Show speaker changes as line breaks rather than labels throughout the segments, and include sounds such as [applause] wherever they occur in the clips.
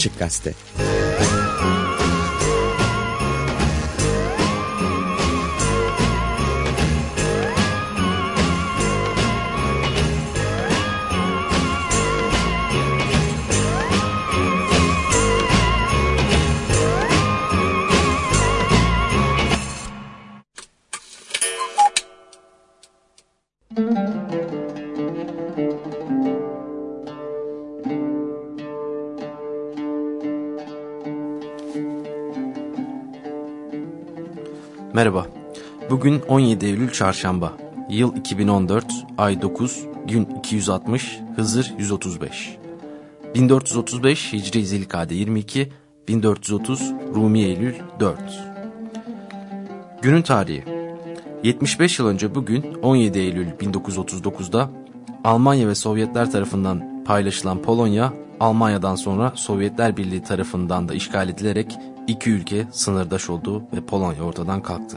Açık Gazete
Bugün 17 Eylül Çarşamba. Yıl 2014, ay 9, gün 260, Hızır 135. 1435 Hicri Zilkade 22, 1430 Rumi Eylül 4. Günün tarihi. 75 yıl önce bugün 17 Eylül 1939'da Almanya ve Sovyetler tarafından paylaşılan Polonya, Almanya'dan sonra Sovyetler Birliği tarafından da işgal edilerek iki ülke sınırdaş oldu ve Polonya ortadan kalktı.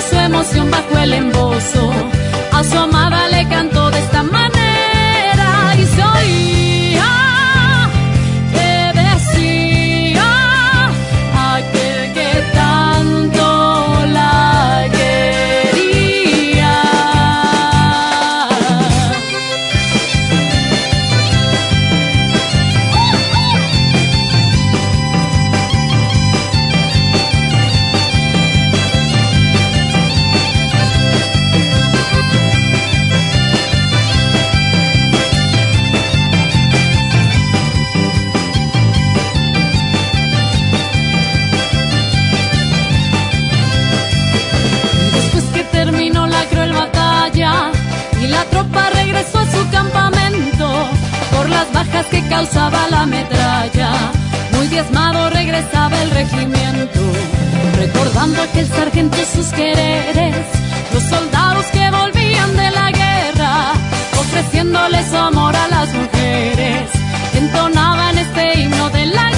su emoción bajo el embozo, a su amada le cantó de esta manera que causaba la metralla. Muy diezmado regresaba el regimiento, recordando aquel sargento sus quereres, los soldados que volvían de la guerra, ofreciéndoles amor a las mujeres, entonaban este himno de la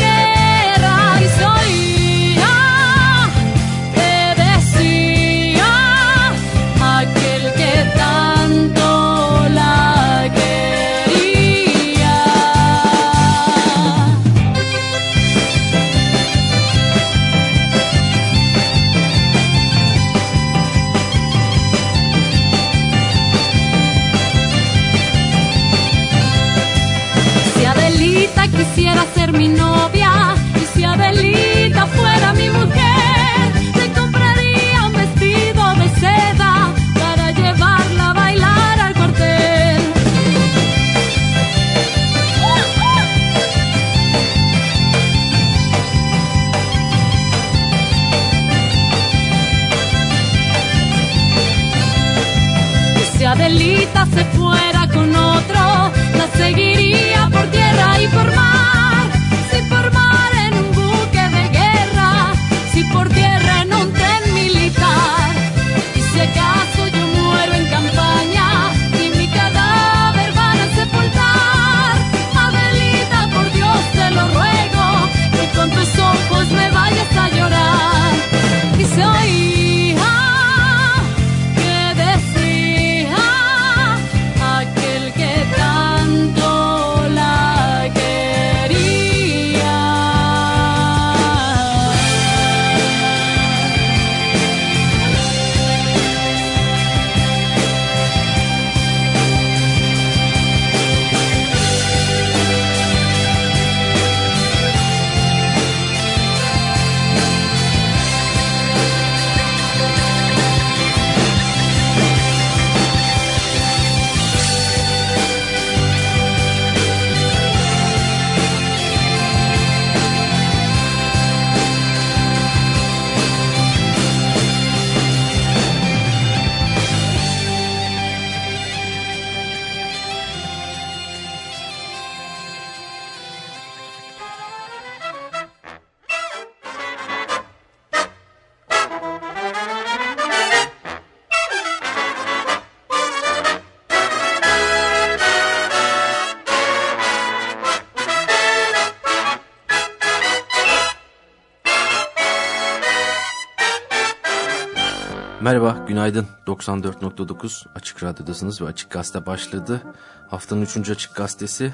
Merhaba, günaydın. 94.9 Açık Radyo'dasınız ve Açık Gazete başladı. Haftanın 3. Açık Gazetesi.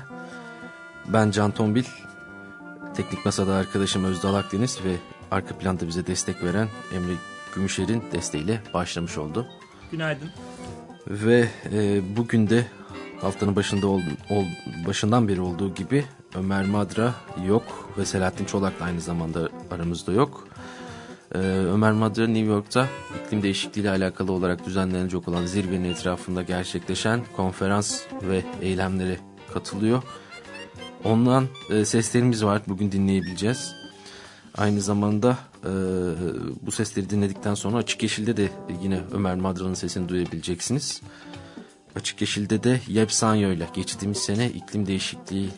Ben Can Tombil. Teknik Masa'da arkadaşım Özdal Akdeniz ve arka planda bize destek veren Emre Gümüşer'in desteğiyle başlamış oldu.
Günaydın.
Ve e, bugün de haftanın başında ol, ol, başından beri olduğu gibi Ömer Madra yok ve Selahattin Çolak da aynı zamanda aramızda yok. Ee, Ömer Madra New York'ta iklim değişikliği ile alakalı olarak düzenlenecek olan zirvenin etrafında gerçekleşen konferans ve eylemlere katılıyor. Ondan e, seslerimiz var bugün dinleyebileceğiz. Aynı zamanda e, bu sesleri dinledikten sonra Açık Yeşil'de de yine Ömer Madra'nın sesini duyabileceksiniz. Açık Yeşil'de de Yeb Sanyo ile geçtiğimiz sene iklim değişikliği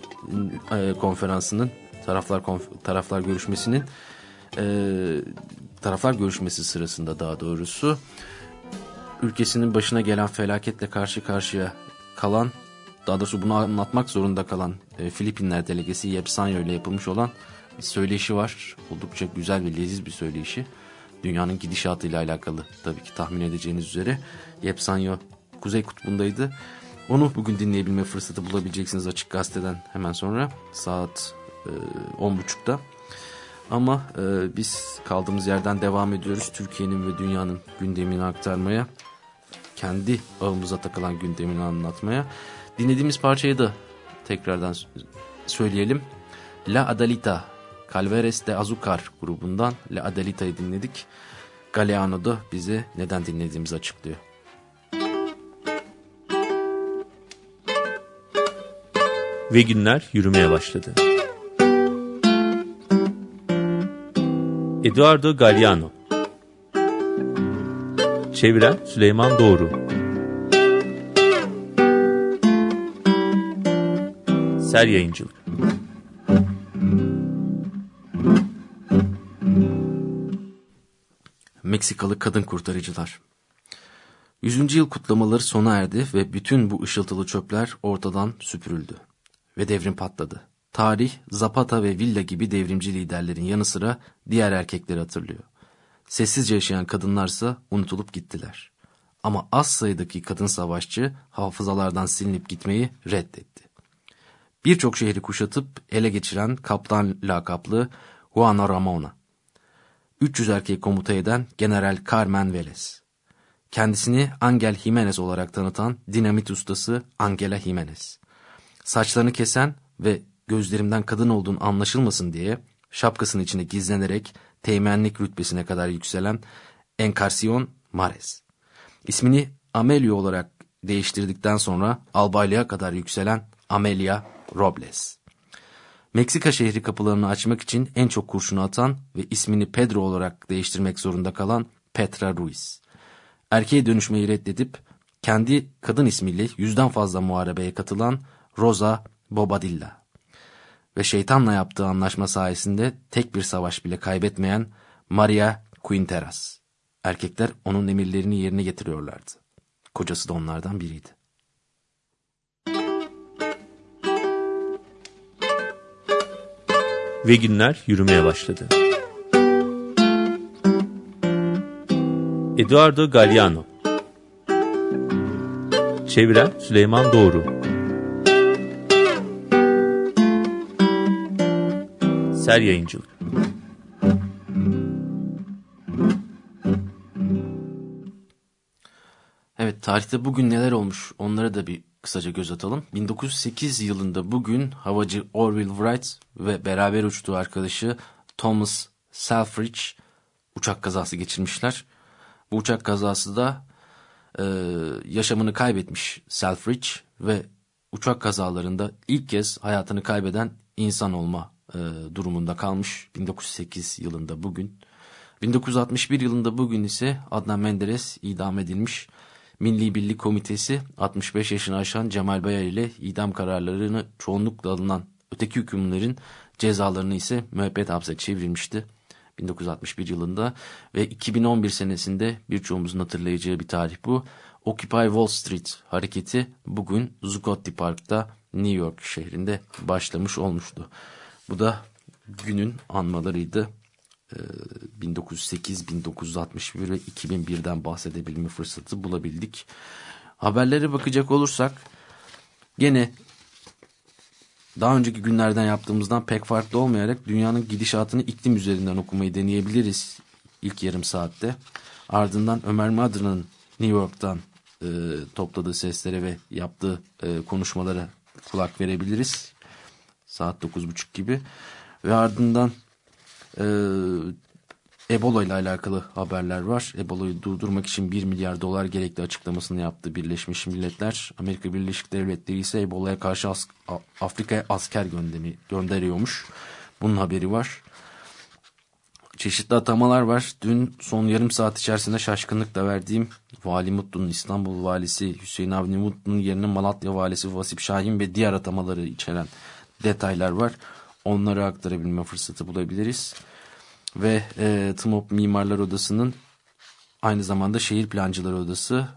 e, konferansının taraflar taraflar görüşmesinin e, taraflar görüşmesi sırasında daha doğrusu ülkesinin başına gelen felaketle karşı karşıya kalan daha doğrusu bunu anlatmak zorunda kalan e, Filipinler delegesi Yeb Sanyo ile yapılmış olan bir söyleşi var. Oldukça güzel ve leziz bir söyleşi. Dünyanın gidişatıyla alakalı tabii ki tahmin edeceğiniz üzere. Yeb Sanyo Kuzey Kutbu'ndaydı. Onu bugün dinleyebilme fırsatı bulabileceksiniz Açık Gazete'den hemen sonra saat e, 10.30'da. Ama e, biz kaldığımız yerden devam ediyoruz. Türkiye'nin ve dünyanın gündemini aktarmaya, kendi ağımıza takılan gündemini anlatmaya. Dinlediğimiz parçayı da tekrardan söyleyelim. La Adalita, Calveres de Azucar grubundan La Adalita'yı dinledik. Galeano da bize neden dinlediğimizi açıklıyor.
Ve günler yürümeye başladı. Eduardo Galliano Çeviren Süleyman Doğru Ser Yayıncılık
Meksikalı kadın kurtarıcılar 100. yıl kutlamaları sona erdi ve bütün bu ışıltılı çöpler ortadan süpürüldü. Ve devrim patladı. Tarih, Zapata ve Villa gibi devrimci liderlerin yanı sıra diğer erkekleri hatırlıyor. Sessizce yaşayan kadınlarsa unutulup gittiler. Ama az sayıdaki kadın savaşçı hafızalardan silinip gitmeyi reddetti. Birçok şehri kuşatıp ele geçiren kaptan lakaplı Juana Ramona. 300 erkeği komuta eden General Carmen Velez. Kendisini Angel Jimenez olarak tanıtan dinamit ustası Angela Jimenez. Saçlarını kesen ve gözlerimden kadın olduğun anlaşılmasın diye şapkasının içine gizlenerek teğmenlik rütbesine kadar yükselen Encarnacion Mares. İsmini Amelio olarak değiştirdikten sonra albaylığa kadar yükselen Amelia Robles. Meksika şehri kapılarını açmak için en çok kurşunu atan ve ismini Pedro olarak değiştirmek zorunda kalan Petra Ruiz. Erkeğe dönüşmeyi reddedip kendi kadın ismiyle yüzden fazla muharebeye katılan Rosa Bobadilla ve şeytanla yaptığı anlaşma sayesinde tek bir savaş bile kaybetmeyen Maria Quinteras. Erkekler onun emirlerini yerine getiriyorlardı. Kocası da onlardan biriydi.
Ve günler yürümeye başladı. Eduardo Galliano Çeviren Süleyman Doğru Ser Yayıncılık
Evet tarihte bugün neler olmuş onlara da bir kısaca göz atalım. 1908 yılında bugün havacı Orville Wright ve beraber uçtuğu arkadaşı Thomas Selfridge uçak kazası geçirmişler. Bu uçak kazası da e, yaşamını kaybetmiş Selfridge ve uçak kazalarında ilk kez hayatını kaybeden insan olma e, durumunda kalmış 1908 yılında bugün. 1961 yılında bugün ise Adnan Menderes idam edilmiş. Milli Birlik Komitesi 65 yaşını aşan Cemal Bayar ile idam kararlarını çoğunlukla alınan öteki hükümlerin cezalarını ise müebbet hapse çevirmişti. 1961 yılında ve 2011 senesinde birçoğumuzun hatırlayacağı bir tarih bu. Occupy Wall Street hareketi bugün Zuccotti Park'ta New York şehrinde başlamış olmuştu. Bu da günün anmalarıydı. 1908, 1961 ve 2001'den bahsedebilme fırsatı bulabildik. Haberlere bakacak olursak gene daha önceki günlerden yaptığımızdan pek farklı olmayarak dünyanın gidişatını iklim üzerinden okumayı deneyebiliriz ilk yarım saatte. Ardından Ömer Madra'nın New York'tan e, topladığı seslere ve yaptığı e, konuşmalara kulak verebiliriz. Saat 9.30 gibi. Ve ardından e, Ebola ile alakalı haberler var. Ebola'yı durdurmak için 1 milyar dolar gerekli açıklamasını yaptı Birleşmiş Milletler. Amerika Birleşik Devletleri ise Ebola'ya karşı as Afrika'ya asker gönderi gönderiyormuş. Bunun haberi var. Çeşitli atamalar var. Dün son yarım saat içerisinde şaşkınlıkla verdiğim Vali Mutlu'nun İstanbul Valisi Hüseyin Avni Mutlu'nun yerine Malatya Valisi Vasip Şahin ve diğer atamaları içeren detaylar var. Onları aktarabilme fırsatı bulabiliriz ve e, TMOP Mimarlar Odası'nın aynı zamanda Şehir Plancıları Odası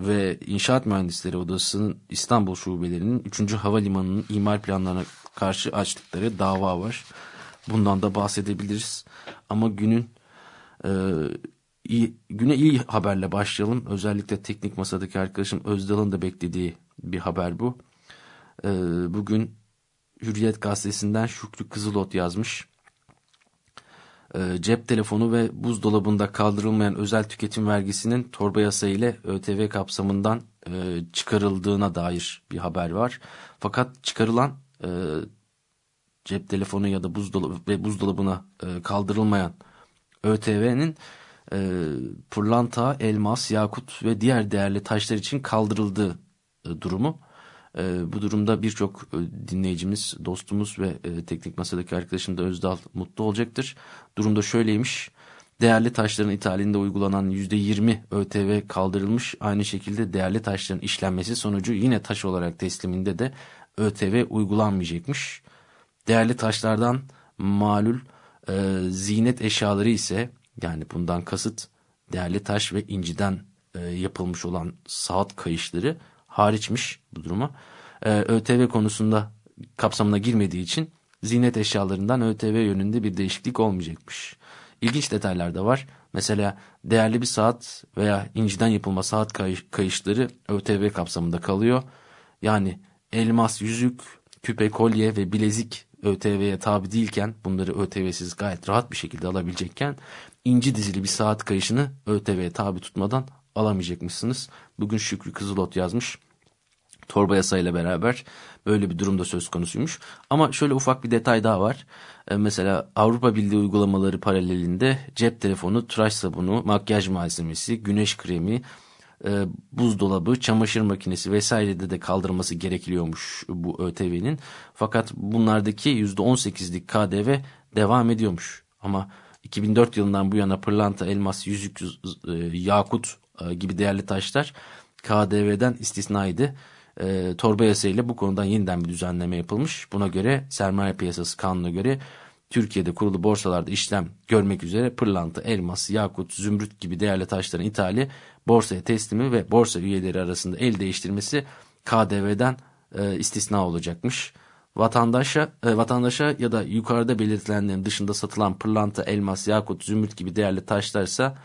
ve İnşaat Mühendisleri Odası'nın İstanbul şubelerinin 3. Havalimanı'nın imar planlarına karşı açtıkları dava var. Bundan da bahsedebiliriz. Ama günün e, iyi, güne iyi haberle başlayalım. Özellikle teknik masadaki arkadaşım Özdal'ın da beklediği bir haber bu. E, bugün Hürriyet gazetesinden Şükrü Kızılot yazmış e, cep telefonu ve buzdolabında kaldırılmayan özel tüketim vergisinin torba yasa ile ÖTV kapsamından e, çıkarıldığına dair bir haber var. Fakat çıkarılan e, cep telefonu ya da buzdolabı ve buzdolabına e, kaldırılmayan ÖTV'nin pırlanta, elmas, yakut ve diğer değerli taşlar için kaldırıldığı durumu. E, bu durumda birçok e, dinleyicimiz, dostumuz ve e, teknik masadaki arkadaşım da Özdal mutlu olacaktır. Durumda şöyleymiş. Değerli taşların ithalinde uygulanan %20 ÖTV kaldırılmış. Aynı şekilde değerli taşların işlenmesi sonucu yine taş olarak tesliminde de ÖTV uygulanmayacakmış. Değerli taşlardan malul e, zinet eşyaları ise yani bundan kasıt değerli taş ve inciden e, yapılmış olan saat kayışları hariçmiş bu duruma. Ee, ÖTV konusunda kapsamına girmediği için zinet eşyalarından ÖTV yönünde bir değişiklik olmayacakmış. İlginç detaylar da var. Mesela değerli bir saat veya inciden yapılma saat kayış, kayışları ÖTV kapsamında kalıyor. Yani elmas, yüzük, küpe, kolye ve bilezik ÖTV'ye tabi değilken bunları ÖTV'siz gayet rahat bir şekilde alabilecekken inci dizili bir saat kayışını ÖTV'ye tabi tutmadan alamayacakmışsınız. Bugün Şükrü Kızılot yazmış. Torba yasayla beraber böyle bir durumda söz konusuymuş. Ama şöyle ufak bir detay daha var. Ee, mesela Avrupa Birliği uygulamaları paralelinde cep telefonu, tıraş sabunu, makyaj malzemesi, güneş kremi, e, buzdolabı, çamaşır makinesi vesairede de kaldırılması gerekiliyormuş bu ÖTV'nin. Fakat bunlardaki %18'lik KDV devam ediyormuş. Ama 2004 yılından bu yana pırlanta, elmas, yüzük, e, yakut e, gibi değerli taşlar KDV'den istisnaydı. E, torba yasayla bu konudan yeniden bir düzenleme yapılmış. Buna göre sermaye piyasası kanuna göre Türkiye'de kurulu borsalarda işlem görmek üzere pırlanta, elmas, yakut, zümrüt gibi değerli taşların ithali, borsaya teslimi ve borsa üyeleri arasında el değiştirmesi KDV'den e, istisna olacakmış. Vatandaşa, e, vatandaşa ya da yukarıda belirtilenlerin dışında satılan pırlanta, elmas, yakut, zümrüt gibi değerli taşlarsa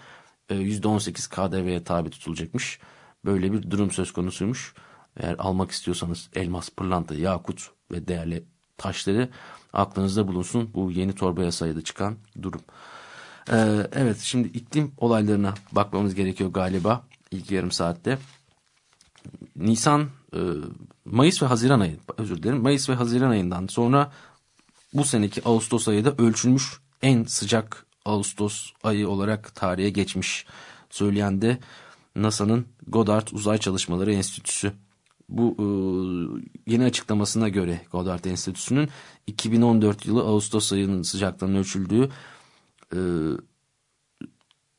e, %18 KDV'ye tabi tutulacakmış. Böyle bir durum söz konusuymuş. Eğer almak istiyorsanız elmas, pırlanta, yakut ve değerli taşları aklınızda bulunsun. Bu yeni torba yasayla çıkan durum. Ee, evet şimdi iklim olaylarına bakmamız gerekiyor galiba ilk yarım saatte. Nisan, e, Mayıs ve Haziran ayı özür dilerim. Mayıs ve Haziran ayından sonra bu seneki Ağustos ayı da ölçülmüş en sıcak Ağustos ayı olarak tarihe geçmiş. Söyleyen de NASA'nın Goddard Uzay Çalışmaları Enstitüsü. Bu e, yeni açıklamasına göre Goddard Enstitüsü'nün 2014 yılı Ağustos ayının sıcaklığının ölçüldüğü e,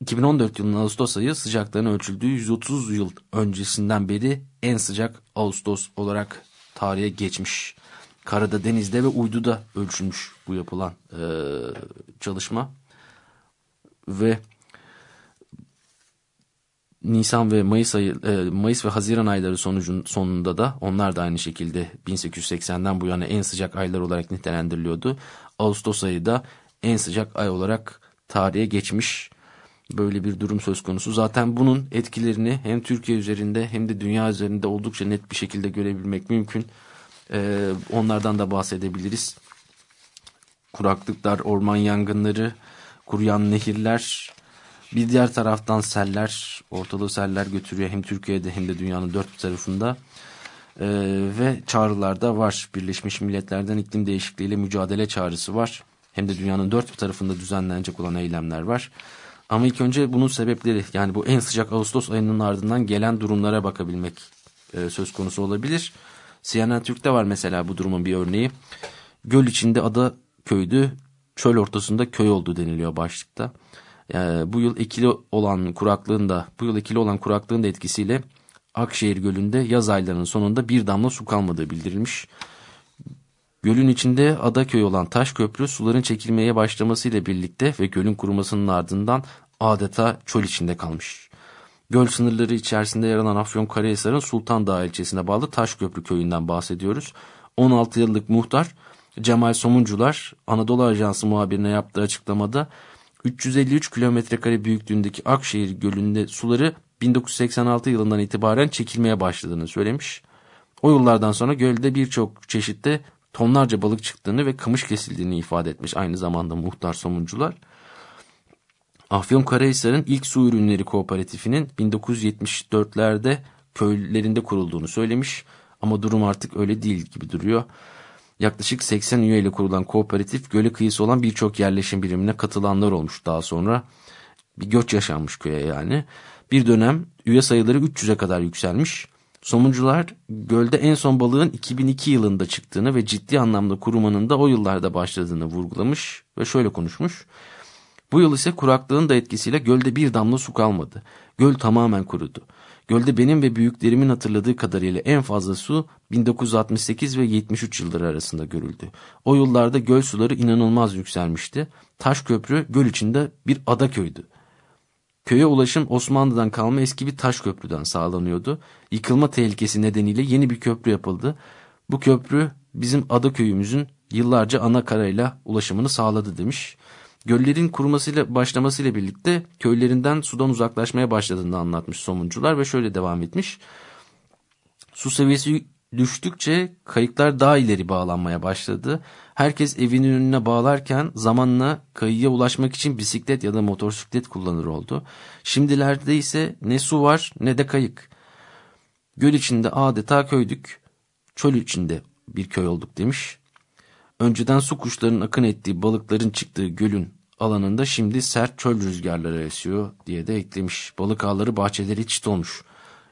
2014 yılının Ağustos ayı sıcaklığının ölçüldüğü 130 yıl öncesinden beri en sıcak Ağustos olarak tarihe geçmiş. Karada, denizde ve uyduda ölçülmüş bu yapılan e, çalışma. Ve Nisan ve Mayıs ayı e, Mayıs ve Haziran ayları sonucun sonunda da onlar da aynı şekilde 1880'den bu yana en sıcak aylar olarak nitelendiriliyordu. Ağustos ayı da en sıcak ay olarak tarihe geçmiş böyle bir durum söz konusu. Zaten bunun etkilerini hem Türkiye üzerinde hem de dünya üzerinde oldukça net bir şekilde görebilmek mümkün. Ee, onlardan da bahsedebiliriz. Kuraklıklar, orman yangınları, kuruyan nehirler, bir diğer taraftan seller, ortalığı seller götürüyor hem Türkiye'de hem de dünyanın dört tarafında. Ee, ve çağrılar da var. Birleşmiş Milletler'den iklim değişikliğiyle mücadele çağrısı var. Hem de dünyanın dört tarafında düzenlenecek olan eylemler var. Ama ilk önce bunun sebepleri yani bu en sıcak Ağustos ayının ardından gelen durumlara bakabilmek e, söz konusu olabilir. CNN Türk'te var mesela bu durumun bir örneği. Göl içinde ada köydü, çöl ortasında köy oldu deniliyor başlıkta. Yani bu yıl ekili olan kuraklığın da bu yıl ekili olan kuraklığın da etkisiyle Akşehir Gölü'nde yaz aylarının sonunda bir damla su kalmadığı bildirilmiş. Gölün içinde Adaköy olan taş köprü suların çekilmeye başlamasıyla birlikte ve gölün kurumasının ardından adeta çöl içinde kalmış. Göl sınırları içerisinde yer alan Afyonkarahisar'ın Sultan Dağı ilçesine bağlı Taşköprü köyünden bahsediyoruz. 16 yıllık muhtar Cemal Somuncular Anadolu Ajansı muhabirine yaptığı açıklamada 353 kilometre kare büyüklüğündeki Akşehir Gölü'nde suları 1986 yılından itibaren çekilmeye başladığını söylemiş. O yıllardan sonra gölde birçok çeşitte tonlarca balık çıktığını ve kamış kesildiğini ifade etmiş aynı zamanda muhtar somuncular. Afyonkarahisar'ın ilk su ürünleri kooperatifinin 1974'lerde köylerinde kurulduğunu söylemiş ama durum artık öyle değil gibi duruyor. Yaklaşık 80 üyeyle kurulan kooperatif göle kıyısı olan birçok yerleşim birimine katılanlar olmuş daha sonra. Bir göç yaşanmış köye yani. Bir dönem üye sayıları 300'e kadar yükselmiş. Somuncular gölde en son balığın 2002 yılında çıktığını ve ciddi anlamda kurumanın da o yıllarda başladığını vurgulamış ve şöyle konuşmuş. Bu yıl ise kuraklığın da etkisiyle gölde bir damla su kalmadı. Göl tamamen kurudu. Gölde benim ve büyüklerimin hatırladığı kadarıyla en fazla su 1968 ve 73 yılları arasında görüldü. O yıllarda göl suları inanılmaz yükselmişti. Taş köprü göl içinde bir ada köydü. Köye ulaşım Osmanlı'dan kalma eski bir taş köprüden sağlanıyordu. Yıkılma tehlikesi nedeniyle yeni bir köprü yapıldı. Bu köprü bizim ada köyümüzün yıllarca ana karayla ulaşımını sağladı demiş. Göllerin kurumasıyla başlamasıyla birlikte köylerinden sudan uzaklaşmaya başladığını anlatmış somuncular ve şöyle devam etmiş. Su seviyesi düştükçe kayıklar daha ileri bağlanmaya başladı. Herkes evinin önüne bağlarken zamanla kayıya ulaşmak için bisiklet ya da motosiklet kullanır oldu. Şimdilerde ise ne su var ne de kayık. Göl içinde adeta köydük, çöl içinde bir köy olduk demiş. Önceden su kuşlarının akın ettiği balıkların çıktığı gölün alanında şimdi sert çöl rüzgarları esiyor diye de eklemiş. Balık ağları bahçeleri çit olmuş.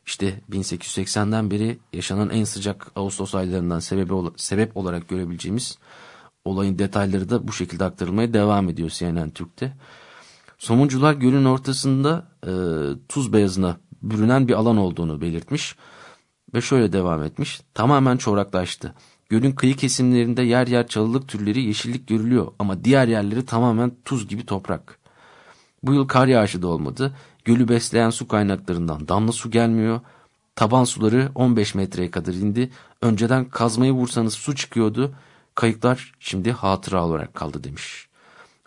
İşte 1880'den beri yaşanan en sıcak Ağustos aylarından sebebi, sebep olarak görebileceğimiz olayın detayları da bu şekilde aktarılmaya devam ediyor CNN Türk'te. Somuncular gölün ortasında e, tuz beyazına bürünen bir alan olduğunu belirtmiş ve şöyle devam etmiş. Tamamen çoraklaştı. Gölün kıyı kesimlerinde yer yer çalılık türleri yeşillik görülüyor ama diğer yerleri tamamen tuz gibi toprak. Bu yıl kar yağışı da olmadı. Gölü besleyen su kaynaklarından damla su gelmiyor. Taban suları 15 metreye kadar indi. Önceden kazmayı vursanız su çıkıyordu. Kayıklar şimdi hatıra olarak kaldı demiş.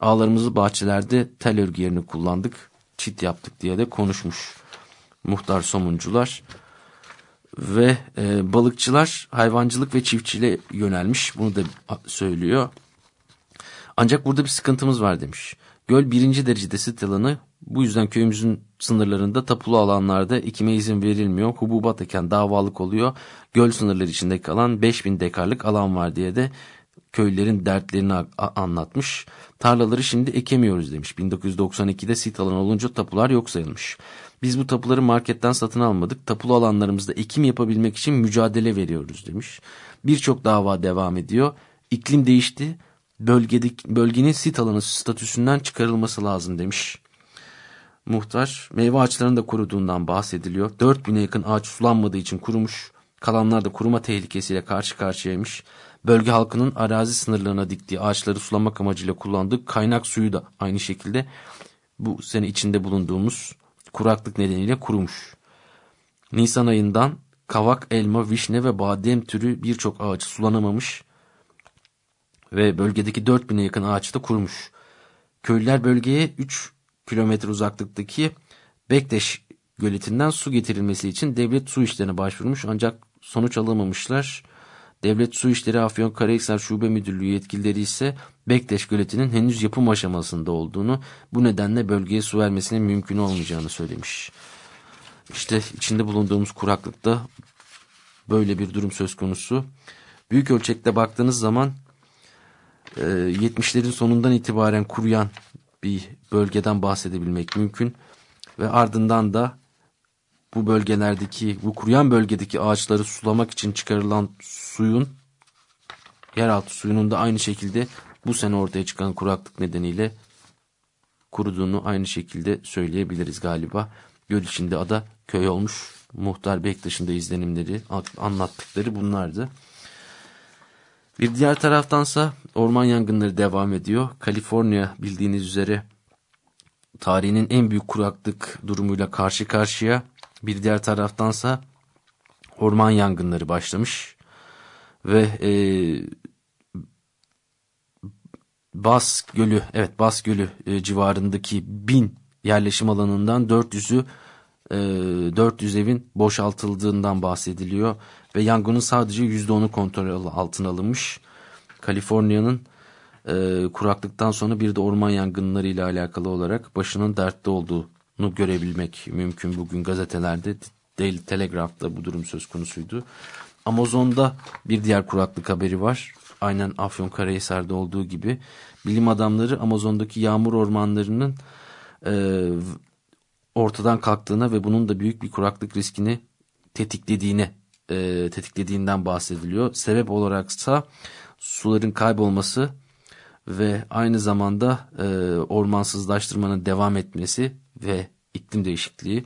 Ağlarımızı bahçelerde tel örgü yerini kullandık. Çit yaptık diye de konuşmuş. Muhtar somuncular ve e, balıkçılar hayvancılık ve çiftçiliğe yönelmiş. Bunu da söylüyor. Ancak burada bir sıkıntımız var demiş. Göl birinci derecede sit alanı. Bu yüzden köyümüzün sınırlarında tapulu alanlarda ekime izin verilmiyor. Hububat eken davalık oluyor. Göl sınırları içinde kalan 5000 dekarlık alan var diye de köylerin dertlerini anlatmış. Tarlaları şimdi ekemiyoruz demiş. 1992'de sit alan olunca tapular yok sayılmış. Biz bu tapuları marketten satın almadık. Tapulu alanlarımızda ekim yapabilmek için mücadele veriyoruz demiş. Birçok dava devam ediyor. İklim değişti. Bölgedeki, bölgenin sit alanı statüsünden çıkarılması lazım demiş. Muhtar meyve ağaçlarının da kuruduğundan bahsediliyor. 4000'e yakın ağaç sulanmadığı için kurumuş. Kalanlar da kuruma tehlikesiyle karşı karşıyaymış. Bölge halkının arazi sınırlarına diktiği ağaçları sulamak amacıyla kullandığı kaynak suyu da aynı şekilde bu sene içinde bulunduğumuz kuraklık nedeniyle kurumuş. Nisan ayından kavak, elma, vişne ve badem türü birçok ağaç sulanamamış ve bölgedeki 4000'e yakın ağaç da kurumuş. Köylüler bölgeye 3 kilometre uzaklıktaki Bektaş göletinden su getirilmesi için devlet su işlerine başvurmuş ancak sonuç alamamışlar. Devlet Su İşleri Afyonkarahisar Şube Müdürlüğü yetkilileri ise Bektaş göletinin henüz yapım aşamasında olduğunu bu nedenle bölgeye su vermesinin mümkün olmayacağını söylemiş. İşte içinde bulunduğumuz kuraklıkta böyle bir durum söz konusu. Büyük ölçekte baktığınız zaman 70'lerin e, sonundan itibaren kuruyan bir bölgeden bahsedebilmek mümkün. Ve ardından da bu bölgelerdeki, bu kuruyan bölgedeki ağaçları sulamak için çıkarılan suyun, yeraltı suyunun da aynı şekilde bu sene ortaya çıkan kuraklık nedeniyle kuruduğunu aynı şekilde söyleyebiliriz galiba. Göl içinde ada köy olmuş. Muhtar Bektaş'ın izlenimleri, anlattıkları bunlardı. Bir diğer taraftansa orman yangınları devam ediyor. Kaliforniya bildiğiniz üzere tarihinin en büyük kuraklık durumuyla karşı karşıya. Bir diğer taraftansa orman yangınları başlamış ve e, Bas Gölü, evet Bas Gölü e, civarındaki bin yerleşim alanından 400'ü e, 400 evin boşaltıldığından bahsediliyor ve yangının sadece %10'u kontrol altına alınmış. Kaliforniya'nın e, kuraklıktan sonra bir de orman yangınları ile alakalı olarak başının dertte olduğunu görebilmek mümkün bugün gazetelerde. Daily Telegraph'ta bu durum söz konusuydu. Amazon'da bir diğer kuraklık haberi var. Aynen Afyonkarahisar'da olduğu gibi bilim adamları Amazon'daki yağmur ormanlarının e, ortadan kalktığına ve bunun da büyük bir kuraklık riskini tetiklediğine e, tetiklediğinden bahsediliyor. Sebep olaraksa suların kaybolması ve aynı zamanda e, ormansızlaştırmanın devam etmesi ve iklim değişikliği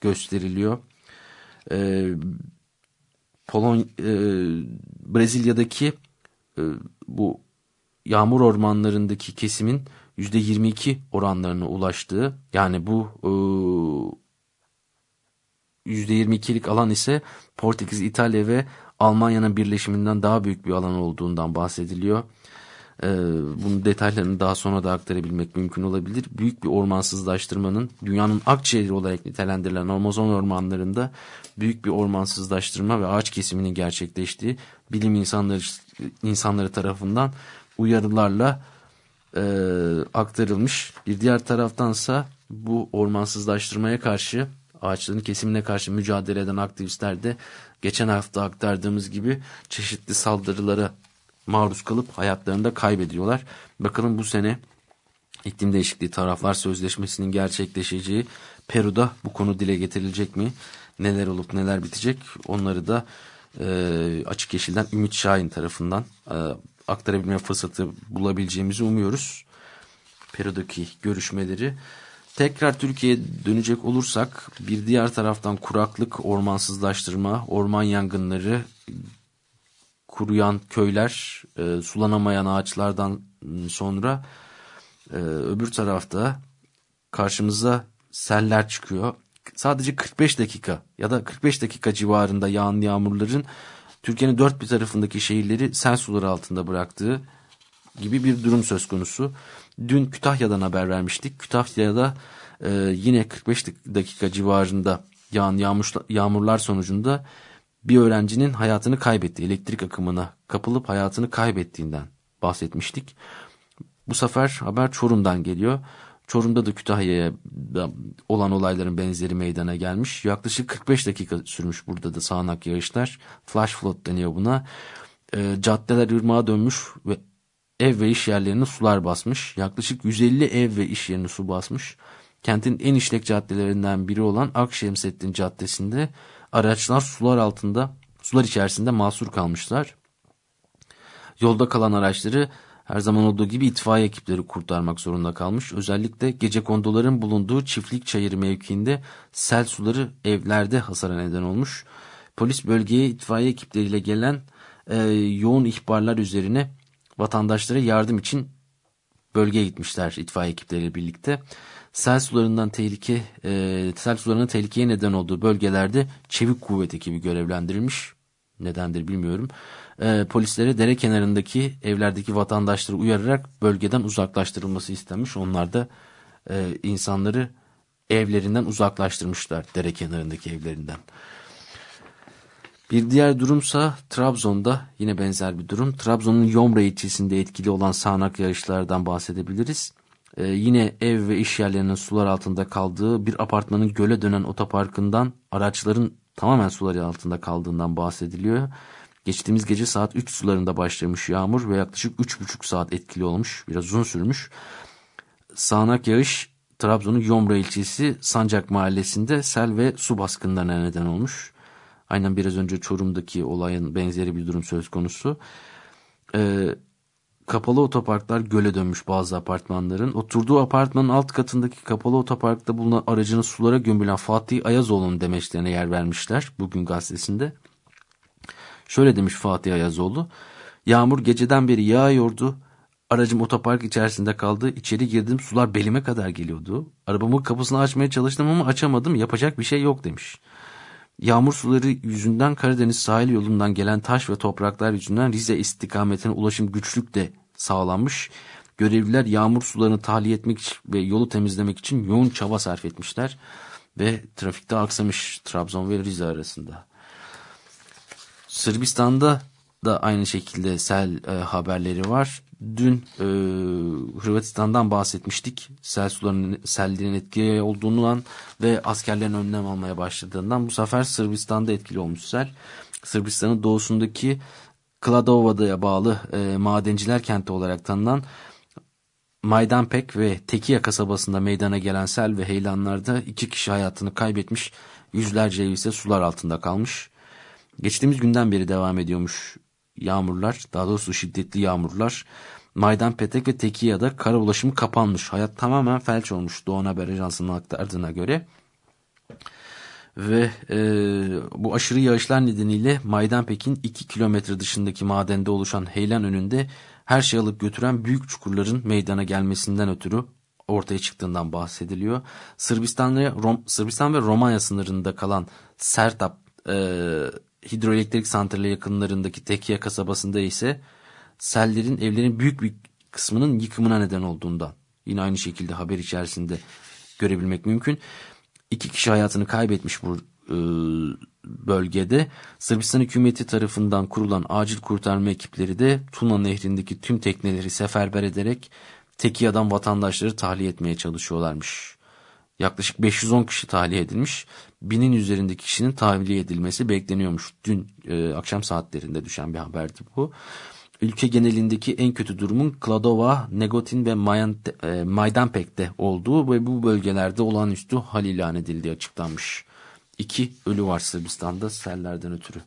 gösteriliyor. E, Polon e, Brezilya'daki e, bu yağmur ormanlarındaki kesimin yüzde 22 oranlarına ulaştığı yani bu e, %22'lik alan ise Portekiz, İtalya ve Almanya'nın birleşiminden daha büyük bir alan olduğundan bahsediliyor. Ee, bunun detaylarını daha sonra da aktarabilmek mümkün olabilir. Büyük bir ormansızlaştırmanın dünyanın akciğeri olarak nitelendirilen Amazon ormanlarında büyük bir ormansızlaştırma ve ağaç kesiminin gerçekleştiği bilim insanları insanları tarafından uyarılarla e, aktarılmış. Bir diğer taraftansa bu ormansızlaştırmaya karşı ağaçların kesimine karşı mücadele eden aktivistler de geçen hafta aktardığımız gibi çeşitli saldırılara maruz kalıp hayatlarını da kaybediyorlar. Bakalım bu sene iklim değişikliği taraflar sözleşmesinin gerçekleşeceği Peru'da bu konu dile getirilecek mi? Neler olup neler bitecek? Onları da e, Açık Yeşil'den Ümit Şahin tarafından e, aktarabilme fırsatı bulabileceğimizi umuyoruz. Peru'daki görüşmeleri. Tekrar Türkiye'ye dönecek olursak bir diğer taraftan kuraklık, ormansızlaştırma, orman yangınları, kuruyan köyler, e, sulanamayan ağaçlardan sonra e, öbür tarafta karşımıza seller çıkıyor. Sadece 45 dakika ya da 45 dakika civarında yağan yağmurların Türkiye'nin dört bir tarafındaki şehirleri sel suları altında bıraktığı gibi bir durum söz konusu. Dün Kütahya'dan haber vermiştik. Kütahya'da e, yine 45 dakika civarında yağan yağmur, yağmurlar sonucunda bir öğrencinin hayatını kaybetti. Elektrik akımına kapılıp hayatını kaybettiğinden bahsetmiştik. Bu sefer haber Çorum'dan geliyor. Çorum'da da Kütahya'ya olan olayların benzeri meydana gelmiş. Yaklaşık 45 dakika sürmüş burada da sağanak yağışlar. Flash flood deniyor buna. E, caddeler ırmağa dönmüş ve ev ve iş yerlerini sular basmış. Yaklaşık 150 ev ve iş yerini su basmış. Kentin en işlek caddelerinden biri olan Akşemseddin Caddesi'nde araçlar sular altında, sular içerisinde mahsur kalmışlar. Yolda kalan araçları her zaman olduğu gibi itfaiye ekipleri kurtarmak zorunda kalmış. Özellikle gece kondoların bulunduğu çiftlik çayırı mevkiinde sel suları evlerde hasara neden olmuş. Polis bölgeye itfaiye ekipleriyle gelen e, yoğun ihbarlar üzerine vatandaşlara yardım için bölgeye gitmişler itfaiye ekipleriyle birlikte. Sel sularından tehlike, e, sel sularının tehlikeye neden olduğu bölgelerde çevik kuvvet ekibi görevlendirilmiş. nedendir bilmiyorum. E, polislere dere kenarındaki evlerdeki vatandaşları uyararak bölgeden uzaklaştırılması istenmiş. Onlar da e, insanları evlerinden uzaklaştırmışlar dere kenarındaki evlerinden. Bir diğer durumsa Trabzon'da yine benzer bir durum. Trabzon'un Yomra ilçesinde etkili olan sağanak yağışlardan bahsedebiliriz. Ee, yine ev ve iş yerlerinin sular altında kaldığı bir apartmanın göle dönen otoparkından araçların tamamen sular altında kaldığından bahsediliyor. Geçtiğimiz gece saat 3 sularında başlamış yağmur ve yaklaşık 3,5 saat etkili olmuş. Biraz uzun sürmüş. Sağanak yağış Trabzon'un Yomra ilçesi Sancak mahallesinde sel ve su baskınlarına neden olmuş. Aynen biraz önce Çorum'daki olayın benzeri bir durum söz konusu. Ee, kapalı otoparklar göle dönmüş bazı apartmanların. Oturduğu apartmanın alt katındaki kapalı otoparkta bulunan aracını sulara gömülen Fatih Ayazoğlu'nun demeçlerine yer vermişler bugün gazetesinde. Şöyle demiş Fatih Ayazoğlu. Yağmur geceden beri yağıyordu. Aracım otopark içerisinde kaldı. İçeri girdim sular belime kadar geliyordu. Arabamın kapısını açmaya çalıştım ama açamadım. Yapacak bir şey yok demiş. Yağmur suları yüzünden Karadeniz sahil yolundan gelen taş ve topraklar yüzünden Rize istikametine ulaşım güçlükle sağlanmış. Görevliler yağmur sularını tahliye etmek ve yolu temizlemek için yoğun çaba sarf etmişler ve trafikte aksamış Trabzon ve Rize arasında. Sırbistan'da da aynı şekilde sel e, haberleri var. Dün e, Hırvatistan'dan bahsetmiştik. Sel sularının sellerin etkili olduğundan ve askerlerin önlem almaya başladığından. Bu sefer Sırbistan'da etkili olmuş sel. Sırbistan'ın doğusundaki Kladova'ya bağlı e, madenciler kenti olarak tanınan Maydanpek ve Tekiya kasabasında meydana gelen sel ve heyelanlarda iki kişi hayatını kaybetmiş, yüzlerce ev ise sular altında kalmış. Geçtiğimiz günden beri devam ediyormuş yağmurlar, daha doğrusu şiddetli yağmurlar. Maydan Petek ve Tekiya'da kara ulaşımı kapanmış. Hayat tamamen felç olmuş Doğan Haber Ajansı'nın aktardığına göre. Ve e, bu aşırı yağışlar nedeniyle Maydanpek'in 2 kilometre dışındaki madende oluşan heyelan önünde her şey alıp götüren büyük çukurların meydana gelmesinden ötürü ortaya çıktığından bahsediliyor. Sırbistan ve, Rom, Sırbistan ve Romanya sınırında kalan Sertap e, hidroelektrik santrali yakınlarındaki Tekiya kasabasında ise sellerin evlerin büyük bir kısmının yıkımına neden olduğundan yine aynı şekilde haber içerisinde görebilmek mümkün. İki kişi hayatını kaybetmiş bu e, bölgede. Sırbistan hükümeti tarafından kurulan acil kurtarma ekipleri de Tuna nehrindeki tüm tekneleri seferber ederek Tekiya'dan vatandaşları tahliye etmeye çalışıyorlarmış. Yaklaşık 510 kişi tahliye edilmiş. Binin üzerindeki kişinin tahliye edilmesi bekleniyormuş. Dün e, akşam saatlerinde düşen bir haberdi bu. Ülke genelindeki en kötü durumun Kladova, Negotin ve Mayante, e, Maydanpek'te olduğu ve bu bölgelerde olağanüstü hal ilan edildiği açıklanmış. İki ölü var Sırbistan'da sellerden ötürü.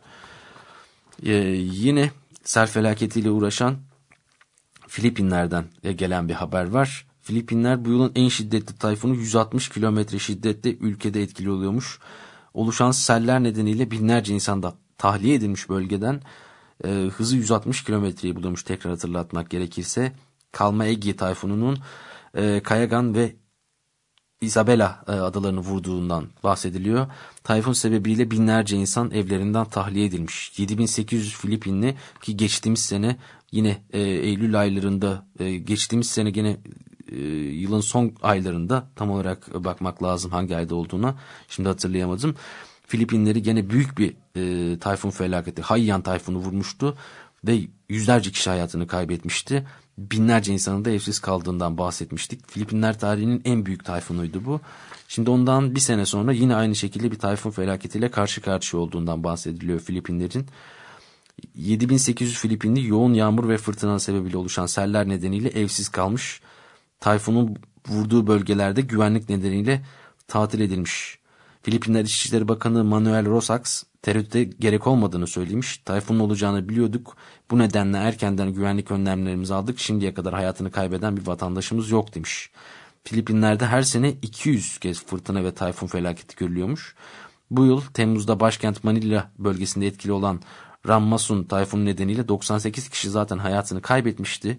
Ee, yine sel felaketiyle uğraşan Filipinler'den gelen bir haber var. Filipinler bu yılın en şiddetli tayfunu 160 kilometre şiddette ülkede etkili oluyormuş. Oluşan seller nedeniyle binlerce insan da tahliye edilmiş bölgeden. E, hızı 160 kilometreyi buluyormuş tekrar hatırlatmak gerekirse. Kalma Egi tayfununun e, Kayagan ve Isabela e, adalarını vurduğundan bahsediliyor. Tayfun sebebiyle binlerce insan evlerinden tahliye edilmiş. 7800 Filipinli ki geçtiğimiz sene yine e, Eylül aylarında e, geçtiğimiz sene yine e, yılın son aylarında tam olarak bakmak lazım hangi ayda olduğuna şimdi hatırlayamadım. Filipinleri gene büyük bir e, tayfun felaketi Haiyan tayfunu vurmuştu ve yüzlerce kişi hayatını kaybetmişti. Binlerce insanın da evsiz kaldığından bahsetmiştik. Filipinler tarihinin en büyük tayfunuydu bu. Şimdi ondan bir sene sonra yine aynı şekilde bir tayfun felaketiyle karşı karşıya olduğundan bahsediliyor Filipinlerin. 7800 Filipinli yoğun yağmur ve fırtına sebebiyle oluşan seller nedeniyle evsiz kalmış. Tayfunun vurduğu bölgelerde güvenlik nedeniyle tatil edilmiş. Filipinler İçişleri Bakanı Manuel Rosax tereddüte gerek olmadığını söylemiş. Tayfunun olacağını biliyorduk. Bu nedenle erkenden güvenlik önlemlerimizi aldık. Şimdiye kadar hayatını kaybeden bir vatandaşımız yok demiş. Filipinler'de her sene 200 kez fırtına ve tayfun felaketi görülüyormuş. Bu yıl Temmuz'da başkent Manila bölgesinde etkili olan Rammasun tayfun nedeniyle 98 kişi zaten hayatını kaybetmişti.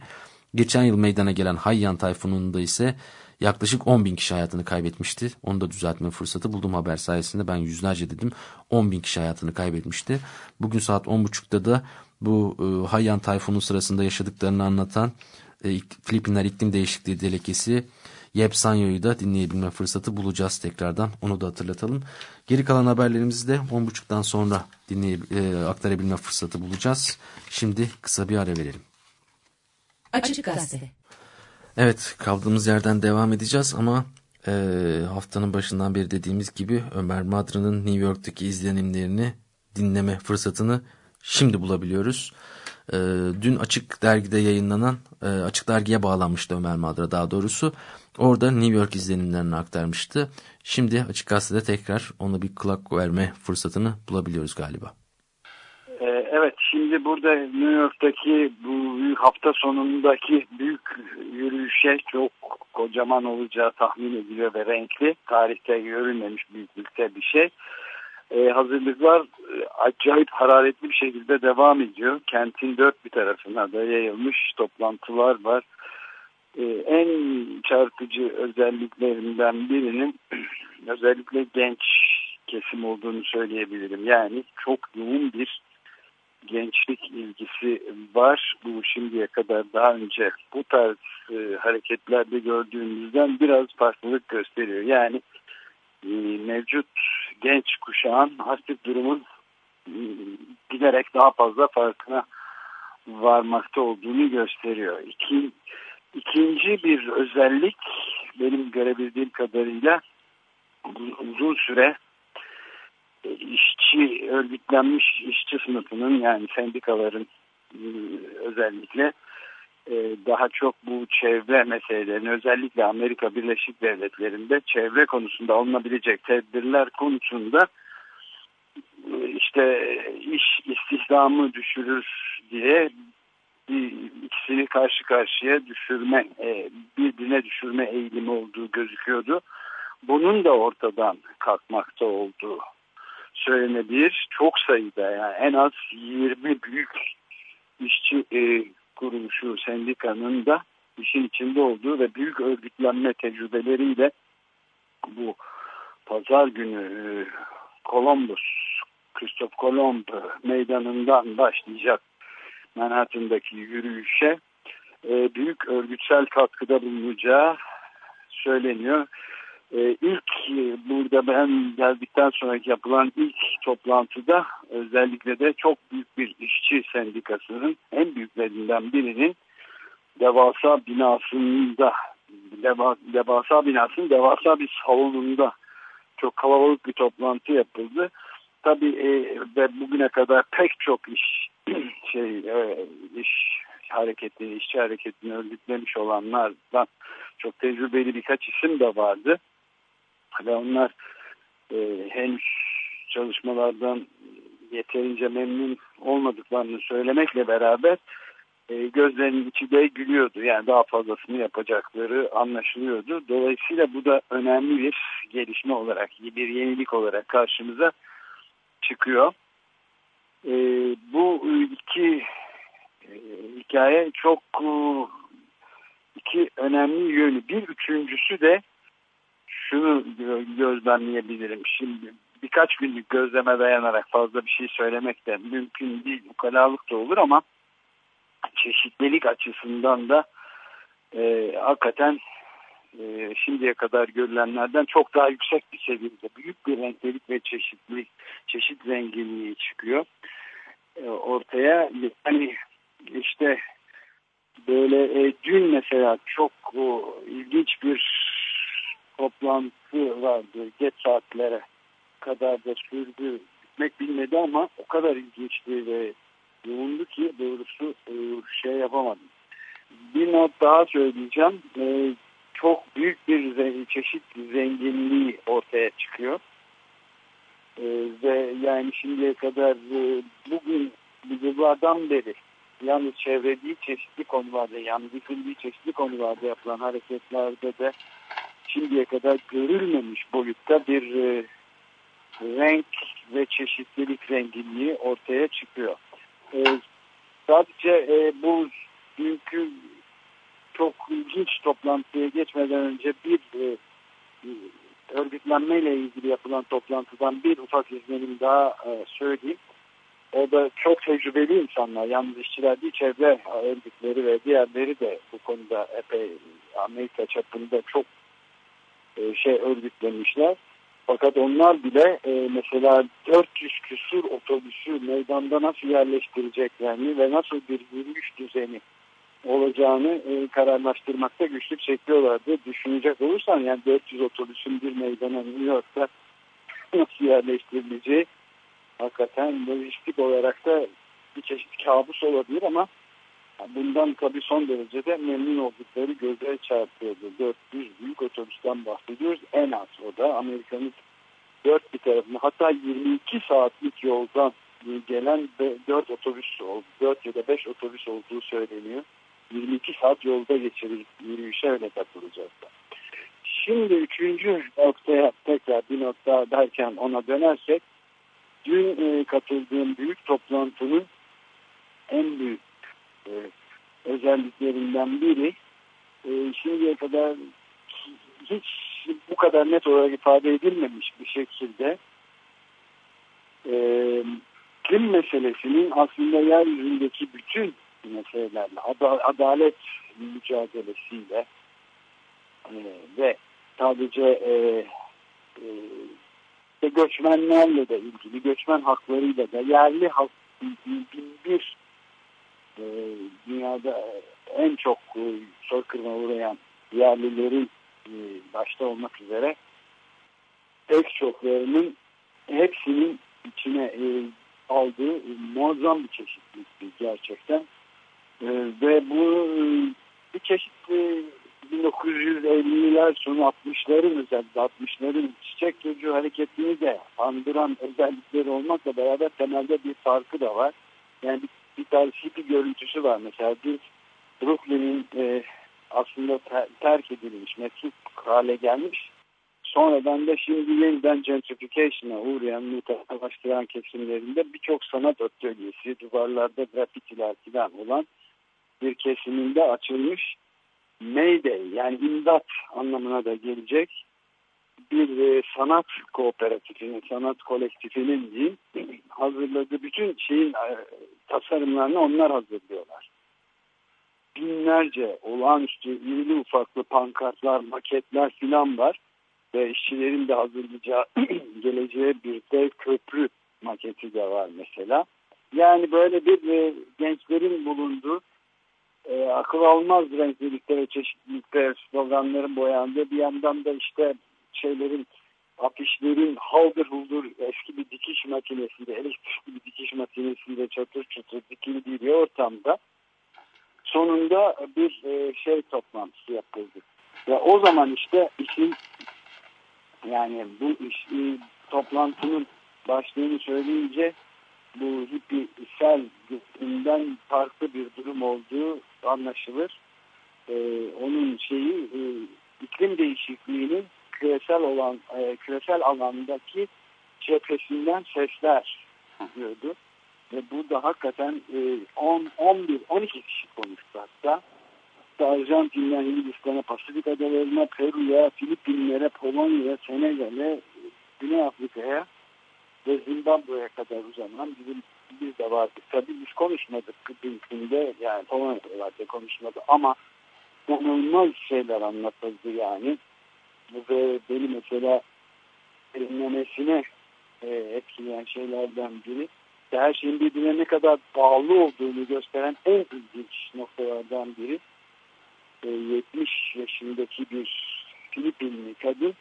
Geçen yıl meydana gelen Hayyan tayfununda ise yaklaşık 10 bin kişi hayatını kaybetmişti. Onu da düzeltme fırsatı buldum haber sayesinde. Ben yüzlerce dedim 10 bin kişi hayatını kaybetmişti. Bugün saat 10.30'da da bu e, Haiyan tayfunu sırasında yaşadıklarını anlatan e, Filipinler İklim Değişikliği Delegesi Yep Sanyo'yu da dinleyebilme fırsatı bulacağız tekrardan. Onu da hatırlatalım. Geri kalan haberlerimizi de 10.30'dan sonra dinleye, e, aktarabilme fırsatı bulacağız. Şimdi kısa bir ara verelim. Açık Gazete Evet kaldığımız yerden devam edeceğiz ama e, haftanın başından beri dediğimiz gibi Ömer Madra'nın New York'taki izlenimlerini dinleme fırsatını şimdi bulabiliyoruz. E, dün Açık Dergi'de yayınlanan, e, Açık Dergi'ye bağlanmıştı Ömer Madra daha doğrusu. Orada New York izlenimlerini aktarmıştı. Şimdi Açık Gazete'de tekrar ona bir kulak verme fırsatını bulabiliyoruz galiba.
Evet şimdi burada New York'taki bu hafta sonundaki büyük yürüyüşe çok kocaman olacağı tahmin ediliyor ve renkli. Tarihte görülmemiş büyüklükte bir şey. Ee, hazırlıklar acayip hararetli bir şekilde devam ediyor. Kentin dört bir tarafına da yayılmış toplantılar var. Ee, en çarpıcı özelliklerinden birinin [clears throat] özellikle genç kesim olduğunu söyleyebilirim. Yani çok yoğun bir gençlik ilgisi var. Bu şimdiye kadar daha önce bu tarz e, hareketlerde gördüğümüzden biraz farklılık gösteriyor. Yani e, mevcut genç kuşağın artık durumun e, giderek daha fazla farkına varmakta olduğunu gösteriyor. İki, ikinci bir özellik benim görebildiğim kadarıyla uzun süre işçi örgütlenmiş işçi sınıfının yani sendikaların e, özellikle e, daha çok bu çevre meselelerini özellikle Amerika Birleşik Devletleri'nde çevre konusunda alınabilecek tedbirler konusunda e, işte iş istihdamı düşürür diye bir, ikisini karşı karşıya düşürme, birbirine düşürme eğilimi olduğu gözüküyordu. Bunun da ortadan kalkmakta olduğu söylenebilir. Çok sayıda yani en az 20 büyük işçi e, kuruluşu sendikanın da işin içinde olduğu ve büyük örgütlenme tecrübeleriyle bu pazar günü e, Columbus, Christoph Kolomb meydanından başlayacak Manhattan'daki yürüyüşe e, büyük örgütsel katkıda bulunacağı söyleniyor. Ee, ilk e, burada ben geldikten sonra yapılan ilk toplantıda özellikle de çok büyük bir işçi sendikasının en büyüklerinden birinin devasa binasında deva, devasa binasının devasa bir salonunda çok kalabalık bir toplantı yapıldı. Tabii e, ve bugüne kadar pek çok iş [clears throat] şey e, iş hareketini, işçi hareketini örgütlemiş olanlardan çok tecrübeli birkaç isim de vardı ve onlar e, henüz çalışmalardan yeterince memnun olmadıklarını söylemekle beraber e, gözlerinin içi de gülüyordu. Yani daha fazlasını yapacakları anlaşılıyordu. Dolayısıyla bu da önemli bir gelişme olarak, bir yenilik olarak karşımıza çıkıyor. E, bu iki e, hikaye çok e, iki önemli yönü. Bir üçüncüsü de şunu gözlemleyebilirim. Şimdi birkaç günlük gözleme dayanarak fazla bir şey söylemek de mümkün değil. Ukalalık da olur ama çeşitlilik açısından da e, hakikaten e, şimdiye kadar görülenlerden çok daha yüksek bir seviyede büyük bir renklilik ve çeşitlilik, çeşit zenginliği çıkıyor e, ortaya. Yani işte böyle e, dün mesela çok o, ilginç bir toplantı vardı. Geç saatlere kadar da sürdü. Gitmek bilmedi ama o kadar ilginçti ve yoğundu ki doğrusu e, şey yapamadım. Bir not daha söyleyeceğim. E, çok büyük bir çeşit zenginliği ortaya çıkıyor. E, ve yani şimdiye kadar bugün yıllardan beri yalnız çevre değil çeşitli konularda yalnız değil çeşitli konularda yapılan hareketlerde de şimdiye kadar görülmemiş boyutta bir e, renk ve çeşitlilik zenginliği ortaya çıkıyor. E, sadece e, bu dünkü çok ilginç toplantıya geçmeden önce bir e, örgütlenmeyle ilgili yapılan toplantıdan bir ufak izlenim daha söyleyeyim. O da çok tecrübeli insanlar. Yalnız işçiler değil, çevre örgütleri ve diğerleri de bu konuda epey Amerika çapında çok e, şey örgütlemişler. Fakat onlar bile e, mesela 400 küsur otobüsü meydanda nasıl yerleştireceklerini ve nasıl bir yürüyüş düzeni olacağını e, kararlaştırmakta güçlük çekiyorlardı. Düşünecek olursan yani 400 otobüsün bir meydana New York'ta [laughs] nasıl yerleştirileceği hakikaten lojistik olarak da bir çeşit kabus olabilir ama bundan tabii son derece de memnun oldukları göze çarpıyordu. 400 büyük otobüsten bahsediyoruz. En az o da Amerika'nın dört bir tarafında hatta 22 saatlik yoldan gelen 4 otobüs oldu. 4 ya da 5 otobüs olduğu söyleniyor. 22 saat yolda geçirip yürüyüşe öyle katılacağız. Şimdi üçüncü noktaya tekrar bir nokta derken ona dönersek dün e, katıldığım büyük toplantının en büyük e, özelliklerinden biri e, şimdiye kadar hiç bu kadar net olarak ifade edilmemiş bir şekilde e, meselesinin aslında yeryüzündeki bütün meselelerle, adalet mücadelesiyle e, ve sadece e, e, göçmenlerle de ilgili, göçmen haklarıyla da yerli halk bir e, dünyada en çok e, soykırıma uğrayan yerlilerin e, başta olmak üzere pek çoklarının hepsinin içine e, aldığı muazzam bir çeşitlilik gerçekten. E, ve bu e, bir çeşit e, 1950'ler sonu 60'ların özellikle 60'ların çiçek çocuğu hareketini de andıran özellikleri olmakla beraber temelde bir farkı da var. Yani bir, bir tarz hippie görüntüsü var. Mesela bir Brooklyn'in e, aslında ter, terk edilmiş, metruk hale gelmiş. Sonradan da şimdi yeniden gentrification'a uğrayan, muhtemelen kesimlerinde birçok sanat atölyesi, duvarlarda grafitiler falan olan bir kesiminde açılmış Mayday yani imdat anlamına da gelecek bir e, sanat kooperatifinin, sanat kolektifinin diyeyim, hazırladığı bütün şeyin e, tasarımlarını onlar hazırlıyorlar. Binlerce olağanüstü irili ufaklı pankartlar, maketler filan var ve işçilerin de hazırlayacağı [clears throat] geleceğe bir dev köprü maketi de var mesela. Yani böyle bir e, gençlerin bulunduğu e, akıl almaz renklilikte ve çeşitlilikte sloganların boyandığı bir yandan da işte şeylerin afişlerin haldır huldur eski bir dikiş makinesiyle elektrikli bir dikiş makinesiyle çatır çatır dikildiği bir ortamda sonunda bir e, şey toplantısı yapıldı. Ve o zaman işte işin yani bu iş, e, toplantının başlığını söyleyince bu hippisel günden farklı bir durum olduğu anlaşılır. Ee, onun şeyi e, iklim değişikliğinin küresel olan e, küresel alandaki cephesinden sesler diyordu. Ve bu da hakikaten e, 10, 11, 12 kişi konuştu hatta. Arjantin'den Hindistan'a, Pasifik adalarına, Peru'ya, Filipinlere, Polonya'ya, Senegal'e, Güney Afrika'ya ve Zimbabwe'ye kadar uzanan bizim biz de vardık. Tabii biz konuşmadık Kıbrıs'ında yani Polonya'da konuşmadı ama inanılmaz şeyler anlatıldı yani. Ve beni mesela derinlemesine e, etkileyen şeylerden biri her şeyin birbirine ne kadar bağlı olduğunu gösteren en ilginç noktalardan biri e, 70 yaşındaki bir Filipinli kadın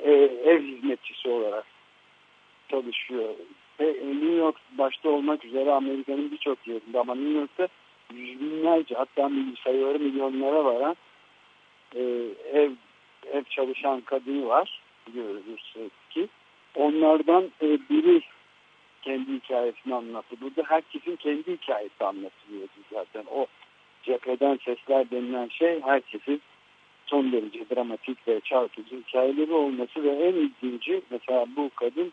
e, ev hizmetçisi olarak çalışıyor. Ve New York başta olmak üzere Amerika'nın birçok yerinde ama New York'ta yüz binlerce hatta sayıları milyonlara varan e, ev ev çalışan kadını var biliyoruz ki. Onlardan e, biri kendi hikayesini anlattı. Burada herkesin kendi hikayesi anlatılıyordu zaten. O cepheden sesler denilen şey herkesin son derece dramatik ve çarpıcı hikayeleri olması ve en ilginci mesela bu kadın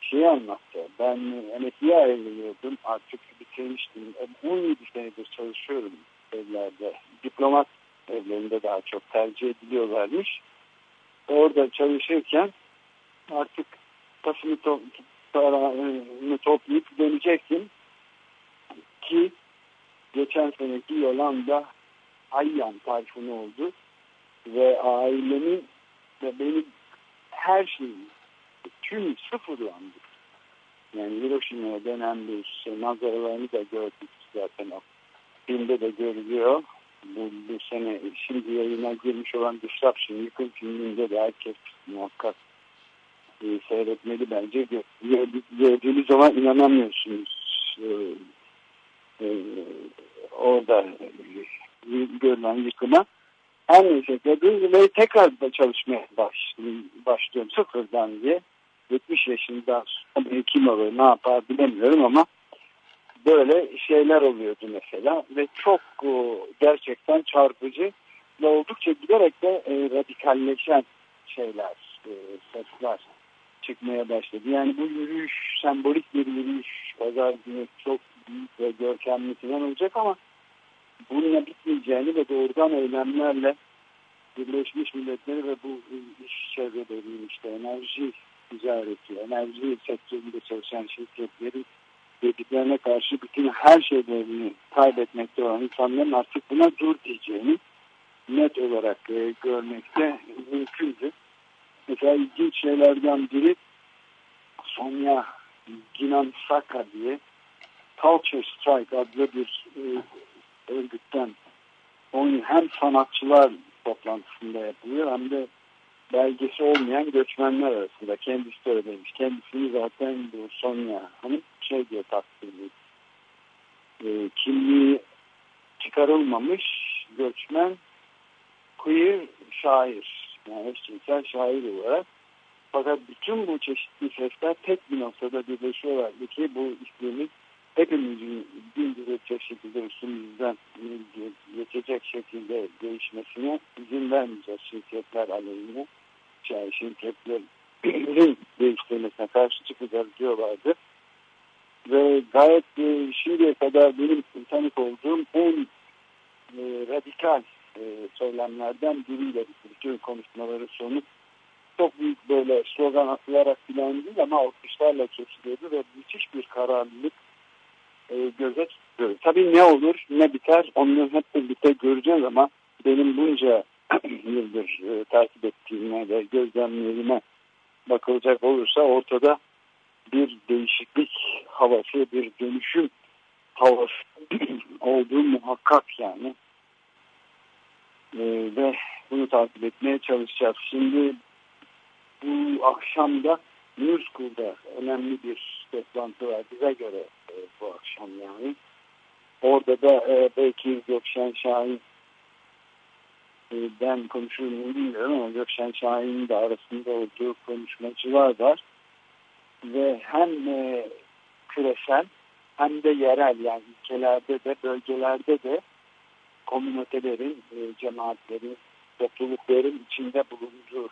şeyi anlattı. Ben emekliye ayrılıyordum. Artık bitirmiştim. 17 senedir çalışıyorum evlerde. Diplomat evlerinde daha çok tercih ediliyorlarmış. Orada çalışırken artık tasını to paranı toplayıp dönecektim ki geçen seneki Yolanda Ayyan tayfunu oldu ve ailemin ve benim her şeyim tüm sıfırlandı. Yani Hiroşima'ya dönen bir şey, manzaralarını da gördük zaten o filmde de görülüyor. Bu, bu sene şimdi yayına girmiş olan Disruption yıkım filminde de herkes muhakkak e, seyretmeli bence. Gördüğünüz zaman inanamıyorsunuz. E, e, orada görülen yıkıma. Her neyse dediğim ve tekrar da çalışmaya başlıyorum, başlıyorum sıfırdan diye. 70 yaşında kim olur ne yapar bilemiyorum ama böyle şeyler oluyordu mesela ve çok gerçekten çarpıcı ve oldukça giderek de e, radikalleşen şeyler, e, sesler çıkmaya başladı. Yani bu yürüyüş sembolik bir yürüyüş pazar günü çok büyük ve görkemli falan olacak ama bununla bitmeyeceğini ve doğrudan eylemlerle Birleşmiş Milletleri ve bu iş çevrelerinin işte enerji ticareti, enerji sektöründe çalışan şirketlerin dediklerine karşı bütün her şeylerini kaybetmekte olan insanların artık buna dur diyeceğini net olarak e, görmekte mümkündü. Mesela ilginç şeylerden biri Sonya Ginan Saka diye Culture Strike adlı bir e, örgütten onun hem sanatçılar toplantısında yapılıyor hem de belgesi olmayan göçmenler arasında. Kendisi de öyleymiş. Kendisini zaten bu Sonya Hanım şey diye takdir e, kimliği çıkarılmamış göçmen queer şair. Yani eşcinsel şair olarak. Fakat bütün bu çeşitli sesler tek bir noktada birleşiyorlar ki bu iklimi hepimizin bildirecek şekilde üstümüzden geçecek şekilde değişmesine izin vermeyeceğiz şirketler aleyhine. Yani şirketlerin [clears throat] değiştirmesine karşı çıkacağız diyorlardı. Ve gayet e, şimdiye kadar benim tanık olduğum en e, radikal e, söylemlerden biriyle bütün konuşmaları sonu çok büyük böyle slogan atılarak filan değil ama alkışlarla kesiliyordu ve müthiş bir kararlılık e, göze tutuyor. Tabii ne olur ne biter onu hep birlikte göreceğiz ama benim bunca [clears throat] yıldır e, takip ettiğime ve gözlemlerime bakılacak olursa ortada bir değişiklik havası, bir dönüşüm havası [clears throat] olduğu muhakkak yani. E, ve bunu takip etmeye çalışacağız. Şimdi bu akşamda School'da önemli bir toplantı var bize göre e, bu akşam yani. Orada da e, belki Gökşen Şahin ben konuşur muyum bilmiyorum ama Gökşen Şahin'in de arasında olduğu konuşmacılar var. Ve hem e, küresel hem de yerel yani ülkelerde de bölgelerde de komünitelerin, e, cemaatlerin, toplulukların içinde bulunduğu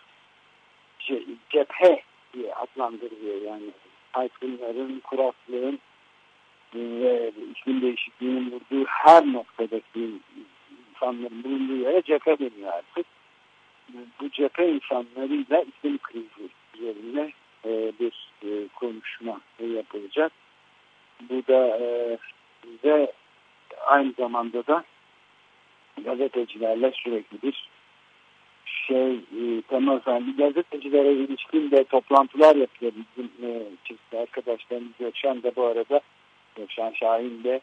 şey, cephe diye adlandırılıyor yani taykınların, kuraklığın ve iklim değişikliğinin vurduğu her noktadaki insanların bulunduğu yere cephe deniyor artık. Bu cephe insanlarıyla iklim krizi üzerine e, bir e, konuşma yapılacak. Bu da e, ve aynı zamanda da gazetecilerle sürekli bir şey e, Temel Efendi gazetecilere ilişkin de toplantılar yapıyor bizim e, çiftli arkadaşlarımız Gökşen de bu arada Gökşen Şahin de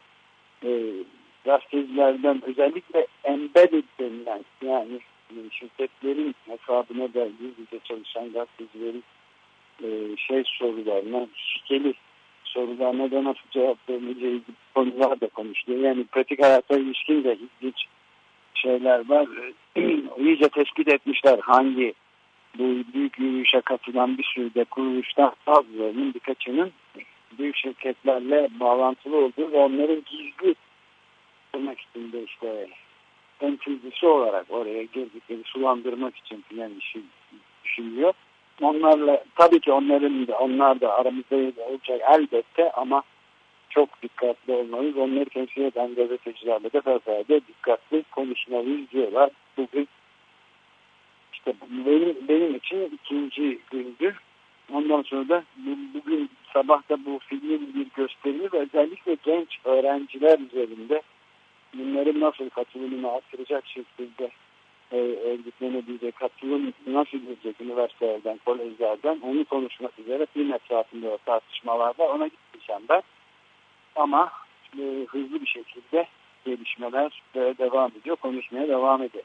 e, gazetecilerden özellikle embedded denilen yani e, şirketlerin hesabına da yüz yüze çalışan gazetecilerin e, şey sorularına şikeli sorularına da nasıl cevap vermeyeceği konular da konuşuyor. Yani pratik hayata ilişkin de ilginç şeyler var. [clears throat] İyice tespit etmişler hangi bu büyük yürüyüşe katılan bir sürü de kuruluştan bazılarının birkaçının büyük şirketlerle bağlantılı olduğu ve onların gizli tırnak içinde işte temsilcisi olarak oraya girdikleri sulandırmak için filan düşünülüyor. Onlarla tabii ki onların da onlar da aramızda olacak elbette ama çok dikkatli olmalıyız. Onları temsil eden gazetecilerle de fazla dikkatli konuşmalıyız diyorlar. benim, benim için ikinci gündü. Ondan sonra da bugün sabah da bu filmin bir gösterimi ve özellikle genç öğrenciler üzerinde bunların nasıl katılımını artıracak şekilde e, örgütlenebilecek katılım nasıl gelecek üniversitelerden, kolejlerden onu konuşmak üzere film etrafında o tartışmalar var. Ona gitmeyeceğim ben. Ama e, hızlı bir şekilde gelişmeler böyle devam ediyor. Konuşmaya devam eder.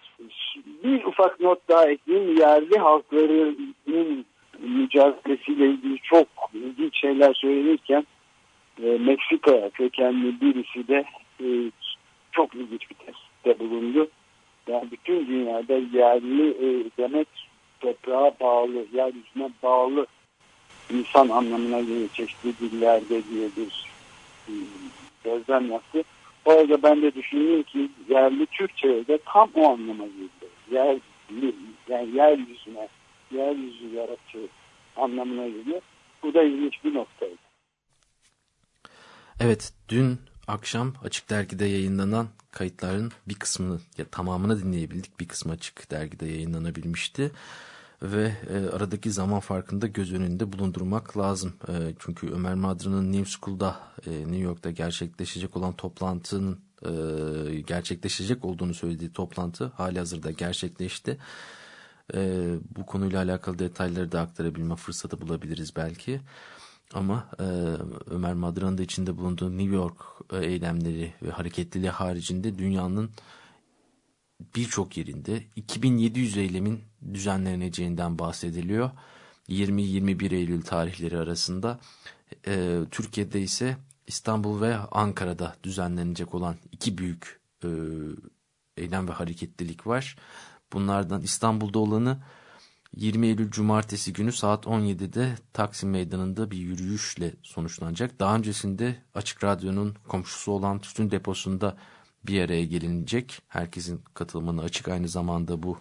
Bir ufak not daha ekleyeyim. Yerli halklarının mücadelesiyle ilgili çok ilginç şeyler söylenirken e, Meksika kökenli birisi de e, çok ilginç bir testte bulundu. Yani bütün dünyada yerli e, demek toprağa bağlı, yeryüzüne bağlı insan anlamına geliyor çeşitli dillerde diye bir e, gözlem yaptı. O arada ben de düşündüm ki yerli Türkçe'de de tam o anlama geliyor. Yer, yani yeryüzüne, yeryüzü yaratıyor anlamına geliyor. Bu da ilginç bir noktaydı.
Evet, dün akşam Açık Dergi'de yayınlanan kayıtların bir kısmını ya tamamını dinleyebildik. Bir kısmı Açık Dergi'de yayınlanabilmişti. Ve e, aradaki zaman farkında göz önünde bulundurmak lazım. E, çünkü Ömer Madra'nın New School'da e, New York'ta gerçekleşecek olan toplantının e, gerçekleşecek olduğunu söylediği toplantı hali hazırda gerçekleşti. E, bu konuyla alakalı detayları da aktarabilme fırsatı bulabiliriz belki. Ama e, Ömer Madra'nın da içinde bulunduğu New York e, eylemleri ve hareketliliği haricinde dünyanın birçok yerinde 2700 eylemin düzenleneceğinden bahsediliyor. 20-21 Eylül tarihleri arasında. E, Türkiye'de ise İstanbul ve Ankara'da düzenlenecek olan iki büyük e, eylem ve hareketlilik var. Bunlardan İstanbul'da olanı 20 Eylül Cumartesi günü saat 17'de Taksim Meydanı'nda bir yürüyüşle sonuçlanacak. Daha öncesinde Açık Radyo'nun komşusu olan tütün deposunda bir araya gelinecek. Herkesin katılımını açık aynı zamanda bu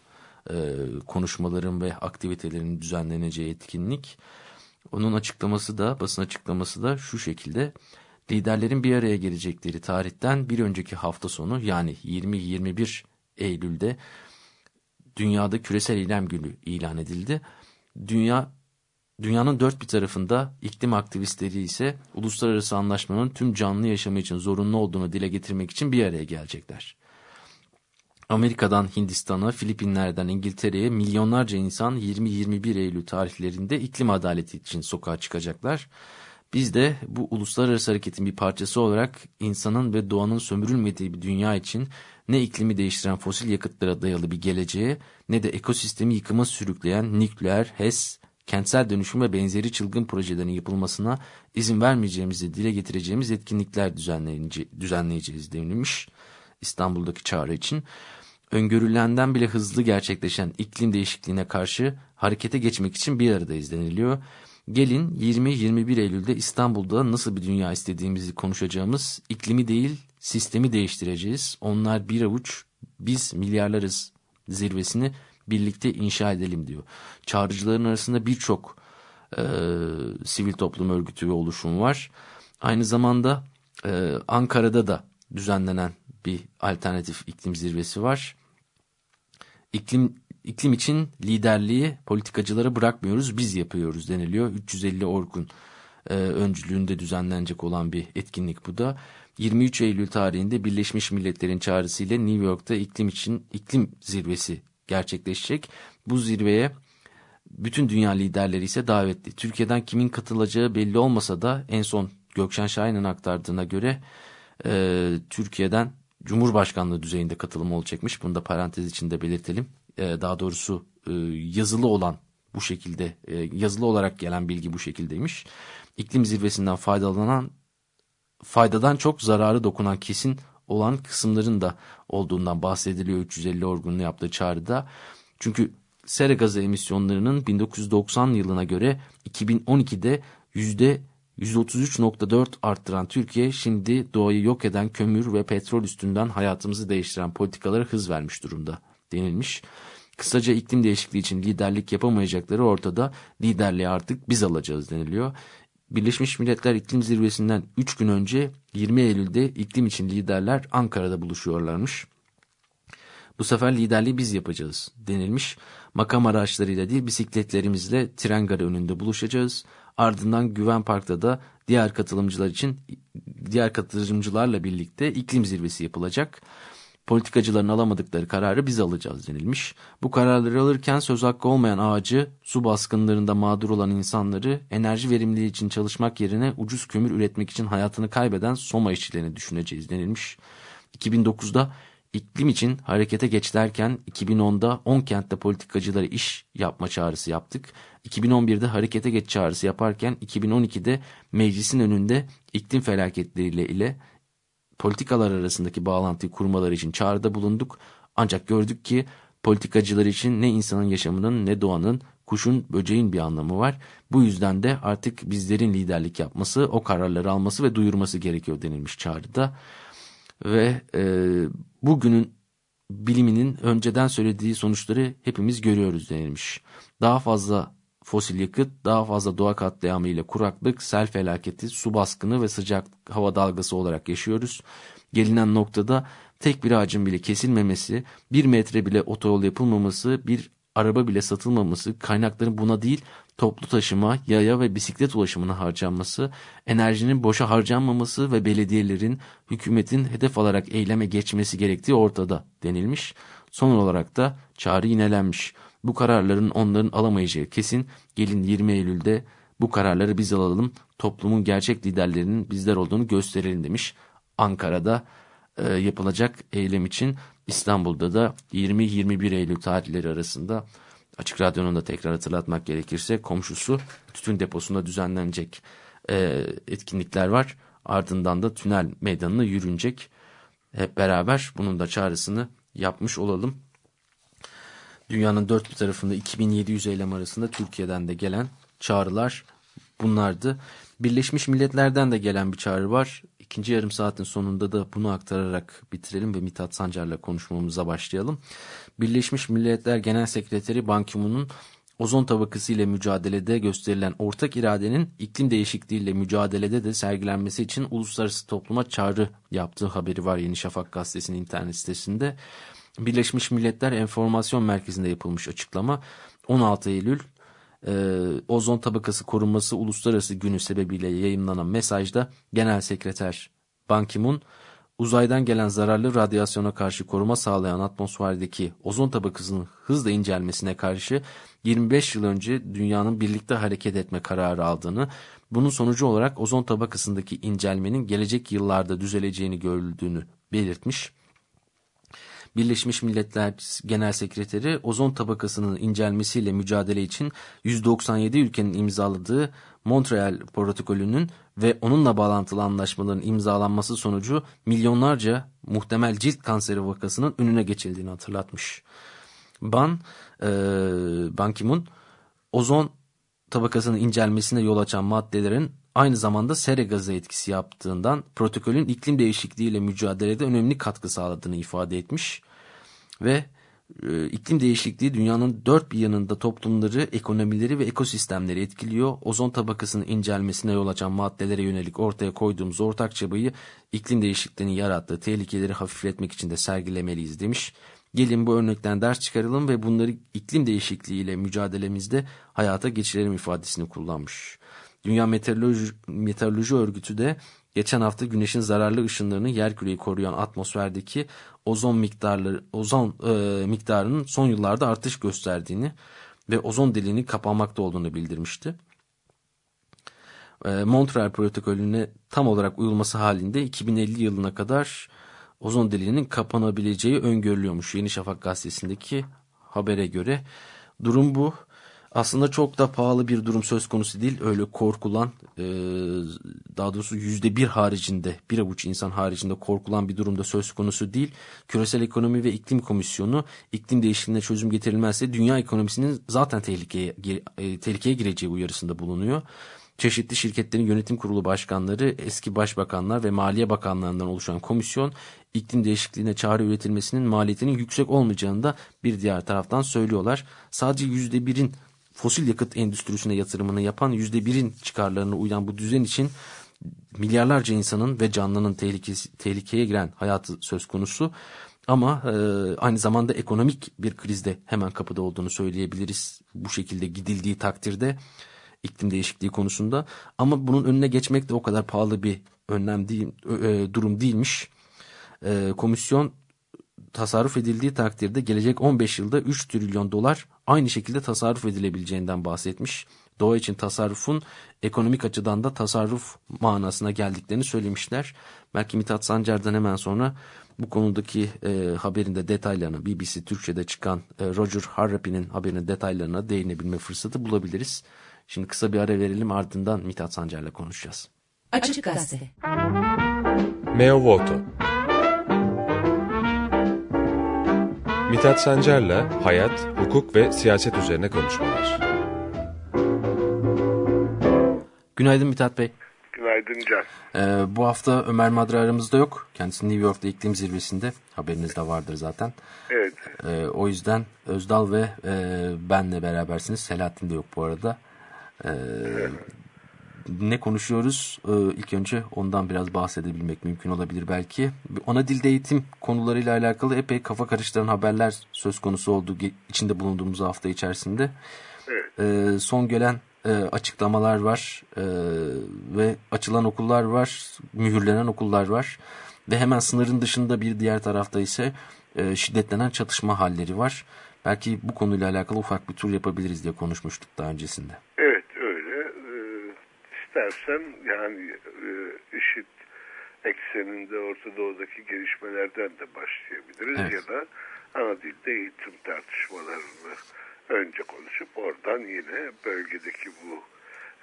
e, konuşmaların ve aktivitelerin düzenleneceği etkinlik. Onun açıklaması da basın açıklaması da şu şekilde. Liderlerin bir araya gelecekleri tarihten bir önceki hafta sonu yani 20-21 Eylül'de dünyada küresel eylem günü ilan edildi. Dünya Dünyanın dört bir tarafında iklim aktivistleri ise uluslararası anlaşmanın tüm canlı yaşamı için zorunlu olduğunu dile getirmek için bir araya gelecekler. Amerika'dan Hindistan'a, Filipinler'den İngiltere'ye milyonlarca insan 20-21 Eylül tarihlerinde iklim adaleti için sokağa çıkacaklar. Biz de bu uluslararası hareketin bir parçası olarak insanın ve doğanın sömürülmediği bir dünya için ne iklimi değiştiren fosil yakıtlara dayalı bir geleceğe ne de ekosistemi yıkıma sürükleyen nükleer, HES, kentsel dönüşüm ve benzeri çılgın projelerin yapılmasına izin vermeyeceğimizi dile getireceğimiz etkinlikler düzenleyeceğiz denilmiş İstanbul'daki çağrı için. Öngörülenden bile hızlı gerçekleşen iklim değişikliğine karşı harekete geçmek için bir aradayız deniliyor. Gelin 20-21 Eylül'de İstanbul'da nasıl bir dünya istediğimizi konuşacağımız iklimi değil sistemi değiştireceğiz. Onlar bir avuç biz milyarlarız zirvesini birlikte inşa edelim diyor. Çağrıcıların arasında birçok e, sivil toplum örgütü ve oluşum var. Aynı zamanda e, Ankara'da da düzenlenen bir alternatif iklim zirvesi var. İklim iklim için liderliği politikacılara bırakmıyoruz biz yapıyoruz deniliyor. 350 Orkun e, öncülüğünde düzenlenecek olan bir etkinlik bu da. 23 Eylül tarihinde Birleşmiş Milletler'in çağrısıyla New York'ta iklim için iklim zirvesi gerçekleşecek. Bu zirveye bütün dünya liderleri ise davetli. Türkiye'den kimin katılacağı belli olmasa da en son Gökşen Şahin'in aktardığına göre e, Türkiye'den Cumhurbaşkanlığı düzeyinde katılım olacakmış. Bunu da parantez içinde belirtelim. E, daha doğrusu e, yazılı olan bu şekilde e, yazılı olarak gelen bilgi bu şekildeymiş. İklim zirvesinden faydalanan faydadan çok zararı dokunan kesin olan kısımların da olduğundan bahsediliyor 350 orgunun yaptığı çağrıda. Çünkü sera gazı emisyonlarının 1990 yılına göre 2012'de yüzde 133.4 arttıran Türkiye şimdi doğayı yok eden kömür ve petrol üstünden hayatımızı değiştiren politikalara hız vermiş durumda denilmiş. Kısaca iklim değişikliği için liderlik yapamayacakları ortada liderliği artık biz alacağız deniliyor. Birleşmiş Milletler İklim Zirvesi'nden 3 gün önce 20 Eylül'de iklim için liderler Ankara'da buluşuyorlarmış. Bu sefer liderliği biz yapacağız denilmiş. Makam araçlarıyla değil bisikletlerimizle tren garı önünde buluşacağız. Ardından Güven Park'ta da diğer katılımcılar için diğer katılımcılarla birlikte iklim zirvesi yapılacak. Politikacıların alamadıkları kararı biz alacağız denilmiş. Bu kararları alırken söz hakkı olmayan ağacı, su baskınlarında mağdur olan insanları, enerji verimliliği için çalışmak yerine ucuz kömür üretmek için hayatını kaybeden Soma işçilerini düşüneceğiz denilmiş. 2009'da iklim için harekete geç derken 2010'da 10 kentte politikacıları iş yapma çağrısı yaptık. 2011'de harekete geç çağrısı yaparken 2012'de meclisin önünde iklim felaketleriyle ile politikalar arasındaki bağlantıyı kurmaları için çağrıda bulunduk. Ancak gördük ki politikacılar için ne insanın yaşamının ne doğanın, kuşun, böceğin bir anlamı var. Bu yüzden de artık bizlerin liderlik yapması, o kararları alması ve duyurması gerekiyor denilmiş çağrıda. Ve e, bugünün biliminin önceden söylediği sonuçları hepimiz görüyoruz denilmiş. Daha fazla fosil yakıt, daha fazla doğa katliamı ile kuraklık, sel felaketi, su baskını ve sıcak hava dalgası olarak yaşıyoruz. Gelinen noktada tek bir ağacın bile kesilmemesi, bir metre bile otoyol yapılmaması, bir araba bile satılmaması, kaynakların buna değil toplu taşıma, yaya ve bisiklet ulaşımına harcanması, enerjinin boşa harcanmaması ve belediyelerin, hükümetin hedef alarak eyleme geçmesi gerektiği ortada denilmiş. Son olarak da çağrı yinelenmiş. Bu kararların onların alamayacağı kesin. Gelin 20 Eylül'de bu kararları biz alalım. Toplumun gerçek liderlerinin bizler olduğunu gösterelim demiş. Ankara'da e, yapılacak eylem için İstanbul'da da 20-21 Eylül tarihleri arasında Açık Radyo'nun da tekrar hatırlatmak gerekirse komşusu tütün deposunda düzenlenecek e, etkinlikler var. Ardından da tünel meydanına yürünecek. Hep beraber bunun da çağrısını yapmış olalım. Dünyanın dört bir tarafında 2700 eylem arasında Türkiye'den de gelen çağrılar bunlardı. Birleşmiş Milletler'den de gelen bir çağrı var. İkinci yarım saatin sonunda da bunu aktararak bitirelim ve Mithat Sancar'la konuşmamıza başlayalım. Birleşmiş Milletler Genel Sekreteri Ban Ki-moon'un ozon tabakası ile mücadelede gösterilen ortak iradenin iklim değişikliği ile mücadelede de sergilenmesi için uluslararası topluma çağrı yaptığı haberi var Yeni Şafak gazetesinin internet sitesinde. Birleşmiş Milletler Enformasyon Merkezi'nde yapılmış açıklama 16 Eylül e, ozon tabakası korunması uluslararası günü sebebiyle yayınlanan mesajda Genel Sekreter Ban Ki-moon uzaydan gelen zararlı radyasyona karşı koruma sağlayan atmosferdeki ozon tabakasının hızla incelmesine karşı 25 yıl önce dünyanın birlikte hareket etme kararı aldığını, bunun sonucu olarak ozon tabakasındaki incelmenin gelecek yıllarda düzeleceğini görüldüğünü belirtmiş. Birleşmiş Milletler Genel Sekreteri ozon tabakasının incelmesiyle mücadele için 197 ülkenin imzaladığı Montreal protokolünün ve onunla bağlantılı anlaşmaların imzalanması sonucu milyonlarca muhtemel cilt kanseri vakasının önüne geçildiğini hatırlatmış. Ban, e, Ban Ki-moon ozon tabakasının incelmesine yol açan maddelerin aynı zamanda sera gazı etkisi yaptığından protokolün iklim değişikliğiyle mücadelede önemli katkı sağladığını ifade etmiş ve e, iklim değişikliği dünyanın dört bir yanında toplumları, ekonomileri ve ekosistemleri etkiliyor. Ozon tabakasının incelmesine yol açan maddelere yönelik ortaya koyduğumuz ortak çabayı iklim değişikliğinin yarattığı tehlikeleri hafifletmek için de sergilemeliyiz demiş. Gelin bu örnekten ders çıkaralım ve bunları iklim değişikliğiyle mücadelemizde hayata geçirelim ifadesini kullanmış. Dünya Meteoroloji, Meteoroloji Örgütü de geçen hafta güneşin zararlı ışınlarını yerküreyi koruyan atmosferdeki ozon miktarları ozon e, miktarının son yıllarda artış gösterdiğini ve ozon deliğinin kapanmakta olduğunu bildirmişti. E, Montreal protokolüne tam olarak uyulması halinde 2050 yılına kadar ozon deliğinin kapanabileceği öngörülüyormuş Yeni Şafak gazetesindeki habere göre. Durum bu. Aslında çok da pahalı bir durum söz konusu değil. Öyle korkulan e, daha doğrusu yüzde bir haricinde bir avuç insan haricinde korkulan bir durumda söz konusu değil. Küresel Ekonomi ve İklim Komisyonu iklim değişikliğine çözüm getirilmezse dünya ekonomisinin zaten tehlikeye, e, tehlikeye gireceği uyarısında bulunuyor. Çeşitli şirketlerin yönetim kurulu başkanları, eski başbakanlar ve maliye bakanlarından oluşan komisyon iklim değişikliğine çare üretilmesinin maliyetinin yüksek olmayacağını da bir diğer taraftan söylüyorlar. Sadece yüzde birin fosil yakıt endüstrisine yatırımını yapan yüzde birin çıkarlarına uyan bu düzen için milyarlarca insanın ve canlının tehlikeye giren hayatı söz konusu. Ama e, aynı zamanda ekonomik bir krizde hemen kapıda olduğunu söyleyebiliriz. Bu şekilde gidildiği takdirde iklim değişikliği konusunda. Ama bunun önüne geçmek de o kadar pahalı bir önlem değil, e, durum değilmiş. E, komisyon tasarruf edildiği takdirde gelecek 15 yılda 3 trilyon dolar aynı şekilde tasarruf edilebileceğinden bahsetmiş. Doğa için tasarrufun ekonomik açıdan da tasarruf manasına geldiklerini söylemişler. Belki Mithat Sancar'dan hemen sonra bu konudaki e, haberin de detaylarına BBC Türkçe'de çıkan e, Roger Harrapi'nin haberinin detaylarına değinebilme fırsatı bulabiliriz. Şimdi kısa bir ara verelim ardından Mithat Sancar'la konuşacağız.
Açık Gazete
Meo Voto Mithat Sancar'la hayat, hukuk ve siyaset üzerine konuşmalar.
Günaydın Mithat Bey.
Günaydın Can.
Ee, bu hafta Ömer Madra aramızda yok. Kendisi New York'ta iklim zirvesinde. Haberiniz de vardır zaten.
Evet.
Ee, o yüzden Özdal ve e, benle berabersiniz. Selahattin de yok bu arada. Ee, ne konuşuyoruz? Ee, ilk önce ondan biraz bahsedebilmek mümkün olabilir belki. Ana dilde eğitim konularıyla alakalı epey kafa karıştıran haberler söz konusu oldu içinde bulunduğumuz hafta içerisinde.
Evet.
Ee, son gelen e, açıklamalar var e, ve açılan okullar var, mühürlenen okullar var ve hemen sınırın dışında bir diğer tarafta ise e, şiddetlenen çatışma halleri var. Belki bu konuyla alakalı ufak bir tur yapabiliriz diye konuşmuştuk daha öncesinde.
İstersen yani e, IŞİD ekseninde Orta Doğu'daki gelişmelerden de başlayabiliriz
Evet.
ya da ana dilde eğitim tartışmalarını önce konuşup oradan yine bölgedeki bu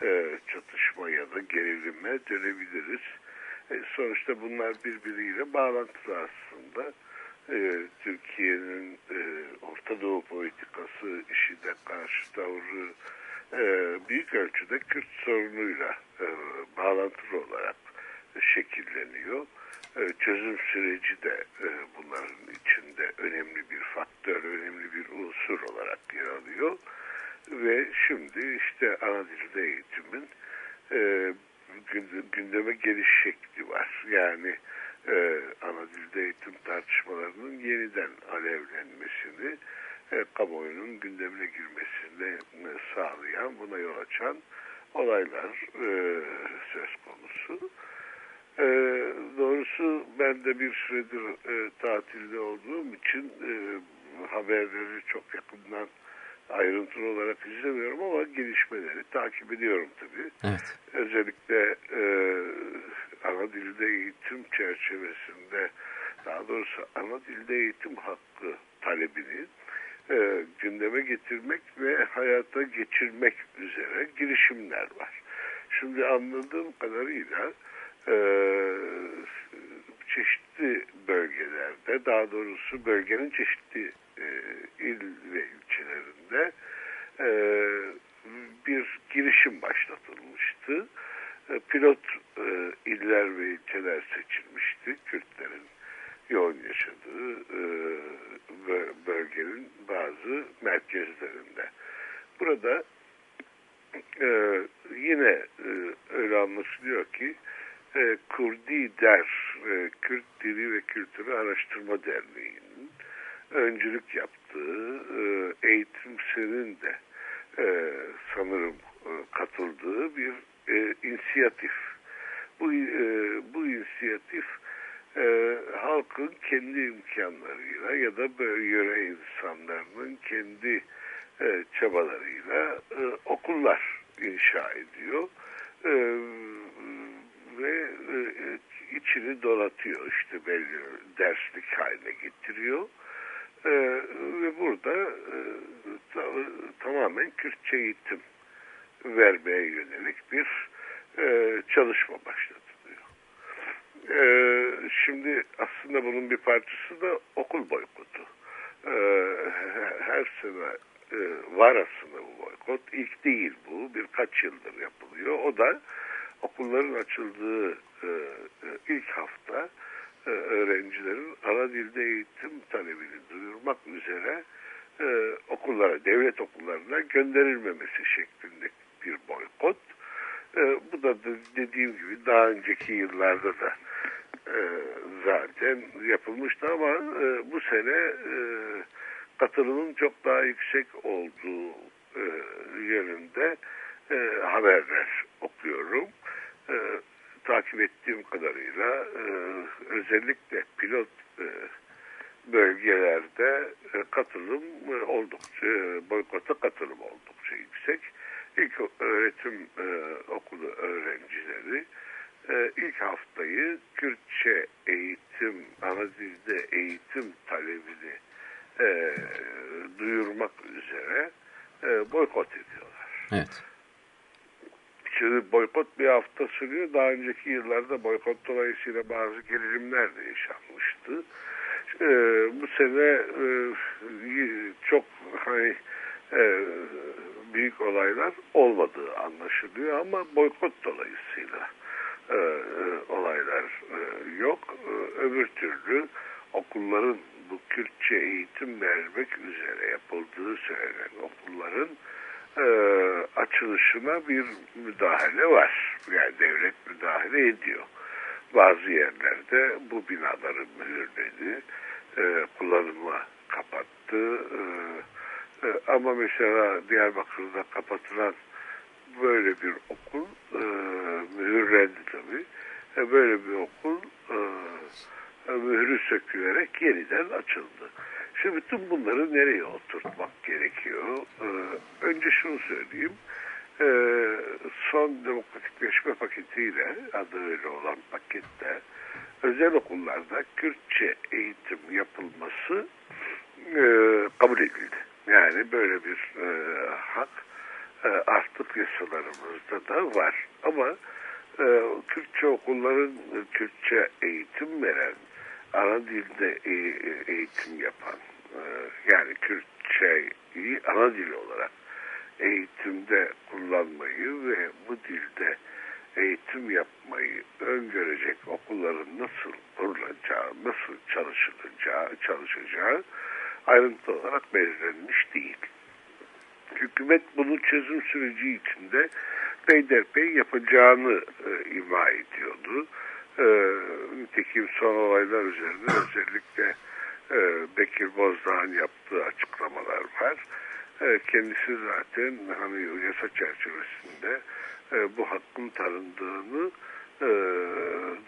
e, çatışma ya da gerilime dönebiliriz. E, sonuçta bunlar birbiriyle bağlantılı aslında. E, Türkiye'nin e, Orta Doğu politikası, IŞİD'e karşı tavrı e, büyük ölçüde Kürt sorunuyla e, bağlantılı olarak şekilleniyor. E, çözüm süreci de e, bunların içinde önemli bir faktör, önemli bir unsur olarak yer alıyor. Ve şimdi işte ana dilde eğitimin e, günde- gündeme geliş şekli var. Yani e, ana dilde eğitim tartışmalarının yeniden alevlenmesini, kamuoyunun gündemine girmesini e, sağlayan, buna yol açan olaylar e, söz konusu. E, doğrusu ben de bir süredir e, tatilde olduğum için e, haberleri çok yakından ayrıntılı olarak izlemiyorum ama gelişmeleri takip ediyorum tabii.
Evet.
Özellikle e, ana dilde eğitim çerçevesinde daha doğrusu ana dilde eğitim hakkı talebini e, gündeme getirmek ve hayata geçirmek üzere girişimler var. Şimdi anladığım kadarıyla e, çeşitli bölgelerde daha doğrusu bölgenin çeşitli e, il ve ilçelerinde e, bir girişim başlatılmıştı. E, pilot e, iller ve ilçeler seçilmişti. Kürtlerin yoğun yaşadığı e, bö- bölgenin bazı merkezlerinde. Burada e, yine e, öyle anlaşılıyor ki e, Kurdi Der, e, Kürt Dili ve Kültürü Araştırma Derneği'nin öncülük yaptığı e, eğitimsenin de e, sanırım e, katıldığı bir e, inisiyatif. Bu, e, bu inisiyatif e, halkın kendi imkanlarıyla ya da böyle yöre insanlarının kendi e, çabalarıyla e, okullar inşa ediyor. E, ve e, içini donatıyor işte belli derslik haline getiriyor. E, ve burada e, ta- tamamen Kürtçe eğitim vermeye yönelik bir e, çalışma başlatılıyor. E, şimdi aslında bunun bir parçası da okul boykotu. E, her sene e, var aslında bu boykot. İlk değil bu. Birkaç yıldır yapılıyor. O da okulların açıldığı e, e, ilk hafta e, öğrencilerin ana dilde eğitim talebini duyurmak üzere e, okullara, devlet okullarına gönderilmemesi şeklinde bir boykot. E, bu da de- dediğim gibi daha önceki yıllarda da zaten yapılmıştı ama e, bu sene e, katılımın çok daha yüksek olduğu e, yönünde e, haberler okuyorum. E, takip ettiğim kadarıyla e, özellikle pilot e, bölgelerde e, katılım e, oldukça, e, boykota katılım oldukça yüksek. İlk öğretim e, okulu öğrencileri e, ilk haftayı Kürtçe eğitim, ana dilde eğitim talebini e, duyurmak üzere e, boykot ediyorlar.
Evet.
Şimdi boykot bir hafta sürüyor. Daha önceki yıllarda boykot dolayısıyla bazı gerilimler de yaşanmıştı. E, bu sene e, çok hani e, büyük olaylar olmadığı anlaşılıyor ama boykot dolayısıyla e, e, olaylar e, yok. E, öbür türlü okulların bu Kürtçe eğitim vermek üzere yapıldığı söylenen okulların e, açılışına bir müdahale var. Yani devlet müdahale ediyor. Bazı yerlerde bu binaları mühürledi, e, kullanıma kapattı. E, e, ama mesela Diyarbakır'da kapatılan böyle bir okul e, mühürlendi tabii. E, böyle bir okul e, e, mührü sökülerek yeniden açıldı. Şimdi bütün bunları nereye oturtmak gerekiyor? E, önce şunu söyleyeyim. E, son demokratikleşme paketiyle adı öyle olan pakette özel okullarda Kürtçe eğitim yapılması e, kabul edildi. Yani böyle bir e, hak e, artık yasalarımızda da var. Ama e, Kürtçe okulların Kürtçe eğitim veren, ana dilde e, eğitim yapan, e, yani Kürtçeyi ana dil olarak eğitimde kullanmayı ve bu dilde eğitim yapmayı öngörecek okulların nasıl kurulacağı, nasıl çalışılacağı, çalışacağı ayrıntı olarak belirlenmiş değil. Hükümet bunun çözüm süreci içinde peyderpey yapacağını e, ima ediyordu. E, nitekim son olaylar üzerinde özellikle e, Bekir Bozdağ'ın yaptığı açıklamalar var. E, kendisi zaten hani yasa çerçevesinde e, bu hakkın tanındığını e,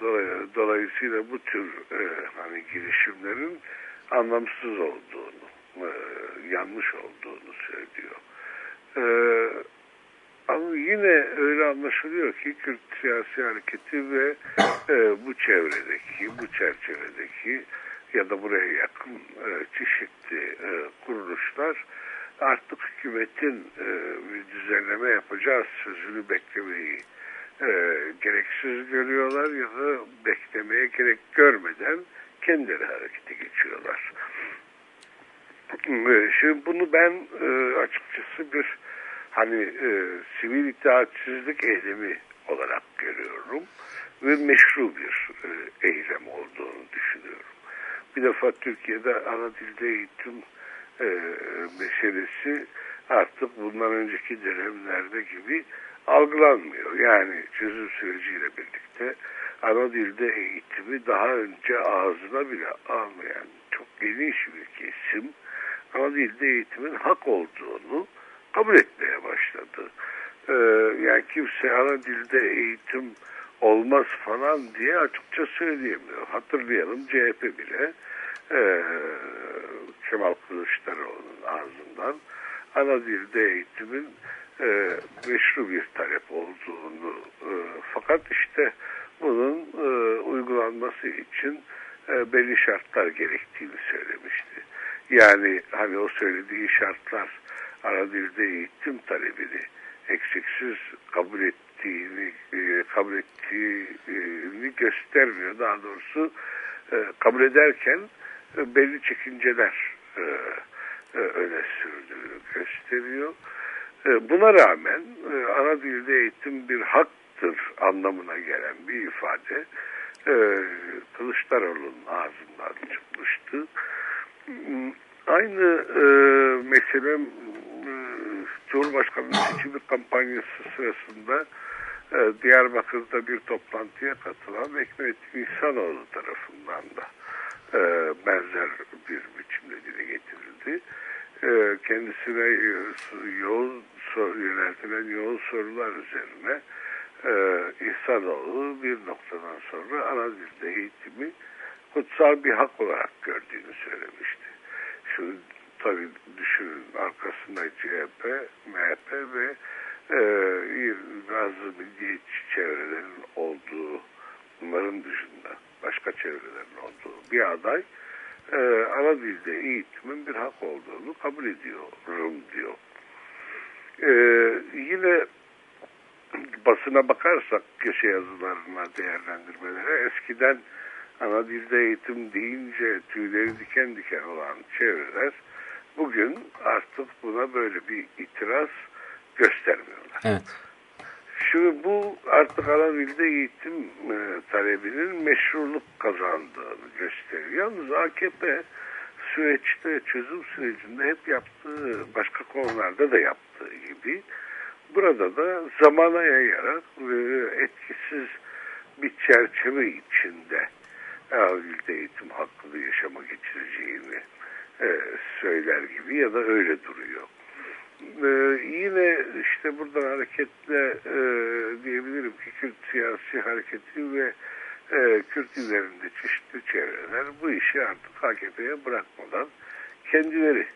dolay dolayısıyla bu tür e, hani girişimlerin anlamsız olduğunu, e, yanlış olduğunu söylüyor. E, ama yine öyle anlaşılıyor ki Kürt siyasi hareketi ve e, bu çevredeki, bu çerçevedeki ya da buraya yakın e, çeşitli e, kuruluşlar artık hükümetin e, bir düzenleme yapacağı sözünü beklemeyi e, gereksiz görüyorlar ya da beklemeye gerek görmeden kendileri harekete geçiyorlar. E, şimdi bunu ben e, açıkçası bir hani e, sivil itaatsizlik eylemi olarak görüyorum ve meşru bir e, eylem olduğunu düşünüyorum. Bir defa Türkiye'de ana dilde eğitim e, meselesi artık bundan önceki dönemlerde gibi algılanmıyor. Yani çözüm süreciyle birlikte ana dilde eğitimi daha önce ağzına bile almayan çok geniş bir kesim ana dilde eğitimin hak olduğunu kabul etmeye kimse ana dilde eğitim olmaz falan diye açıkça söyleyemiyor. Hatırlayalım CHP bile e, Kemal Kılıçdaroğlu'nun ağzından ana dilde eğitimin e, meşru bir talep olduğunu e, fakat işte bunun e, uygulanması için e, belli şartlar gerektiğini söylemişti. Yani hani o söylediği şartlar ana dilde eğitim talebini eksiksiz kabul ettiğini e, kabul ettiğini göstermiyor. Daha doğrusu e, kabul ederken e, belli çekinceler öne sürdüğünü gösteriyor. Buna rağmen ana dilde eğitim bir haktır anlamına gelen bir ifade e, Kılıçdaroğlu'nun ağzından çıkmıştı. Aynı e, mesele Cumhurbaşkanlığı seçimi kampanyası sırasında e, Diyarbakır'da bir toplantıya katılan Ekmet İhsanoğlu tarafından da e, benzer bir biçimde dile getirildi. E, kendisine yoğun yöneltilen yoğun sorular üzerine e, İhsanoğlu bir noktadan sonra ana dilde eğitimi kutsal bir hak olarak gördüğünü söylemişti. Şimdi tabii düşünün arkasında CHP, MHP ve e, bazı milliyetçi çevrelerin olduğu bunların dışında başka çevrelerin olduğu bir aday e, ana dilde eğitimin bir hak olduğunu kabul ediyorum diyor. E, yine basına bakarsak köşe yazılarına değerlendirmelere eskiden ana dilde eğitim deyince tüyleri diken diken olan çevreler bugün artık buna böyle bir itiraz göstermiyorlar.
Evet.
Şimdi bu artık ana dilde eğitim e, talebinin meşruluk kazandığını gösteriyor. Yalnız AKP süreçte, çözüm sürecinde hep yaptığı, başka konularda da yaptığı gibi burada da zamana yayarak e, etkisiz bir çerçeve içinde ana dilde eğitim hakkını yaşama geçireceğini e, söyler gibi ya da öyle duruyor. Ee, yine işte buradan hareketle e, diyebilirim ki Kürt siyasi hareketi ve e, Kürt üzerinde çeşitli çevreler bu işi artık AKP'ye bırakmadan kendileri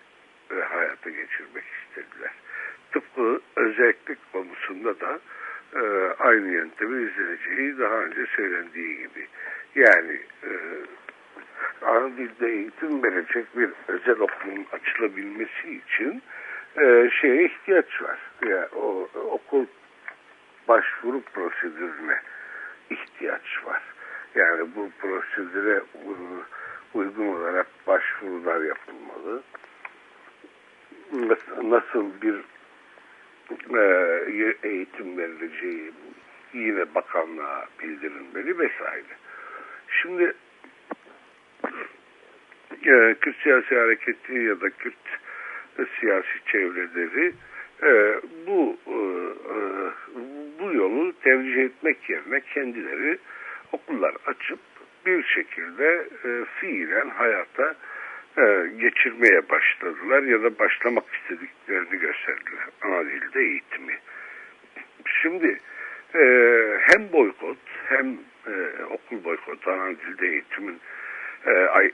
e, hayata geçirmek istediler. Tıpkı özellik konusunda da e, aynı yöntemi izleneceği daha önce söylendiği gibi. Yani e, ana dilde eğitim verecek bir özel okulun açılabilmesi için e, şeye ihtiyaç var. Yani o okul başvuru prosedürüne ihtiyaç var. Yani bu prosedüre uygun olarak başvurular yapılmalı. Nasıl bir e, eğitim verileceği yine bakanlığa bildirilmeli vesaire. Şimdi e, Kürt siyasi hareketi ya da Kürt siyasi çevreleri e, bu e, e, bu yolu tercih etmek yerine kendileri okullar açıp bir şekilde e, fiilen hayata e, geçirmeye başladılar ya da başlamak istediklerini gösterdiler ana dilde eğitimi. Şimdi e, hem boykot hem e, okul boykotu ana dilde eğitimin e,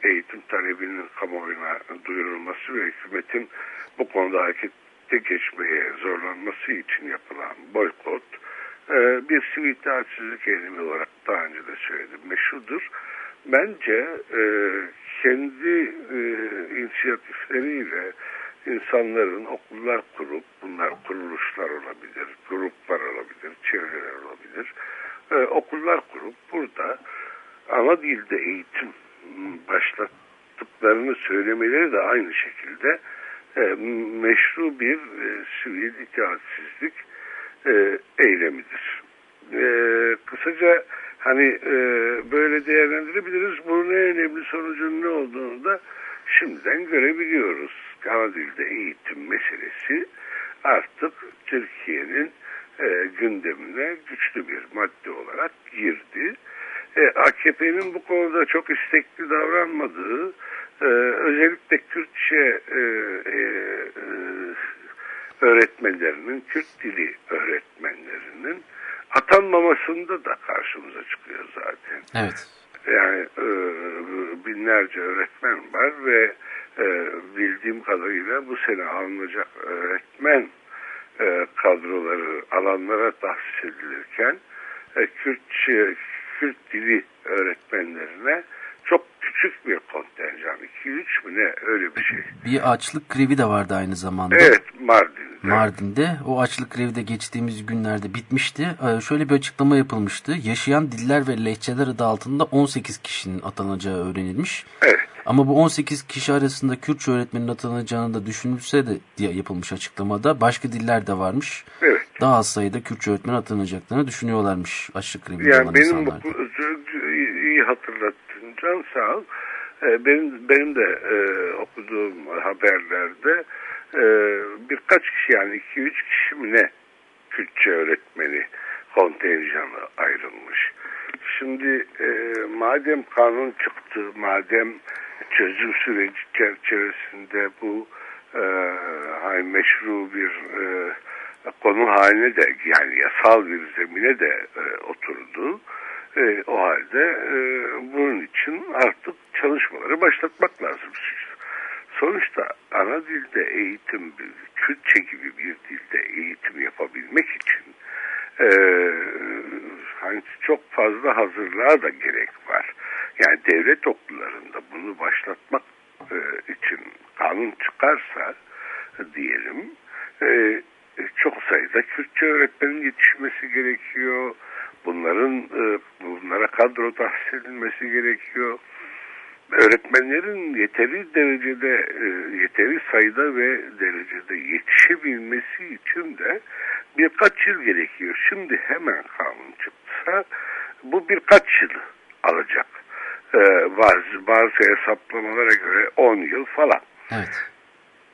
eğitim talebinin kamuoyuna duyurulması ve hükümetin bu konuda harekete geçmeye zorlanması için yapılan boykot e, bir sivil itaatsizlik eylemi olarak daha önce de söyledim meşrudur. Bence e, kendi inisiyatifleriyle insanların okullar kurup, bunlar kuruluşlar olabilir, gruplar olabilir, çevreler olabilir, okullar kurup burada ana dilde eğitim başlattıklarını söylemeleri de aynı şekilde e, meşru bir e, sivil itaatsizlik e, eylemidir. E, kısaca hani e, böyle değerlendirebiliriz. Bunun en önemli sonucunun ne olduğunu da şimdiden görebiliyoruz. Ana dilde eğitim meselesi artık Türkiye'nin e, gündemine güçlü bir madde olarak girdi e, AKP'nin bu konuda çok istekli davranmadığı e, özellikle Kürtçe e, öğretmenlerinin, Kürt dili öğretmenlerinin atanmamasında da karşımıza çıkıyor zaten.
Evet.
Yani e, binlerce öğretmen var ve e, bildiğim kadarıyla bu sene alınacak öğretmen e, kadroları alanlara tahsis edilirken e, Kürtçe, Kürt dili öğretmenlerine çok küçük bir kontenjan. 2-3 mü ne öyle bir şey.
Bir açlık grevi de vardı aynı zamanda.
Evet Mardin'de.
Mardin'de. O açlık grevi de geçtiğimiz günlerde bitmişti. Ee, şöyle bir açıklama yapılmıştı. Yaşayan diller ve lehçeler adı altında 18 kişinin atanacağı öğrenilmiş.
Evet.
Ama bu 18 kişi arasında Kürtçe öğretmenin atanacağını da düşünülse de diye yapılmış açıklamada başka diller de varmış.
Evet.
Daha az sayıda Kürtçe öğretmen atanacaklarını düşünüyorlarmış açlık grevinde
yani
olan
benim
insanlar.
Bu, Can sağ ol. Ee, benim, benim de e, okuduğum haberlerde e, birkaç kişi yani 2-3 kişi mi ne Kürtçe öğretmeni kontenjanı ayrılmış. Şimdi e, madem kanun çıktı, madem çözüm süreci çerçevesinde bu e, hani meşru bir e, konu haline de yani yasal bir zemine de e, oturdu. E, o halde e, bunun için artık çalışmaları başlatmak lazım. Sonuçta ana dilde eğitim, Kürtçe gibi bir dilde eğitim yapabilmek için e, hani çok fazla hazırlığa da gerek var. Yani devlet okullarında bunu başlatmak e, için kanun çıkarsa diyelim e, çok sayıda Kürtçe öğretmenin yetişmesi gerekiyor. Bunların e, bunlara kadro tahsis edilmesi gerekiyor. Öğretmenlerin yeteri derecede, e, yeteri sayıda ve derecede yetişebilmesi için de birkaç yıl gerekiyor. Şimdi hemen kanun çıksa bu birkaç yıl alacak. E, bazı, bazı hesaplamalara göre 10 yıl falan.
Evet.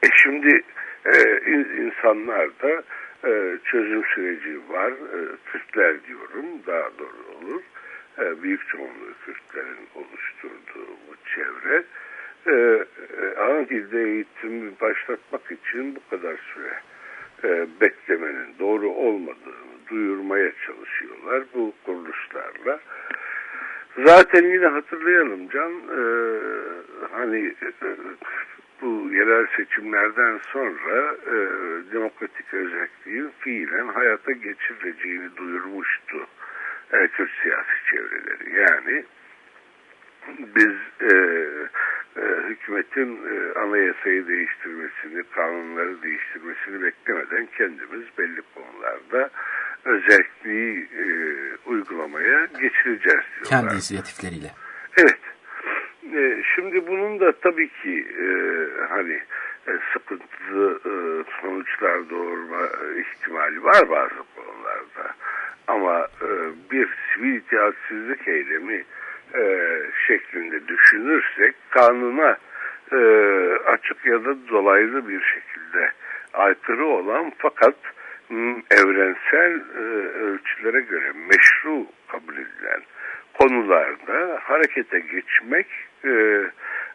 E şimdi e, insanlar da e, çözüm süreci var. E, Kürtler diyorum daha doğru olur. E, büyük çoğunluğu Kürtlerin oluşturduğu bu çevre. E, ana dilde eğitimi başlatmak için bu kadar süre e, beklemenin doğru olmadığını duyurmaya çalışıyorlar bu kuruluşlarla. Zaten yine hatırlayalım Can, e, hani e, bu yerel seçimlerden sonra e, demokratik özelliğin fiilen hayata geçirileceğini duyurmuştu e, Kürt siyasi çevreleri. Yani biz e, e, hükümetin e, anayasayı değiştirmesini, kanunları değiştirmesini beklemeden kendimiz belli konularda özelliği e, uygulamaya geçireceğiz diyorlar.
Kendi inisiyatifleriyle.
Evet. E, şimdi bunun da tabii ki e, hani e, sıkıntılı e, sonuçlar doğurma e, ihtimali var bazı konularda. Ama e, bir sivil itaatsizlik eylemi e, şeklinde düşünürsek kanuna e, açık ya da dolaylı bir şekilde aykırı olan fakat evrensel e, ölçülere göre meşru kabul edilen konularda harekete geçmek e,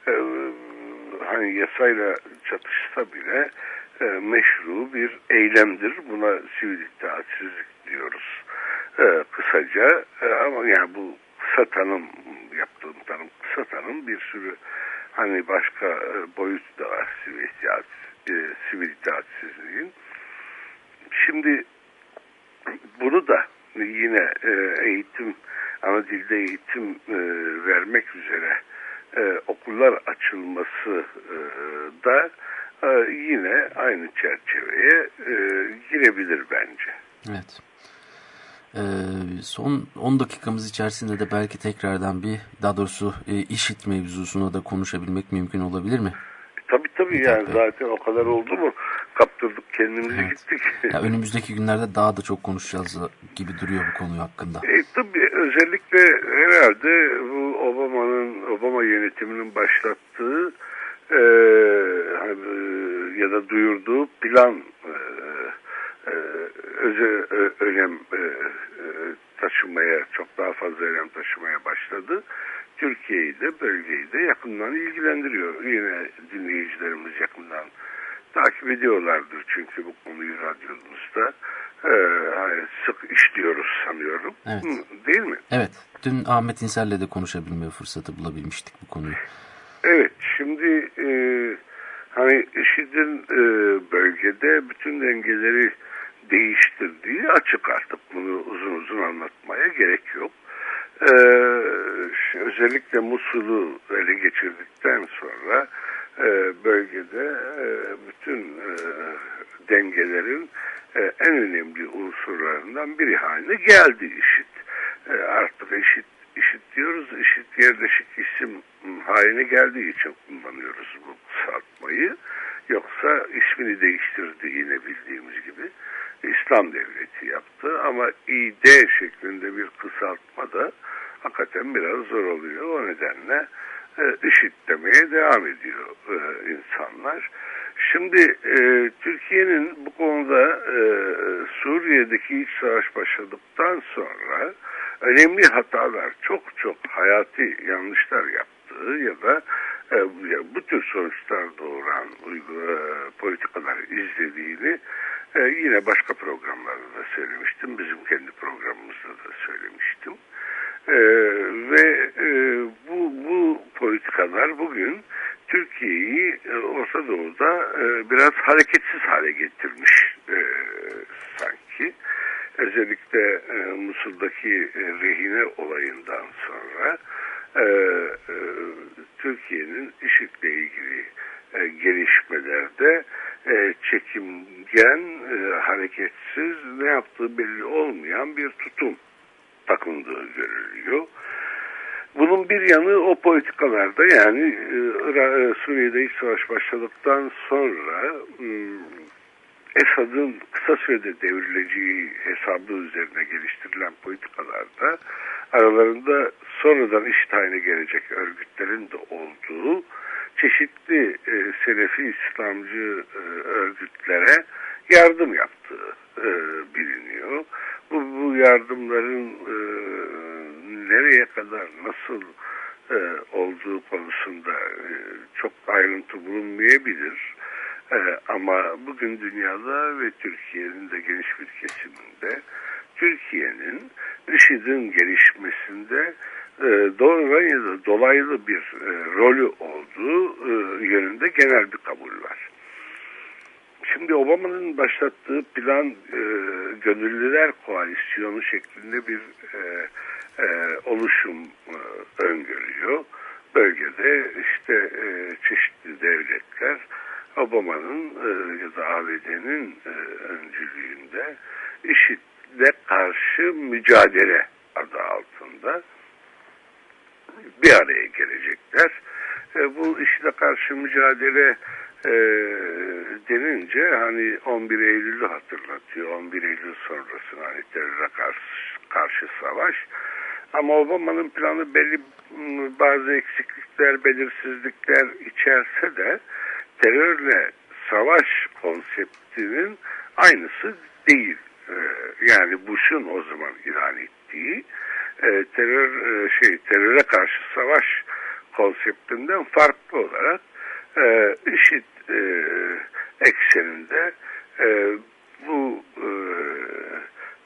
e, hani yasayla çatışsa bile e, meşru bir eylemdir. Buna sivil itaatsizlik diyoruz. E, kısaca e, ama yani bu kısa tanım yaptığım tanım kısa tanım bir sürü hani başka e, boyut da var sivil, itaat, e, sivil itaatsizliğin. Şimdi bunu da yine e, eğitim ana dilde eğitim e, vermek üzere e, okullar açılması e, da e, yine aynı çerçeveye e, girebilir bence.
Evet. Ee, son 10 dakikamız içerisinde de belki tekrardan bir daha doğrusu e, işit mevzusuna da konuşabilmek mümkün olabilir mi?
Tabii tabii yani zaten o kadar oldu mu kaptırdık kendimizi
Evet.
gittik.
Ya önümüzdeki günlerde daha da çok konuşacağız gibi duruyor bu konu hakkında.
E, tabii özellikle herhalde bu Obama'nın Obama yönetiminin başlattığı e, hani, ya da duyurduğu plan e, e, öze, ö- önem e, taşımaya çok daha fazla önem taşımaya başladı. Türkiye'yi de bölgeyi de yakından ilgilendiriyor. Yine dinleyicilerimiz yakından takip ediyorlardır çünkü bu konuyu radyomuzda e, hani sık işliyoruz sanıyorum.
Evet.
Hı, Değil mi?
Evet, dün Ahmet İnsel'le de konuşabilme fırsatı bulabilmiştik bu konuyu.
Evet, şimdi e, hani IŞİD'in e, bölgede bütün dengeleri değiştirdiği açık artık. Bunu uzun uzun anlatmaya gerek yok. E, şu- özellikle Musul'u ele geçirdikten sonra bölgede e, bütün e, dengelerin e, en önemli unsurlarından biri haline geldi IŞİD. E, artık IŞİD, IŞİD diyoruz, IŞİD yerleşik isim haline geldiği için kullanıyoruz bu kısaltmayı. Yoksa ismini değiştirdi yine bildiğimiz gibi. İslam Devleti yaptı ama İD şeklinde bir kısaltma da hakikaten biraz zor oluyor. O nedenle e, IŞİD demeye devam ediyor e, insanlar. Şimdi e, Türkiye'nin bu konuda e, Suriye'deki iç savaş başladıktan sonra önemli hatalar, çok çok hayati yanlışlar yaptığı ya da e, bu tür sonuçlar doğuran uygu, politikalar izlediğini yine başka programlarda da söylemiştim. Bizim kendi programımızda da söylemiştim. E, ve e, bu, bu politikalar bugün Türkiye'yi e, Orta Doğu'da e, biraz hareketsiz hale getirmiş e, sanki. Özellikle e, Musul'daki e, rehine olayından sonra e, e, Türkiye'nin IŞİD'le ilgili e, gelişmelerde e, çekimgen, e, hareketsiz, ne yaptığı belli olmayan bir tutum takındığı görülüyor. Bunun bir yanı o politikalarda yani e, e Suriye'de iç savaş başladıktan sonra hmm, Esad'ın kısa sürede devrileceği hesabı üzerine geliştirilen politikalarda aralarında sonradan iş tayine gelecek örgütlerin de olduğu çeşitli e, Selefi İslamcı e, örgütlere yardım yaptığı e, biliniyor. Bu, bu yardımların e, nereye kadar nasıl e, olduğu konusunda e, çok ayrıntı bulunmayabilir. E, ama bugün dünyada ve Türkiye'nin de geniş bir kesiminde Türkiye'nin IŞİD'in gelişmesinde e, doğrudan ya da dolaylı bir e, rolü olduğu e, yönünde genel bir kabul var. Şimdi Obama'nın başlattığı plan e, gönüllüler koalisyonu şeklinde bir e, e, oluşum e, öngörüyor. Bölgede işte e, çeşitli devletler Obama'nın e, ya da ABD'nin e, öncülüğünde IŞİD'le karşı mücadele adı altında bir araya gelecekler. E, bu IŞİD'e karşı mücadele e, denince hani 11 Eylül'ü hatırlatıyor. 11 Eylül sonrasında hani teröre karşı, karşı savaş. Ama Obama'nın planı belli bazı eksiklikler, belirsizlikler içerse de terörle savaş konseptinin aynısı değil. Ee, yani Bush'un o zaman ilan ettiği e, terör e, şey teröre karşı savaş konseptinden farklı olarak e, IŞİD e, ekseninde e, bu e,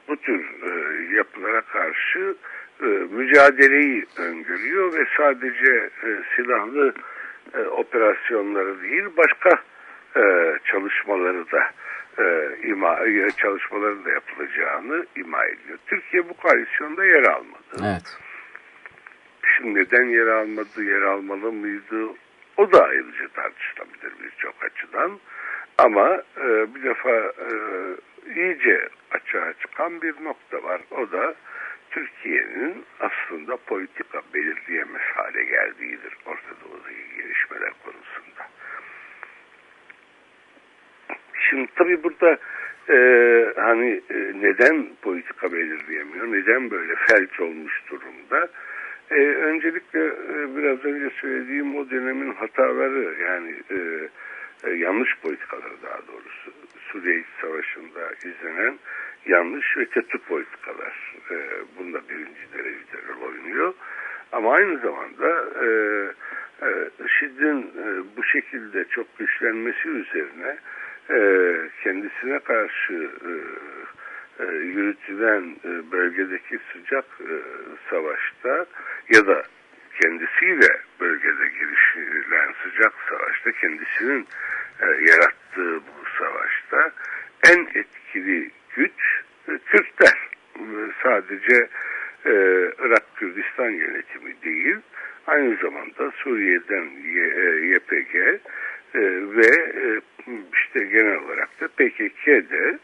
bu tür e, yapılara karşı e, mücadeleyi öngörüyor ve sadece e, silahlı e, operasyonları değil başka e, çalışmaları da e, ima, çalışmaların da yapılacağını ima ediyor. Türkiye bu koalisyonda yer almadı.
Evet.
Şimdi neden yer almadı, yer almalı mıydı? O da ayrıca tartışılabilir birçok açıdan. Ama e, bir defa e, iyice açığa çıkan bir nokta var. O da Türkiye'nin aslında politika belirleyemez hale geldiğidir Orta Doğu'daki gelişmeler konusunda. Şimdi tabii burada e, hani e, neden politika belirleyemiyor, neden böyle felç olmuş durumda? E, öncelikle e, biraz önce söylediğim o dönemin hataları yani e, e, yanlış politikaları daha doğrusu Suriye Savaşı'nda izlenen yanlış ve kötü politikalar e, bunda birinci derecede rol oynuyor. Ama aynı zamanda e, e, IŞİD'in e, bu şekilde çok güçlenmesi üzerine e, kendisine karşı e, e, yürütülen e, bölgedeki sıcak e, savaşta ya da kendisiyle bölgede girişilen sıcak savaşta kendisinin yarattığı bu savaşta en etkili güç e, sadece Irak Kürdistan yönetimi değil, aynı zamanda Suriye'den YPG ve işte genel olarak da PKK'de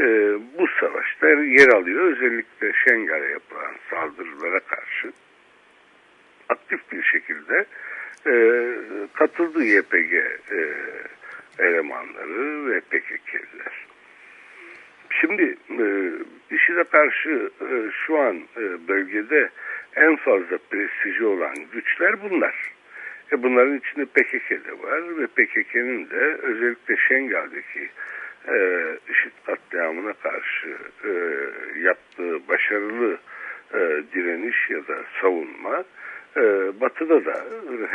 e, bu savaşta yer alıyor. Özellikle Şengal'e yapılan saldırılara karşı aktif bir şekilde e, katıldı YPG e, elemanları ve PKK'liler. Şimdi e, IŞİD'e karşı e, şu an e, bölgede en fazla prestiji olan güçler bunlar. E bunların içinde PKK de var ve PKK'nın de özellikle Şengal'deki e, IŞİD katliamına karşı e, yaptığı başarılı e, direniş ya da savunma e, Batı'da da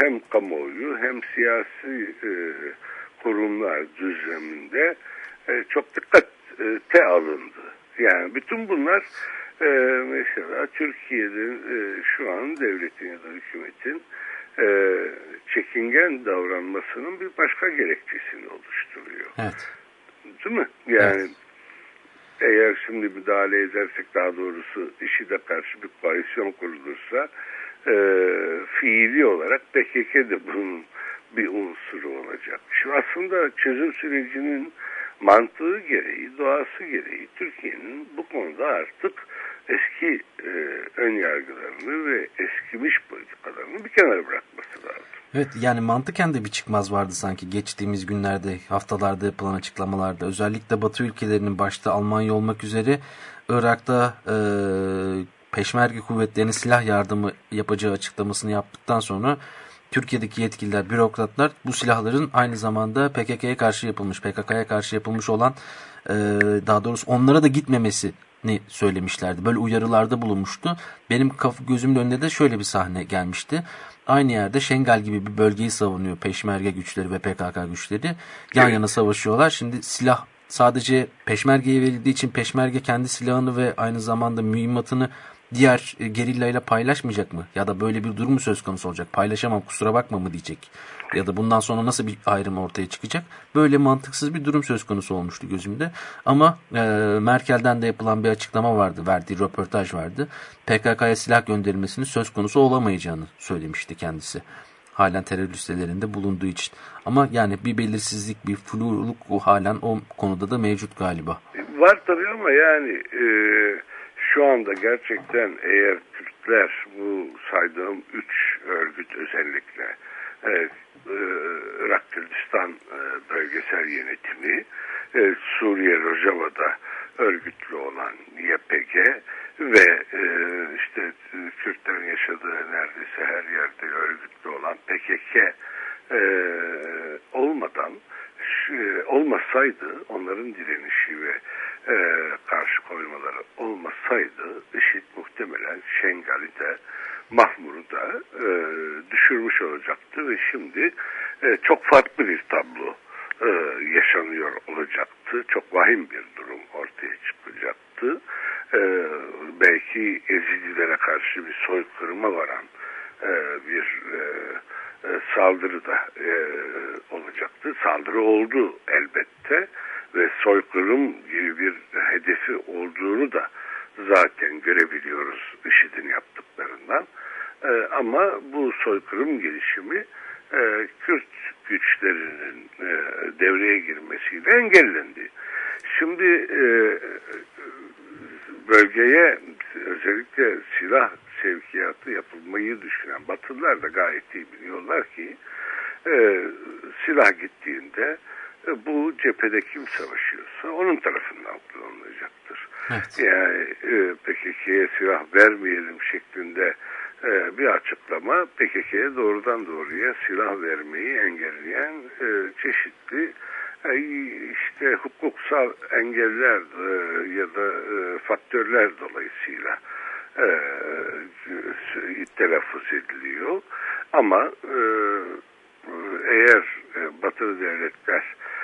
hem kamuoyu hem siyasi e, kurumlar düzleminde e, çok dikkate alındı. Yani bütün bunlar e, mesela Türkiye'de e, şu an devletin ya da hükümetin e, çekingen davranmasının bir başka gerekçesini oluşturuyor.
Evet.
Değil mi? Yani evet. eğer şimdi müdahale edersek daha doğrusu işi de karşı bir koalisyon kurulursa e, fiili olarak PKK de bunun bir unsuru olacak. Şu aslında çözüm sürecinin mantığı gereği, doğası gereği Türkiye'nin bu konuda artık eski e, ön yargılarını ve eskimiş politikalarını bir kenara bırakması lazım.
Evet yani mantıken de bir çıkmaz vardı sanki. Geçtiğimiz günlerde haftalarda yapılan açıklamalarda. Özellikle Batı ülkelerinin başta Almanya olmak üzere Irak'ta e, peşmerge kuvvetlerinin silah yardımı yapacağı açıklamasını yaptıktan sonra Türkiye'deki yetkililer, bürokratlar bu silahların aynı zamanda PKK'ya karşı yapılmış, PKK'ya karşı yapılmış olan e, daha doğrusu onlara da gitmemesini söylemişlerdi. Böyle uyarılarda bulunmuştu. Benim gözümün önünde de şöyle bir sahne gelmişti. Aynı yerde Şengal gibi bir bölgeyi savunuyor Peşmerge güçleri ve PKK güçleri. Yan yana savaşıyorlar. Şimdi silah sadece Peşmerge'ye verildiği için Peşmerge kendi silahını ve aynı zamanda mühimmatını diğer e, gerilla ile paylaşmayacak mı? Ya da böyle bir durum mu söz konusu olacak? Paylaşamam kusura bakma mı diyecek? Ya da bundan sonra nasıl bir ayrım ortaya çıkacak? Böyle mantıksız bir durum söz konusu olmuştu gözümde. Ama e, Merkel'den de yapılan bir açıklama vardı. Verdiği röportaj vardı. PKK'ya silah gönderilmesinin söz konusu olamayacağını söylemişti kendisi. Halen terör listelerinde bulunduğu için. Ama yani bir belirsizlik, bir fluluk halen o konuda da mevcut galiba.
Var tabii ama yani... E şu anda gerçekten eğer Türkler bu saydığım üç örgüt özellikle e, e, Irak Kürdistan e, bölgesel yönetimi, e, Suriye Rojava'da örgütlü olan YPG ve e, işte Kürtlerin yaşadığı neredeyse her yerde örgütlü olan PKK e, olmadan e, olmasaydı onların direnişi ve e, karşı koymaları olmasaydı IŞİD muhtemelen Şengal'i de Mahmur'u da e, düşürmüş olacaktı ve şimdi e, çok farklı bir tablo e, yaşanıyor olacaktı. Çok vahim bir durum ortaya çıkacaktı. E, belki Ezidilere karşı bir soykırıma varan e, bir e, e, saldırı da e, olacaktı. Saldırı oldu elbette ve soykırım gibi bir hedefi olduğunu da zaten görebiliyoruz IŞİD'in yaptıklarından. E, ama bu soykırım gelişimi e, Kürt güçlerinin e, devreye girmesiyle engellendi. Şimdi e, bölgeye özellikle silah sevkiyatı yapılmayı düşünen Batılılar da gayet iyi biliyorlar ki e, silah gittiğinde e, bu cephede kim savaşıyorsa onun tarafından kullanılacaktır. Evet. Yani e, PKK'ye silah vermeyelim şeklinde e, bir açıklama PKK'ye doğrudan doğruya silah vermeyi engelleyen e, çeşitli e, işte hukuksal engeller e, ya da e, faktörler dolayısıyla e, telaffuz ediliyor. Ama e, eğer e, batılı devletler e,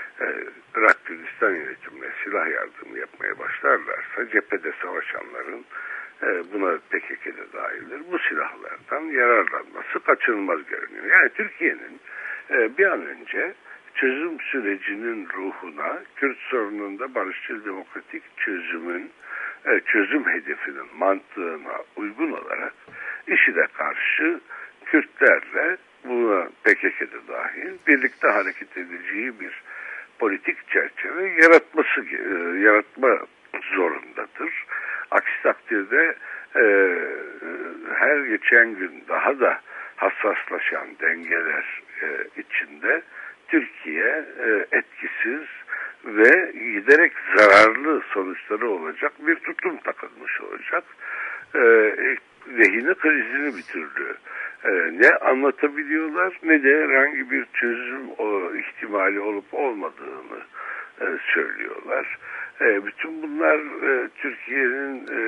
Irak Kürdistan yönetimine silah yardımı yapmaya başlarlarsa cephede savaşanların e, buna PKK de dahildir. Bu silahlardan yararlanması kaçınılmaz görünüyor. Yani Türkiye'nin e, bir an önce çözüm sürecinin ruhuna, Kürt sorununda barışçıl demokratik çözümün e, çözüm hedefinin mantığına uygun olarak işi de karşı Kürtlerle buna PKK'de dahil birlikte hareket edeceği bir politik çerçeve yaratması e, yaratma zorundadır. Aksi takdirde e, her geçen gün daha da hassaslaşan dengeler e, içinde Türkiye e, etkisiz ve giderek zararlı sonuçları olacak bir tutum takılmış olacak. E, rehine krizini bir türlü e, ne anlatabiliyorlar ne de herhangi bir çözüm o, ihtimali olup olmadığını e, söylüyorlar. E, bütün bunlar e, Türkiye'nin e,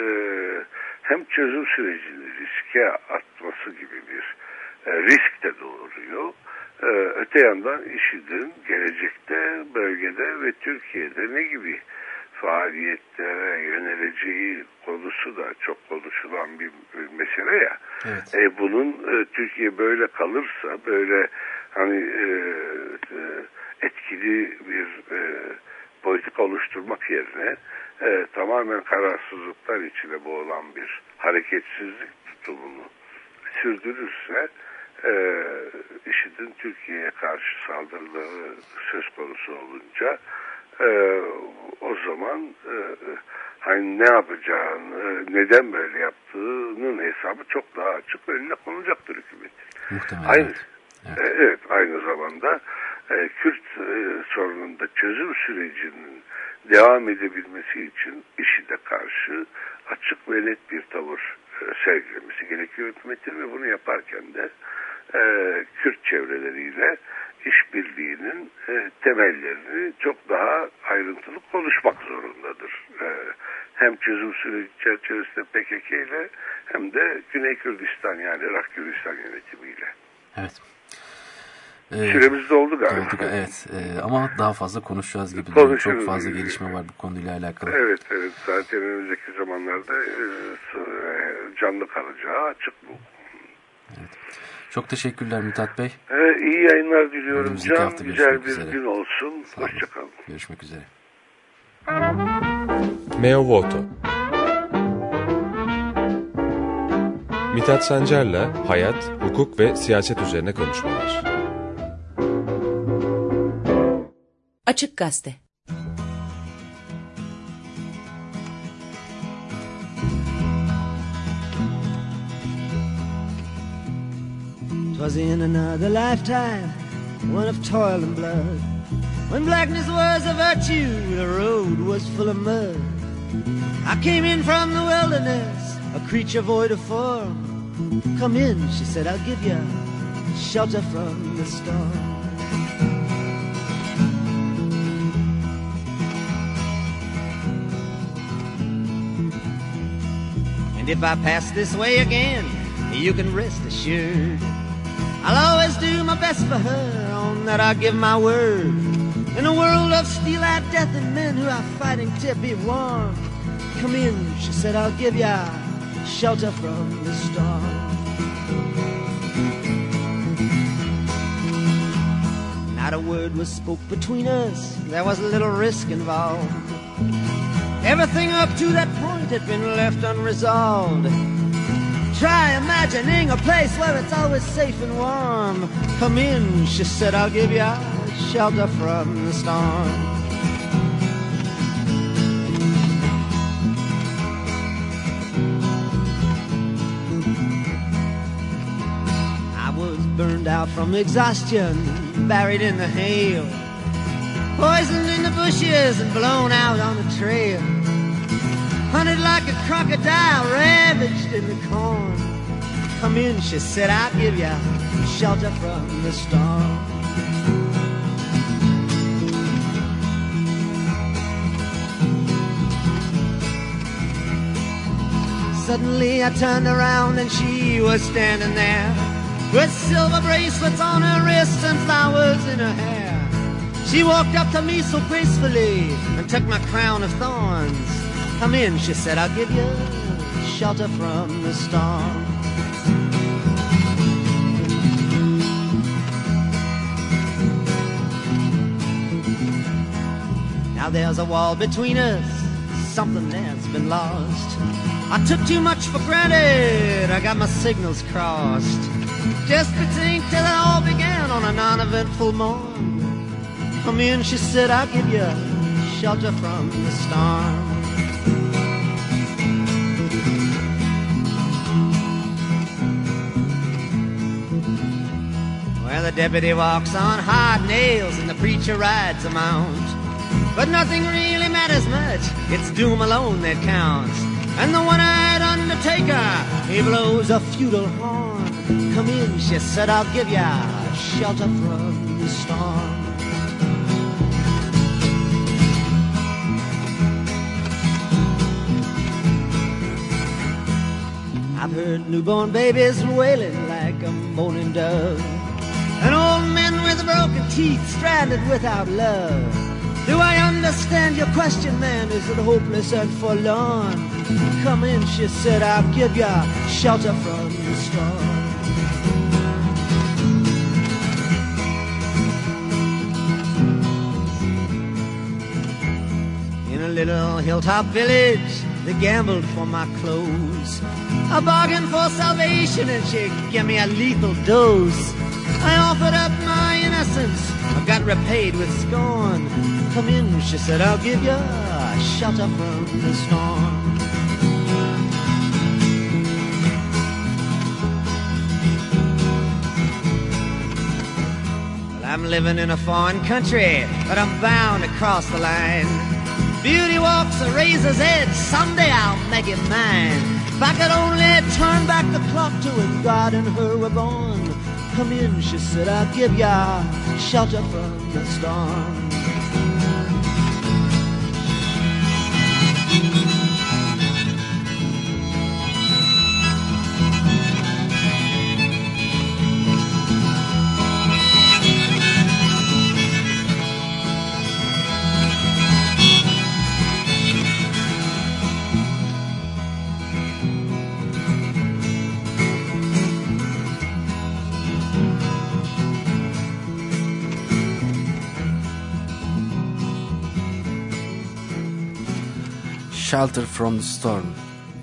hem çözüm sürecini riske atması gibi bir e, risk de doğuruyor. E, öte yandan IŞİD'in gelecekte bölgede ve Türkiye'de ne gibi faaliyetlere yöneleceği konusu da çok konuşulan bir, mesele ya.
Evet.
E, bunun e, Türkiye böyle kalırsa böyle hani e, e, etkili bir e, politika oluşturmak yerine e, tamamen kararsızlıklar içine boğulan bir hareketsizlik tutumunu sürdürürse e, IŞİD'in Türkiye'ye karşı saldırıları söz konusu olunca e, o zaman e, hani ne yapacağını, neden böyle yaptığının hesabı çok daha açık önüne konulacaktır hükümetin.
Muhtemelen.
Aynı,
evet.
evet. evet aynı zamanda e, Kürt e, sorununda çözüm sürecinin devam edebilmesi için IŞİD'e karşı açık ve net bir tavır e, sergilemesi gerekiyor hükümetin ve bunu yaparken de e, Kürt çevreleriyle işbirliğinin e, temellerini çok daha ayrıntılı konuşmak zorundadır. E, hem çözüm süreci çerçevesinde PKK ile hem de Güney Kürdistan yani Irak Kürdistan yönetimiyle.
Evet. Ee,
Süremiz doldu galiba.
Olduk, evet Ee, ama daha fazla konuşacağız gibi.
Konuşuruz.
Çok fazla gelişme var bu konuyla alakalı.
Evet evet zaten önümüzdeki zamanlarda e, s- canlı kalacağı açık bu.
Çok teşekkürler Mithat Bey.
E, iyi yayınlar diliyorum
Önümüzdeki
Can.
hafta
Güzel bir
üzere.
gün olsun. Hoşçakalın.
Görüşmek üzere.
Meo Voto Mithat Sancar'la hayat, hukuk ve siyaset üzerine konuşmalar.
Açık Gazete
Twas in another lifetime, one of toil and blood. When blackness was a virtue, the road was full of mud. I came in from the wilderness, a creature void of form. Come in, she said, I'll give you shelter from the storm. And if I pass this way again, you can rest assured. I'll always do my best for her, on that I give my word. In a world of steel-eyed death and men who are fighting to be warm. Come in, she said, I'll give ya shelter from the storm. Not a word was spoke between us, there was a little risk involved. Everything up to that point had been left unresolved. Try imagining a place where it's always safe and warm. Come in, she said, I'll give you shelter from the storm. I was burned out from exhaustion, buried in the hail, poisoned in the bushes and blown out on the trail. Hunted like a crocodile, ravaged in the corn. Come in, she said, I'll give you shelter from the storm. Suddenly I turned around and she was standing there with silver bracelets on her wrists and flowers in her hair. She walked up to me so gracefully and took my crown of thorns. Come in, she said, I'll give you shelter from the storm. Now there's a wall between us, something that's been lost. I took too much for granted, I got my signals crossed. Just think that it all began on a non-eventful morn. Come in, she said, I'll give you shelter from the storm. The deputy walks on hard nails and the preacher rides a mount. But nothing really matters much, it's doom alone that counts. And the one-eyed undertaker, he blows a feudal horn. Come in, she said, I'll give ya shelter from the storm. I've heard newborn babies wailing like a moaning dove. And old men with broken teeth stranded without love. Do I understand your question, man? Is it hopeless and forlorn? Come in, she said, I'll give you shelter from the storm. In a little hilltop village, they gambled for my clothes. I bargained for salvation and she gave me a lethal dose. I offered up my innocence, I got repaid with scorn. Come in, she said, I'll give you shelter from the storm. Well, I'm living in a foreign country, but I'm bound to cross the line. Beauty walks a razor's edge, someday I'll make it mine. If I could only turn back the clock to when God and her were born. Come in, she said, I'll give ya shelter from the storm.
Shelter from the Storm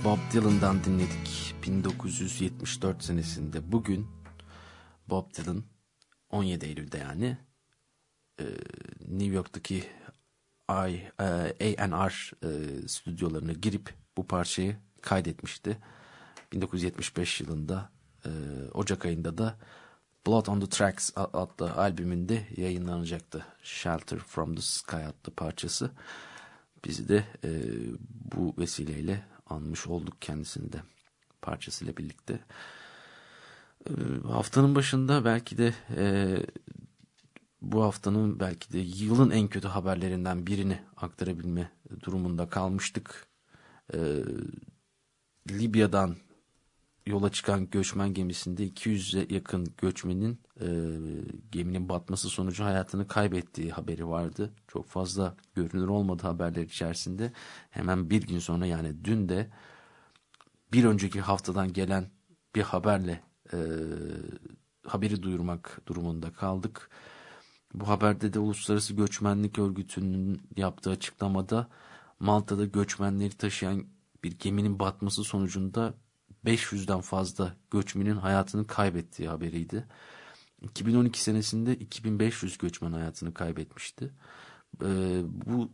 Bob Dylan'dan dinledik. 1974 senesinde bugün Bob Dylan 17 Eylül'de yani e, New York'taki e, A&R e, stüdyolarına girip bu parçayı kaydetmişti. 1975 yılında e, Ocak ayında da Blood on the Tracks adlı albümünde yayınlanacaktı. Shelter from the Sky adlı parçası bizi de e, bu vesileyle anmış olduk kendisini de parçasıyla birlikte. E, haftanın başında belki de e, bu haftanın belki de yılın en kötü haberlerinden birini aktarabilme durumunda kalmıştık. E, Libya'dan yola çıkan göçmen gemisinde 200'e yakın göçmenin e, geminin batması sonucu hayatını kaybettiği haberi vardı. Çok fazla görünür olmadı haberler içerisinde. Hemen bir gün sonra yani dün de bir önceki haftadan gelen bir haberle e, haberi duyurmak durumunda kaldık. Bu haberde de Uluslararası Göçmenlik Örgütü'nün yaptığı açıklamada Malta'da göçmenleri taşıyan bir geminin batması sonucunda 500'den fazla göçmenin hayatını kaybettiği haberiydi. 2012 senesinde 2500 göçmen hayatını kaybetmişti. Ee, bu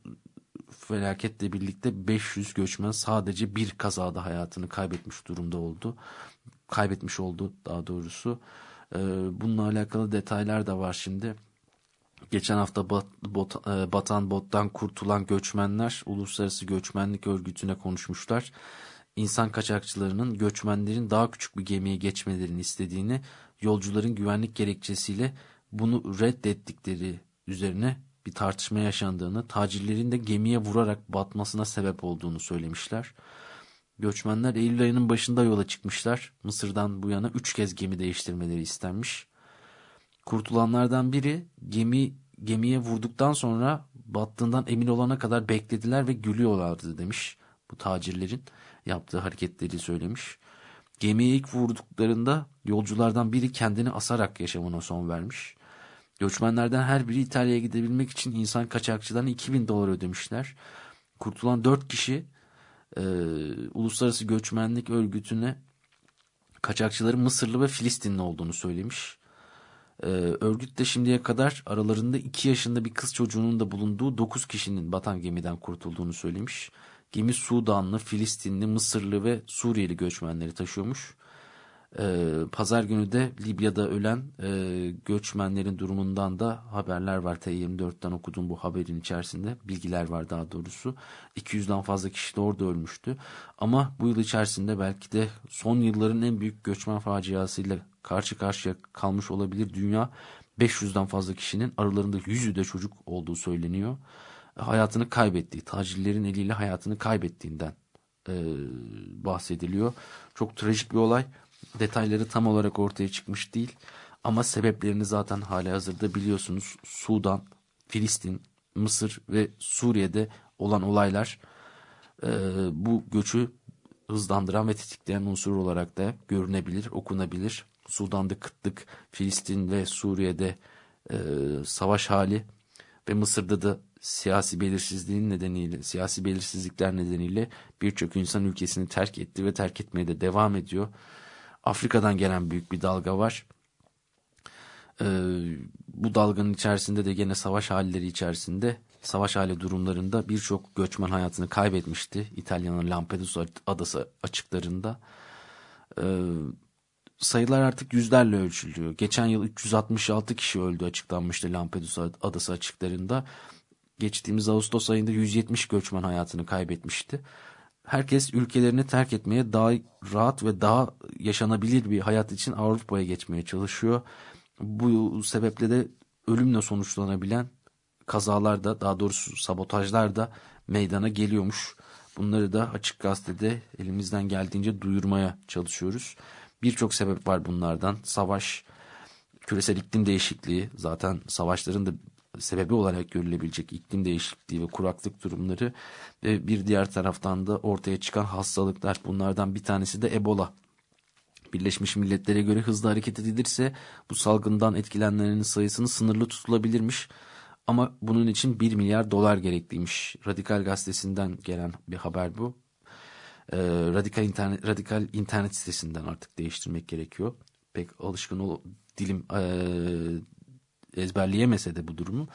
felaketle birlikte 500 göçmen sadece bir kazada hayatını kaybetmiş durumda oldu. Kaybetmiş oldu daha doğrusu. Ee, bununla alakalı detaylar da var şimdi. Geçen hafta bat, bot, e, batan bottan kurtulan göçmenler Uluslararası Göçmenlik Örgütü'ne konuşmuşlar insan kaçakçılarının göçmenlerin daha küçük bir gemiye geçmelerini istediğini, yolcuların güvenlik gerekçesiyle bunu reddettikleri üzerine bir tartışma yaşandığını, tacirlerin de gemiye vurarak batmasına sebep olduğunu söylemişler. Göçmenler Eylül ayının başında yola çıkmışlar. Mısır'dan bu yana üç kez gemi değiştirmeleri istenmiş. Kurtulanlardan biri gemi gemiye vurduktan sonra battığından emin olana kadar beklediler ve gülüyorlardı demiş bu tacirlerin yaptığı hareketleri söylemiş. Gemiye ilk vurduklarında yolculardan biri kendini asarak yaşamına son vermiş. Göçmenlerden her biri İtalya'ya gidebilmek için insan kaçakçılarına 2000 dolar ödemişler. Kurtulan 4 kişi e, Uluslararası Göçmenlik Örgütü'ne kaçakçıların Mısırlı ve Filistinli olduğunu söylemiş. Ee, örgüt de şimdiye kadar aralarında 2 yaşında bir kız çocuğunun da bulunduğu 9 kişinin batan gemiden kurtulduğunu söylemiş. Gemi Sudanlı, Filistinli, Mısırlı ve Suriyeli göçmenleri taşıyormuş. Ee, Pazar günü de Libya'da ölen e, göçmenlerin durumundan da haberler var. T24'ten okudum bu haberin içerisinde. Bilgiler var daha doğrusu. 200'den fazla kişi de orada ölmüştü. Ama bu yıl içerisinde belki de son yılların en büyük göçmen faciasıyla karşı karşıya kalmış olabilir dünya. 500'den fazla kişinin aralarında yüzü de çocuk olduğu söyleniyor. Hayatını kaybettiği, tacirlerin eliyle hayatını kaybettiğinden e, bahsediliyor. Çok trajik bir olay. Detayları tam olarak ortaya çıkmış değil. Ama sebeplerini zaten hali hazırda biliyorsunuz. Sudan, Filistin, Mısır ve Suriye'de olan olaylar e, bu göçü hızlandıran ve tetikleyen unsur olarak da görünebilir, okunabilir. Sudan'da kıtlık, Filistin ve Suriye'de e, savaş hali ve Mısır'da da siyasi belirsizliğin nedeniyle, siyasi belirsizlikler nedeniyle birçok insan ülkesini terk etti ve terk etmeye de devam ediyor. Afrika'dan gelen büyük bir dalga var. Ee, bu dalganın içerisinde de gene savaş halleri içerisinde savaş hali durumlarında birçok göçmen hayatını kaybetmişti. İtalya'nın Lampedusa adası açıklarında. Ee, sayılar artık yüzlerle ölçülüyor. Geçen yıl 366 kişi öldü açıklanmıştı Lampedusa adası açıklarında. Geçtiğimiz Ağustos ayında 170 göçmen hayatını kaybetmişti. Herkes ülkelerini terk etmeye daha rahat ve daha yaşanabilir bir hayat için Avrupa'ya geçmeye çalışıyor. Bu sebeple de ölümle sonuçlanabilen kazalar da daha doğrusu sabotajlar da meydana geliyormuş. Bunları da açık gazetede elimizden geldiğince duyurmaya çalışıyoruz. Birçok sebep var bunlardan. Savaş, küresel iklim değişikliği zaten savaşların da sebebi olarak görülebilecek iklim değişikliği ve kuraklık durumları ve bir diğer taraftan da ortaya çıkan hastalıklar bunlardan bir tanesi de Ebola. Birleşmiş Milletler'e göre hızlı hareket edilirse bu salgından etkilenenlerin sayısını sınırlı tutulabilirmiş. Ama bunun için 1 milyar dolar gerekliymiş. Radikal gazetesinden gelen bir haber bu. Ee, radikal internet radikal internet sitesinden artık değiştirmek gerekiyor. Pek alışkın o dilim e, ezberleyemese de bu durumu.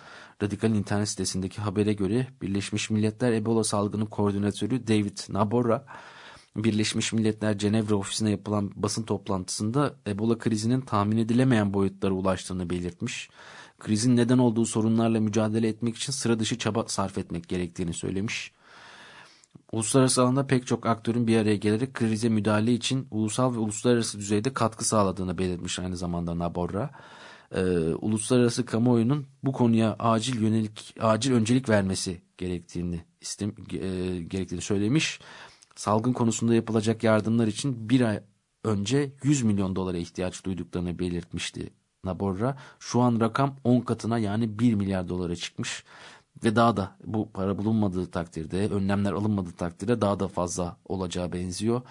Radikal internet sitesindeki habere göre Birleşmiş Milletler Ebola salgını koordinatörü David Naborra Birleşmiş Milletler Cenevre ofisine yapılan basın toplantısında Ebola krizinin tahmin edilemeyen boyutlara ulaştığını belirtmiş. Krizin neden olduğu sorunlarla mücadele etmek için sıra dışı çaba sarf etmek gerektiğini söylemiş. Uluslararası alanda pek çok aktörün bir araya gelerek krize müdahale için ulusal ve uluslararası düzeyde katkı sağladığını belirtmiş aynı zamanda Naborra. Ee, uluslararası kamuoyunun bu konuya acil yönelik acil öncelik vermesi gerektiğini istem e, gerektiğini söylemiş. Salgın konusunda yapılacak yardımlar için bir ay önce 100 milyon dolara ihtiyaç duyduklarını belirtmişti Naborra. Şu an rakam 10 katına yani 1 milyar dolara çıkmış ve daha da bu para bulunmadığı takdirde önlemler alınmadığı takdirde daha da fazla olacağı benziyor.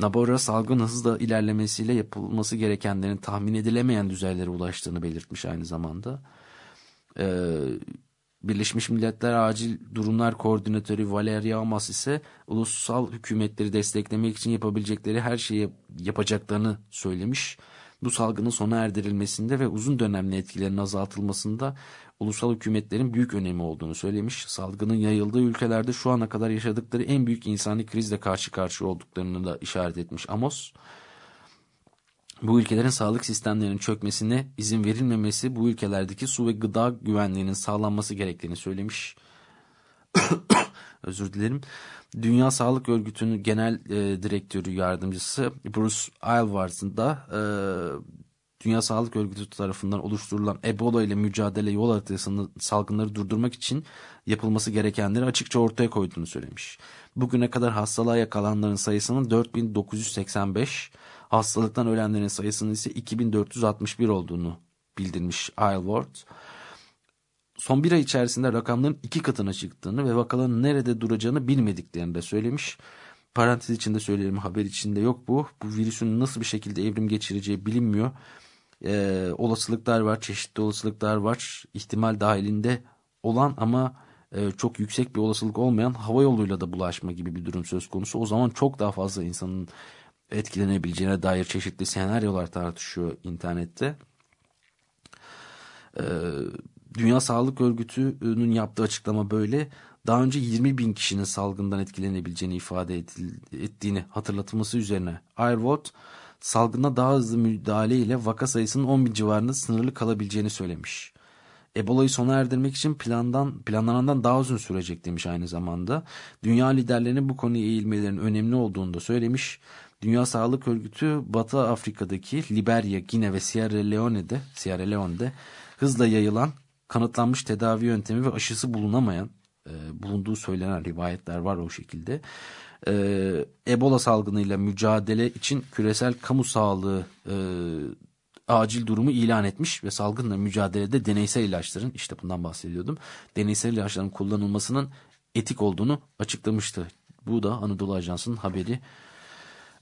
Naborra salgın hızla ilerlemesiyle yapılması gerekenlerin tahmin edilemeyen düzeylere ulaştığını belirtmiş aynı zamanda. Ee, Birleşmiş Milletler Acil Durumlar Koordinatörü Valeria Amas ise ulusal hükümetleri desteklemek için yapabilecekleri her şeyi yapacaklarını söylemiş. Bu salgının sona erdirilmesinde ve uzun dönemli etkilerinin azaltılmasında ulusal hükümetlerin büyük önemi olduğunu söylemiş. Salgının yayıldığı ülkelerde şu ana kadar yaşadıkları en büyük insani krizle karşı karşıya olduklarını da işaret etmiş Amos. Bu ülkelerin sağlık sistemlerinin çökmesine izin verilmemesi bu ülkelerdeki su ve gıda güvenliğinin sağlanması gerektiğini söylemiş. [coughs] Özür dilerim. Dünya Sağlık Örgütü'nün genel e, direktörü yardımcısı Bruce Aylwards'ın da e, Dünya Sağlık Örgütü tarafından oluşturulan Ebola ile mücadele yol haritasını salgınları durdurmak için yapılması gerekenleri açıkça ortaya koyduğunu söylemiş. Bugüne kadar hastalığa yakalananların sayısının 4985, hastalıktan ölenlerin sayısının ise 2461 olduğunu bildirmiş Aylward. Son bir ay içerisinde rakamların iki katına çıktığını ve vakaların nerede duracağını bilmediklerini de söylemiş. Parantez içinde söyleyelim haber içinde yok bu. Bu virüsün nasıl bir şekilde evrim geçireceği bilinmiyor. Ee, olasılıklar var, çeşitli olasılıklar var. İhtimal dahilinde olan ama e, çok yüksek bir olasılık olmayan hava yoluyla da bulaşma gibi bir durum söz konusu. O zaman çok daha fazla insanın etkilenebileceğine dair çeşitli senaryolar tartışıyor internette. Ee, Dünya Sağlık Örgütü'nün yaptığı açıklama böyle. Daha önce 20 bin kişinin salgından etkilenebileceğini ifade ettiğini hatırlatılması üzerine Airwatt salgına daha hızlı müdahale ile vaka sayısının 10 bin civarında sınırlı kalabileceğini söylemiş. Ebola'yı sona erdirmek için plandan planlanandan daha uzun sürecek demiş aynı zamanda. Dünya liderlerinin bu konuya eğilmelerinin önemli olduğunu da söylemiş. Dünya Sağlık Örgütü Batı Afrika'daki Liberya, Gine ve Sierra Leone'de, Sierra Leone'de hızla yayılan kanıtlanmış tedavi yöntemi ve aşısı bulunamayan e, bulunduğu söylenen rivayetler var o şekilde. E, Ebola salgınıyla mücadele için küresel kamu sağlığı e, acil durumu ilan etmiş ve salgınla mücadelede deneysel ilaçların işte bundan bahsediyordum. Deneysel ilaçların kullanılmasının etik olduğunu açıklamıştı. Bu da Anadolu Ajansı'nın haberi.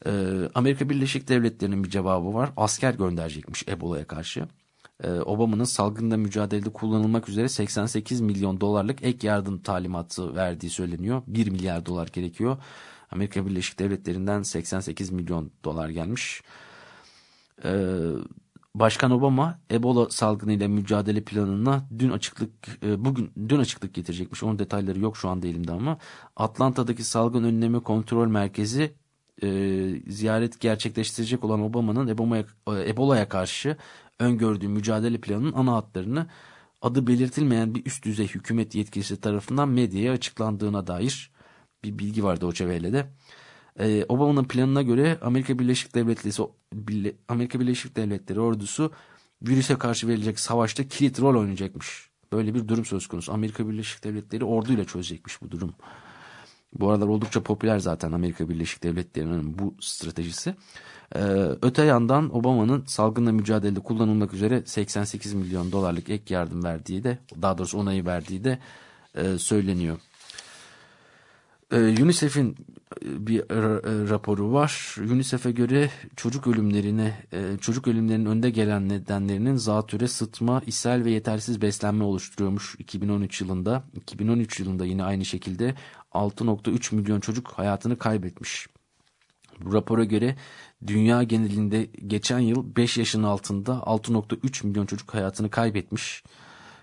Ee, Amerika Birleşik Devletleri'nin bir cevabı var. Asker gönderecekmiş Ebola'ya karşı. Ee, Obama'nın salgınla mücadelede kullanılmak üzere 88 milyon dolarlık ek yardım talimatı verdiği söyleniyor. 1 milyar dolar gerekiyor. Amerika Birleşik Devletleri'nden 88 milyon dolar gelmiş. Ee, Başkan Obama Ebola salgınıyla mücadele planına dün açıklık e, bugün dün açıklık getirecekmiş. Onun detayları yok şu anda elimde ama Atlanta'daki salgın önleme kontrol merkezi e, ziyaret gerçekleştirecek olan Obama'nın Ebola'ya Ebola karşı öngördüğü mücadele planının ana hatlarını adı belirtilmeyen bir üst düzey hükümet yetkilisi tarafından medyaya açıklandığına dair bir bilgi vardı o çevreyle Ee, Obama'nın planına göre Amerika Birleşik Devletleri Amerika Birleşik Devletleri ordusu virüse karşı verilecek savaşta kilit rol oynayacakmış. Böyle bir durum söz konusu. Amerika Birleşik Devletleri orduyla çözecekmiş bu durum. Bu aralar oldukça popüler zaten Amerika Birleşik Devletleri'nin bu stratejisi. Ee, öte yandan Obama'nın salgınla mücadelede kullanılmak üzere 88 milyon dolarlık ek yardım verdiği de daha doğrusu onayı verdiği de e, söyleniyor. Ee, UNICEF'in e, bir raporu var. UNICEF'e göre çocuk ölümlerine, e, çocuk ölümlerinin önde gelen nedenlerinin zatüre, sıtma, ishal ve yetersiz beslenme oluşturuyormuş 2013 yılında. 2013 yılında yine aynı şekilde 6.3 milyon çocuk hayatını kaybetmiş. Bu rapora göre dünya genelinde geçen yıl 5 yaşın altında 6.3 milyon çocuk hayatını kaybetmiş.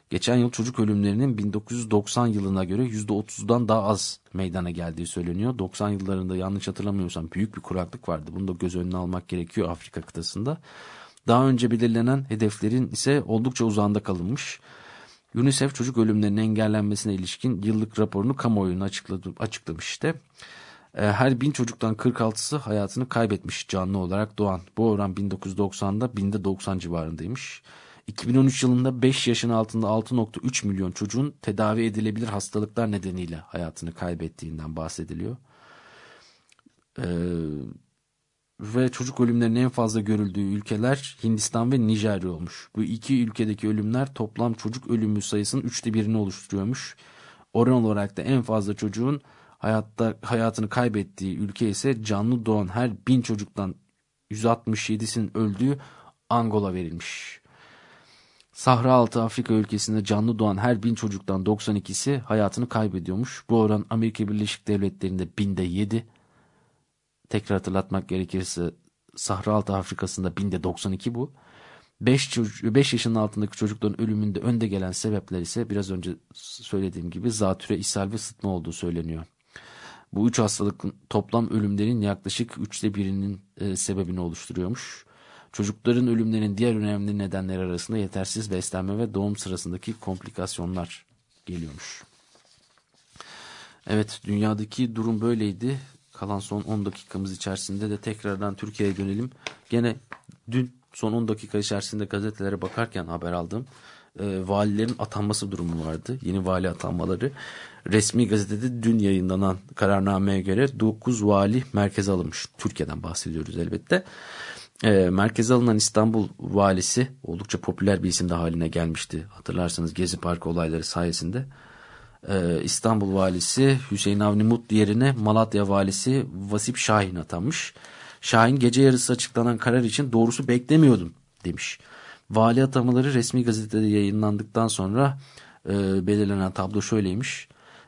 Geçen yıl çocuk ölümlerinin 1990 yılına göre %30'dan daha az meydana geldiği söyleniyor. 90 yıllarında yanlış hatırlamıyorsam büyük bir kuraklık vardı. Bunu da göz önüne almak gerekiyor Afrika kıtasında. Daha önce belirlenen hedeflerin ise oldukça uzağında kalınmış. UNICEF çocuk ölümlerinin engellenmesine ilişkin yıllık raporunu kamuoyuna açıkladı, açıklamış işte. Ee, her bin çocuktan 46'sı hayatını kaybetmiş canlı olarak doğan. Bu oran 1990'da binde 90 civarındaymış. 2013 yılında 5 yaşın altında 6.3 milyon çocuğun tedavi edilebilir hastalıklar nedeniyle hayatını kaybettiğinden bahsediliyor. Ee, ve çocuk ölümlerinin en fazla görüldüğü ülkeler Hindistan ve Nijerya olmuş. Bu iki ülkedeki ölümler toplam çocuk ölümü sayısının üçte birini oluşturuyormuş. Oran olarak da en fazla çocuğun hayatta hayatını kaybettiği ülke ise canlı doğan her bin çocuktan 167'sinin öldüğü Angola verilmiş. Sahra altı Afrika ülkesinde canlı doğan her bin çocuktan 92'si hayatını kaybediyormuş. Bu oran Amerika Birleşik Devletleri'nde binde 7. Tekrar hatırlatmak gerekirse Sahra altı Afrika'sında binde 92 bu. 5, 5 yaşının altındaki çocukların ölümünde önde gelen sebepler ise biraz önce söylediğim gibi zatüre, ishal ve sıtma olduğu söyleniyor. Bu üç hastalıkın toplam ölümlerin yaklaşık üçte birinin e, sebebini oluşturuyormuş. Çocukların ölümlerinin diğer önemli nedenler arasında yetersiz beslenme ve doğum sırasındaki komplikasyonlar geliyormuş. Evet dünyadaki durum böyleydi. Kalan son 10 dakikamız içerisinde de tekrardan Türkiye'ye dönelim. Gene dün son 10 dakika içerisinde gazetelere bakarken haber aldım. E, valilerin atanması durumu vardı. Yeni vali atanmaları. Resmi gazetede dün yayınlanan kararnameye göre 9 vali merkeze alınmış. Türkiye'den bahsediyoruz elbette e, merkeze alınan İstanbul valisi oldukça popüler bir isim de haline gelmişti. Hatırlarsanız Gezi Parkı olayları sayesinde. E, İstanbul valisi Hüseyin Avni Mutlu yerine Malatya valisi Vasip Şahin atanmış. Şahin gece yarısı açıklanan karar için doğrusu beklemiyordum demiş. Vali atamaları resmi gazetede yayınlandıktan sonra e, belirlenen tablo şöyleymiş.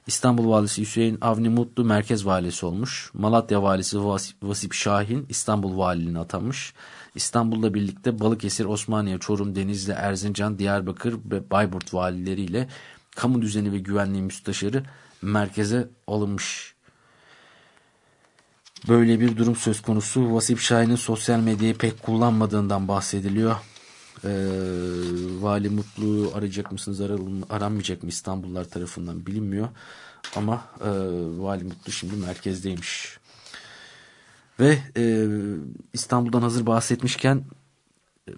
İstanbul Valisi Hüseyin Avni Mutlu merkez valisi olmuş. Malatya Valisi Vasip Şahin İstanbul Valiliğine atanmış. İstanbul'la birlikte Balıkesir, Osmaniye, Çorum, Denizli, Erzincan, Diyarbakır ve Bayburt valileriyle kamu düzeni ve güvenliği müsteşarı merkeze alınmış. Böyle bir durum söz konusu. Vasip Şahin'in sosyal medyayı pek kullanmadığından bahsediliyor. Ee, Vali Mutlu'yu arayacak mısınız aranmayacak mı İstanbullular tarafından bilinmiyor. Ama e, Vali Mutlu şimdi merkezdeymiş. Ve e, İstanbul'dan hazır bahsetmişken e,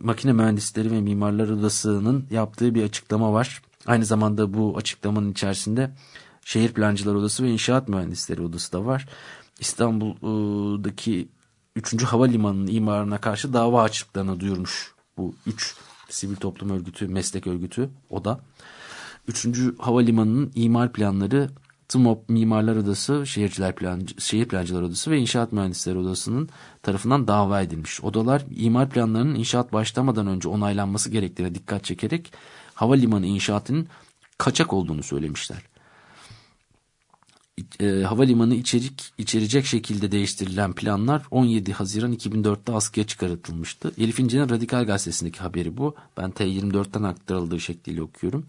Makine Mühendisleri ve Mimarlar Odası'nın yaptığı bir açıklama var. Aynı zamanda bu açıklamanın içerisinde Şehir Plancılar Odası ve İnşaat Mühendisleri Odası da var. İstanbul'daki 3. Havalimanı'nın imarına karşı dava açtıklarını duyurmuş bu 3 sivil toplum örgütü, meslek örgütü o da. 3. Havalimanı'nın imar planları TMOP Mimarlar Odası, Şehirciler Plancı, Şehir Plancılar Odası ve İnşaat Mühendisleri Odası'nın tarafından dava edilmiş. Odalar imar planlarının inşaat başlamadan önce onaylanması gerektiğine dikkat çekerek havalimanı inşaatının kaçak olduğunu söylemişler. E, havalimanı içerik içerecek şekilde değiştirilen planlar 17 Haziran 2004'te askıya çıkartılmıştı. Elif İnce'nin Radikal Gazetesi'ndeki haberi bu. Ben T24'ten aktarıldığı şekliyle okuyorum.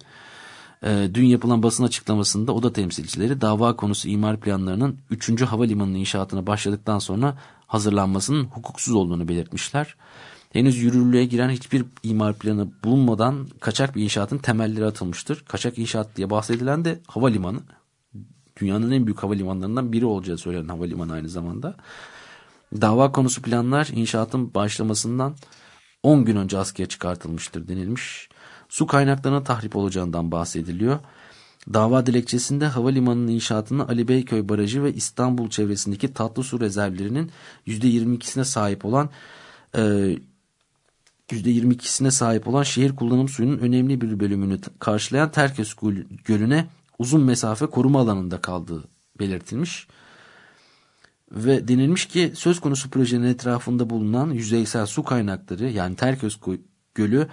E, dün yapılan basın açıklamasında oda temsilcileri dava konusu imar planlarının 3. havalimanının inşaatına başladıktan sonra hazırlanmasının hukuksuz olduğunu belirtmişler. Henüz yürürlüğe giren hiçbir imar planı bulunmadan kaçak bir inşaatın temelleri atılmıştır. Kaçak inşaat diye bahsedilen de havalimanı. Dünyanın en büyük havalimanlarından biri olacağı söylenen havalimanı aynı zamanda. Dava konusu planlar inşaatın başlamasından 10 gün önce askıya çıkartılmıştır denilmiş. Su kaynaklarına tahrip olacağından bahsediliyor. Dava dilekçesinde havalimanının inşaatını Ali Beyköy Barajı ve İstanbul çevresindeki tatlı su rezervlerinin %22'sine sahip olan e, %22'sine sahip olan şehir kullanım suyunun önemli bir bölümünü karşılayan Terköz Gölü'ne uzun mesafe koruma alanında kaldığı belirtilmiş. Ve denilmiş ki söz konusu projenin etrafında bulunan yüzeysel su kaynakları yani Terköz Gölü,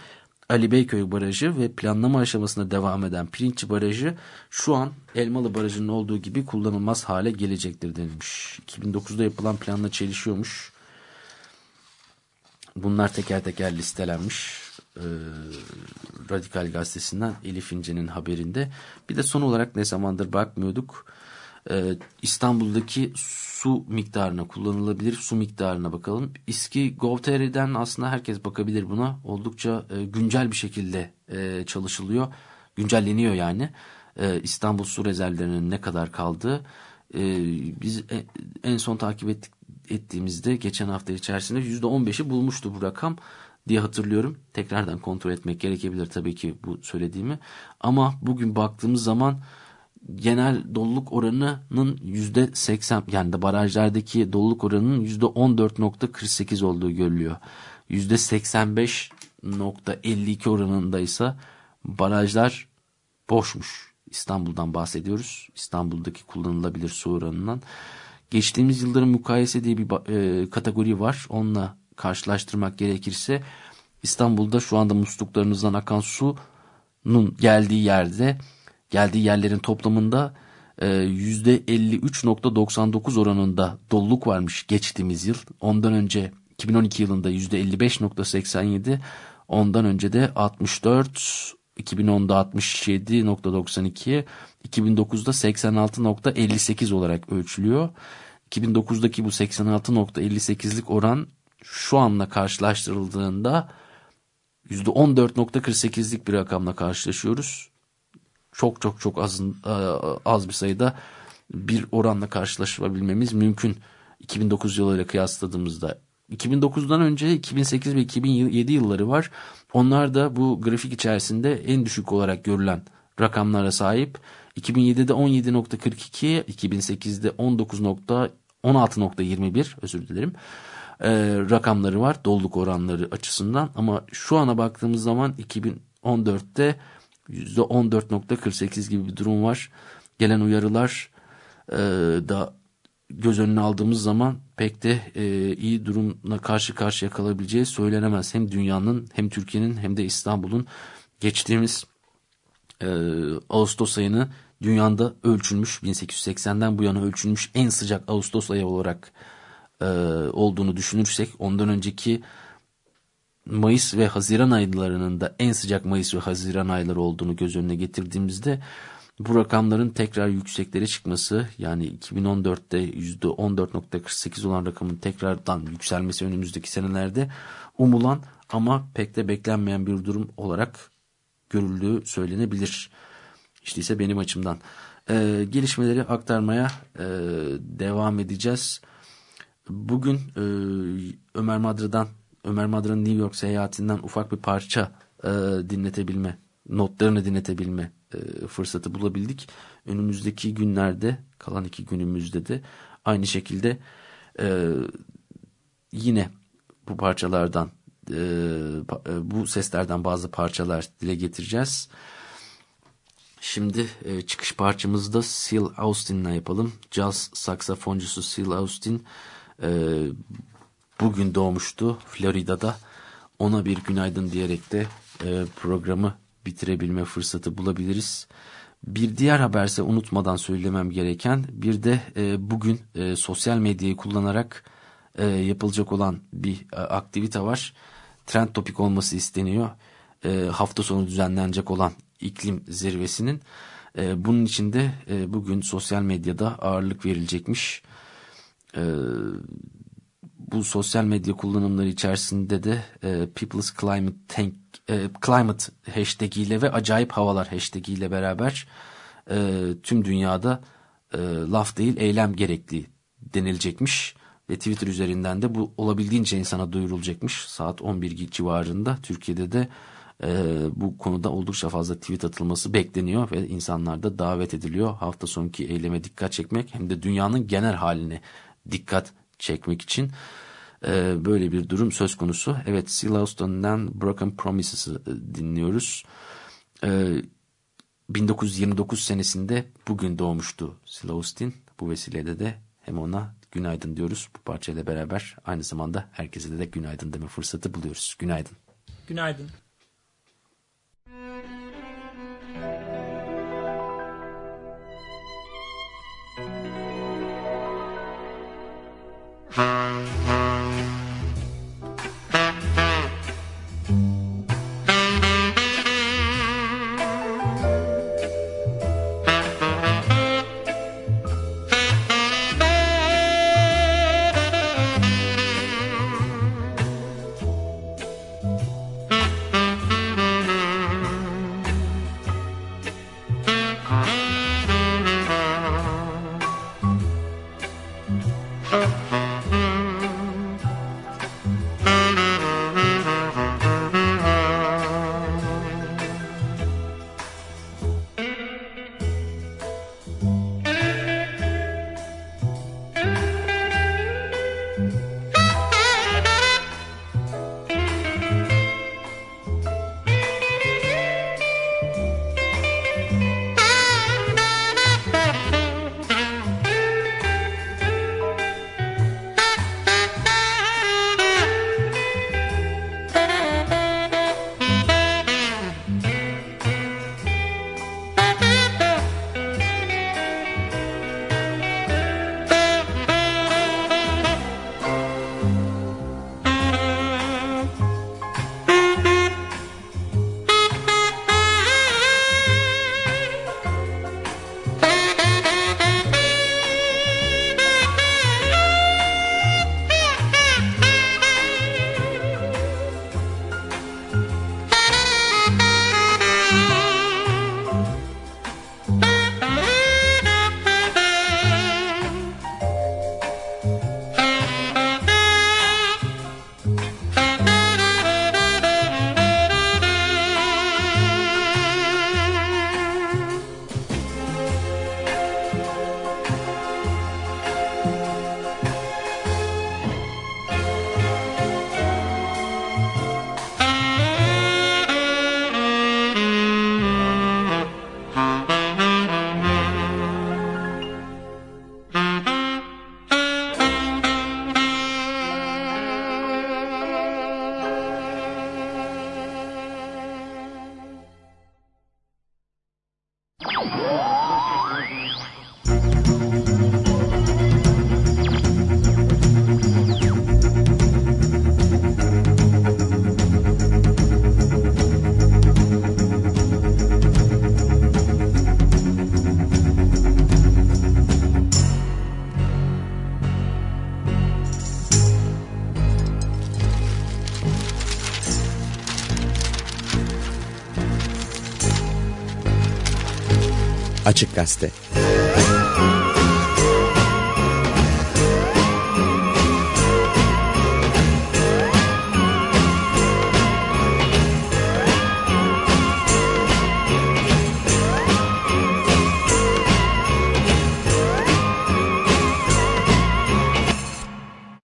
Ali Beyköy Barajı ve planlama aşamasında devam eden Pirinççi Barajı şu an Elmalı Barajı'nın olduğu gibi kullanılmaz hale gelecektir denilmiş. 2009'da yapılan planla çelişiyormuş. Bunlar teker teker listelenmiş. Ee, Radikal Gazetesi'nden Elif İnce'nin haberinde. Bir de son olarak ne zamandır bakmıyorduk. Ee, İstanbul'daki su miktarına kullanılabilir su miktarına bakalım. İSKİ Gov.tr'den aslında herkes bakabilir buna. Oldukça e, güncel bir şekilde e, çalışılıyor. Güncelleniyor yani. E, İstanbul su rezervlerinin ne kadar kaldığı. E, biz e, en son takip ettik ettiğimizde geçen hafta içerisinde %15'i bulmuştu bu rakam diye hatırlıyorum. Tekrardan kontrol etmek gerekebilir tabii ki bu söylediğimi. Ama bugün baktığımız zaman genel doluluk oranının %80 yani de barajlardaki doluluk oranının %14.48 olduğu görülüyor. %85.52 oranında ise barajlar boşmuş. İstanbul'dan bahsediyoruz. İstanbul'daki kullanılabilir su oranından. Geçtiğimiz yılların mukayese diye bir e, kategori var. Onunla karşılaştırmak gerekirse İstanbul'da şu anda musluklarınızdan akan sunun geldiği yerde geldiği yerlerin toplamında e, %53.99 oranında doluluk varmış geçtiğimiz yıl. Ondan önce 2012 yılında %55.87 ondan önce de 64 2010'da 67.92 2009'da 86.58 olarak ölçülüyor. 2009'daki bu 86.58'lik oran şu anla karşılaştırıldığında %14.48'lik bir rakamla karşılaşıyoruz. Çok çok çok az, e, az bir sayıda bir oranla karşılaşabilmemiz mümkün. 2009 yılıyla kıyasladığımızda 2009'dan önce 2008 ve 2007 yılları var. Onlar da bu grafik içerisinde en düşük olarak görülen rakamlara sahip. 2007'de 17.42, 2008'de 19.16.21 özür dilerim. Ee, rakamları var doluluk oranları açısından ama şu ana baktığımız zaman 2014'te %14.48 gibi bir durum var. Gelen uyarılar e, da göz önüne aldığımız zaman pek de e, iyi durumla karşı karşıya kalabileceği söylenemez. Hem dünyanın hem Türkiye'nin hem de İstanbul'un geçtiğimiz e, Ağustos ayını dünyada ölçülmüş 1880'den bu yana ölçülmüş en sıcak Ağustos ayı olarak e, olduğunu düşünürsek ondan önceki Mayıs ve Haziran aylarının da en sıcak Mayıs ve Haziran ayları olduğunu göz önüne getirdiğimizde bu rakamların tekrar yükseklere çıkması yani 2014'te %14.48 olan rakamın tekrardan yükselmesi önümüzdeki senelerde umulan ama pek de beklenmeyen bir durum olarak görüldüğü söylenebilir. İşte ise benim açımdan. Ee, gelişmeleri aktarmaya e, devam edeceğiz. Bugün e, Ömer Madra'dan Ömer Madra'nın New York seyahatinden ufak bir parça e, dinletebilme, notlarını dinletebilme e, fırsatı bulabildik. Önümüzdeki günlerde, kalan iki günümüzde de aynı şekilde e, yine bu parçalardan, e, e, bu seslerden bazı parçalar dile getireceğiz. Şimdi e, çıkış parçamızı da Seal Austin'la yapalım. Jazz saksafoncusu Seal Austin e, bugün doğmuştu Florida'da. Ona bir günaydın diyerek de e, programı bitirebilme fırsatı bulabiliriz. Bir diğer haberse unutmadan söylemem gereken bir de e, bugün e, sosyal medyayı kullanarak e, yapılacak olan bir e, aktivite var. Trend topik olması isteniyor. E, hafta sonu düzenlenecek olan iklim zirvesinin. E, bunun içinde e, bugün sosyal medyada ağırlık verilecekmiş. E, bu sosyal medya kullanımları içerisinde de e, People's Climate Tank e, Climate hashtag ile ve acayip havalar hashtag ile beraber e, tüm dünyada e, laf değil eylem gerekli denilecekmiş ve Twitter üzerinden de bu olabildiğince insana duyurulacakmış. Saat 11 civarında Türkiye'de de e, bu konuda oldukça fazla tweet atılması bekleniyor ve insanlar da davet ediliyor. Hafta sonki eyleme dikkat çekmek hem de dünyanın genel haline dikkat çekmek için e, böyle bir durum söz konusu. Evet Seal Austin'den Broken Promises'ı e, dinliyoruz. E, 1929 senesinde bugün doğmuştu Seal Austin. Bu vesileyle de hem ona günaydın diyoruz. Bu parçayla beraber aynı zamanda herkese de günaydın deme fırsatı buluyoruz. Günaydın.
Günaydın. Bye.
Açık Gazete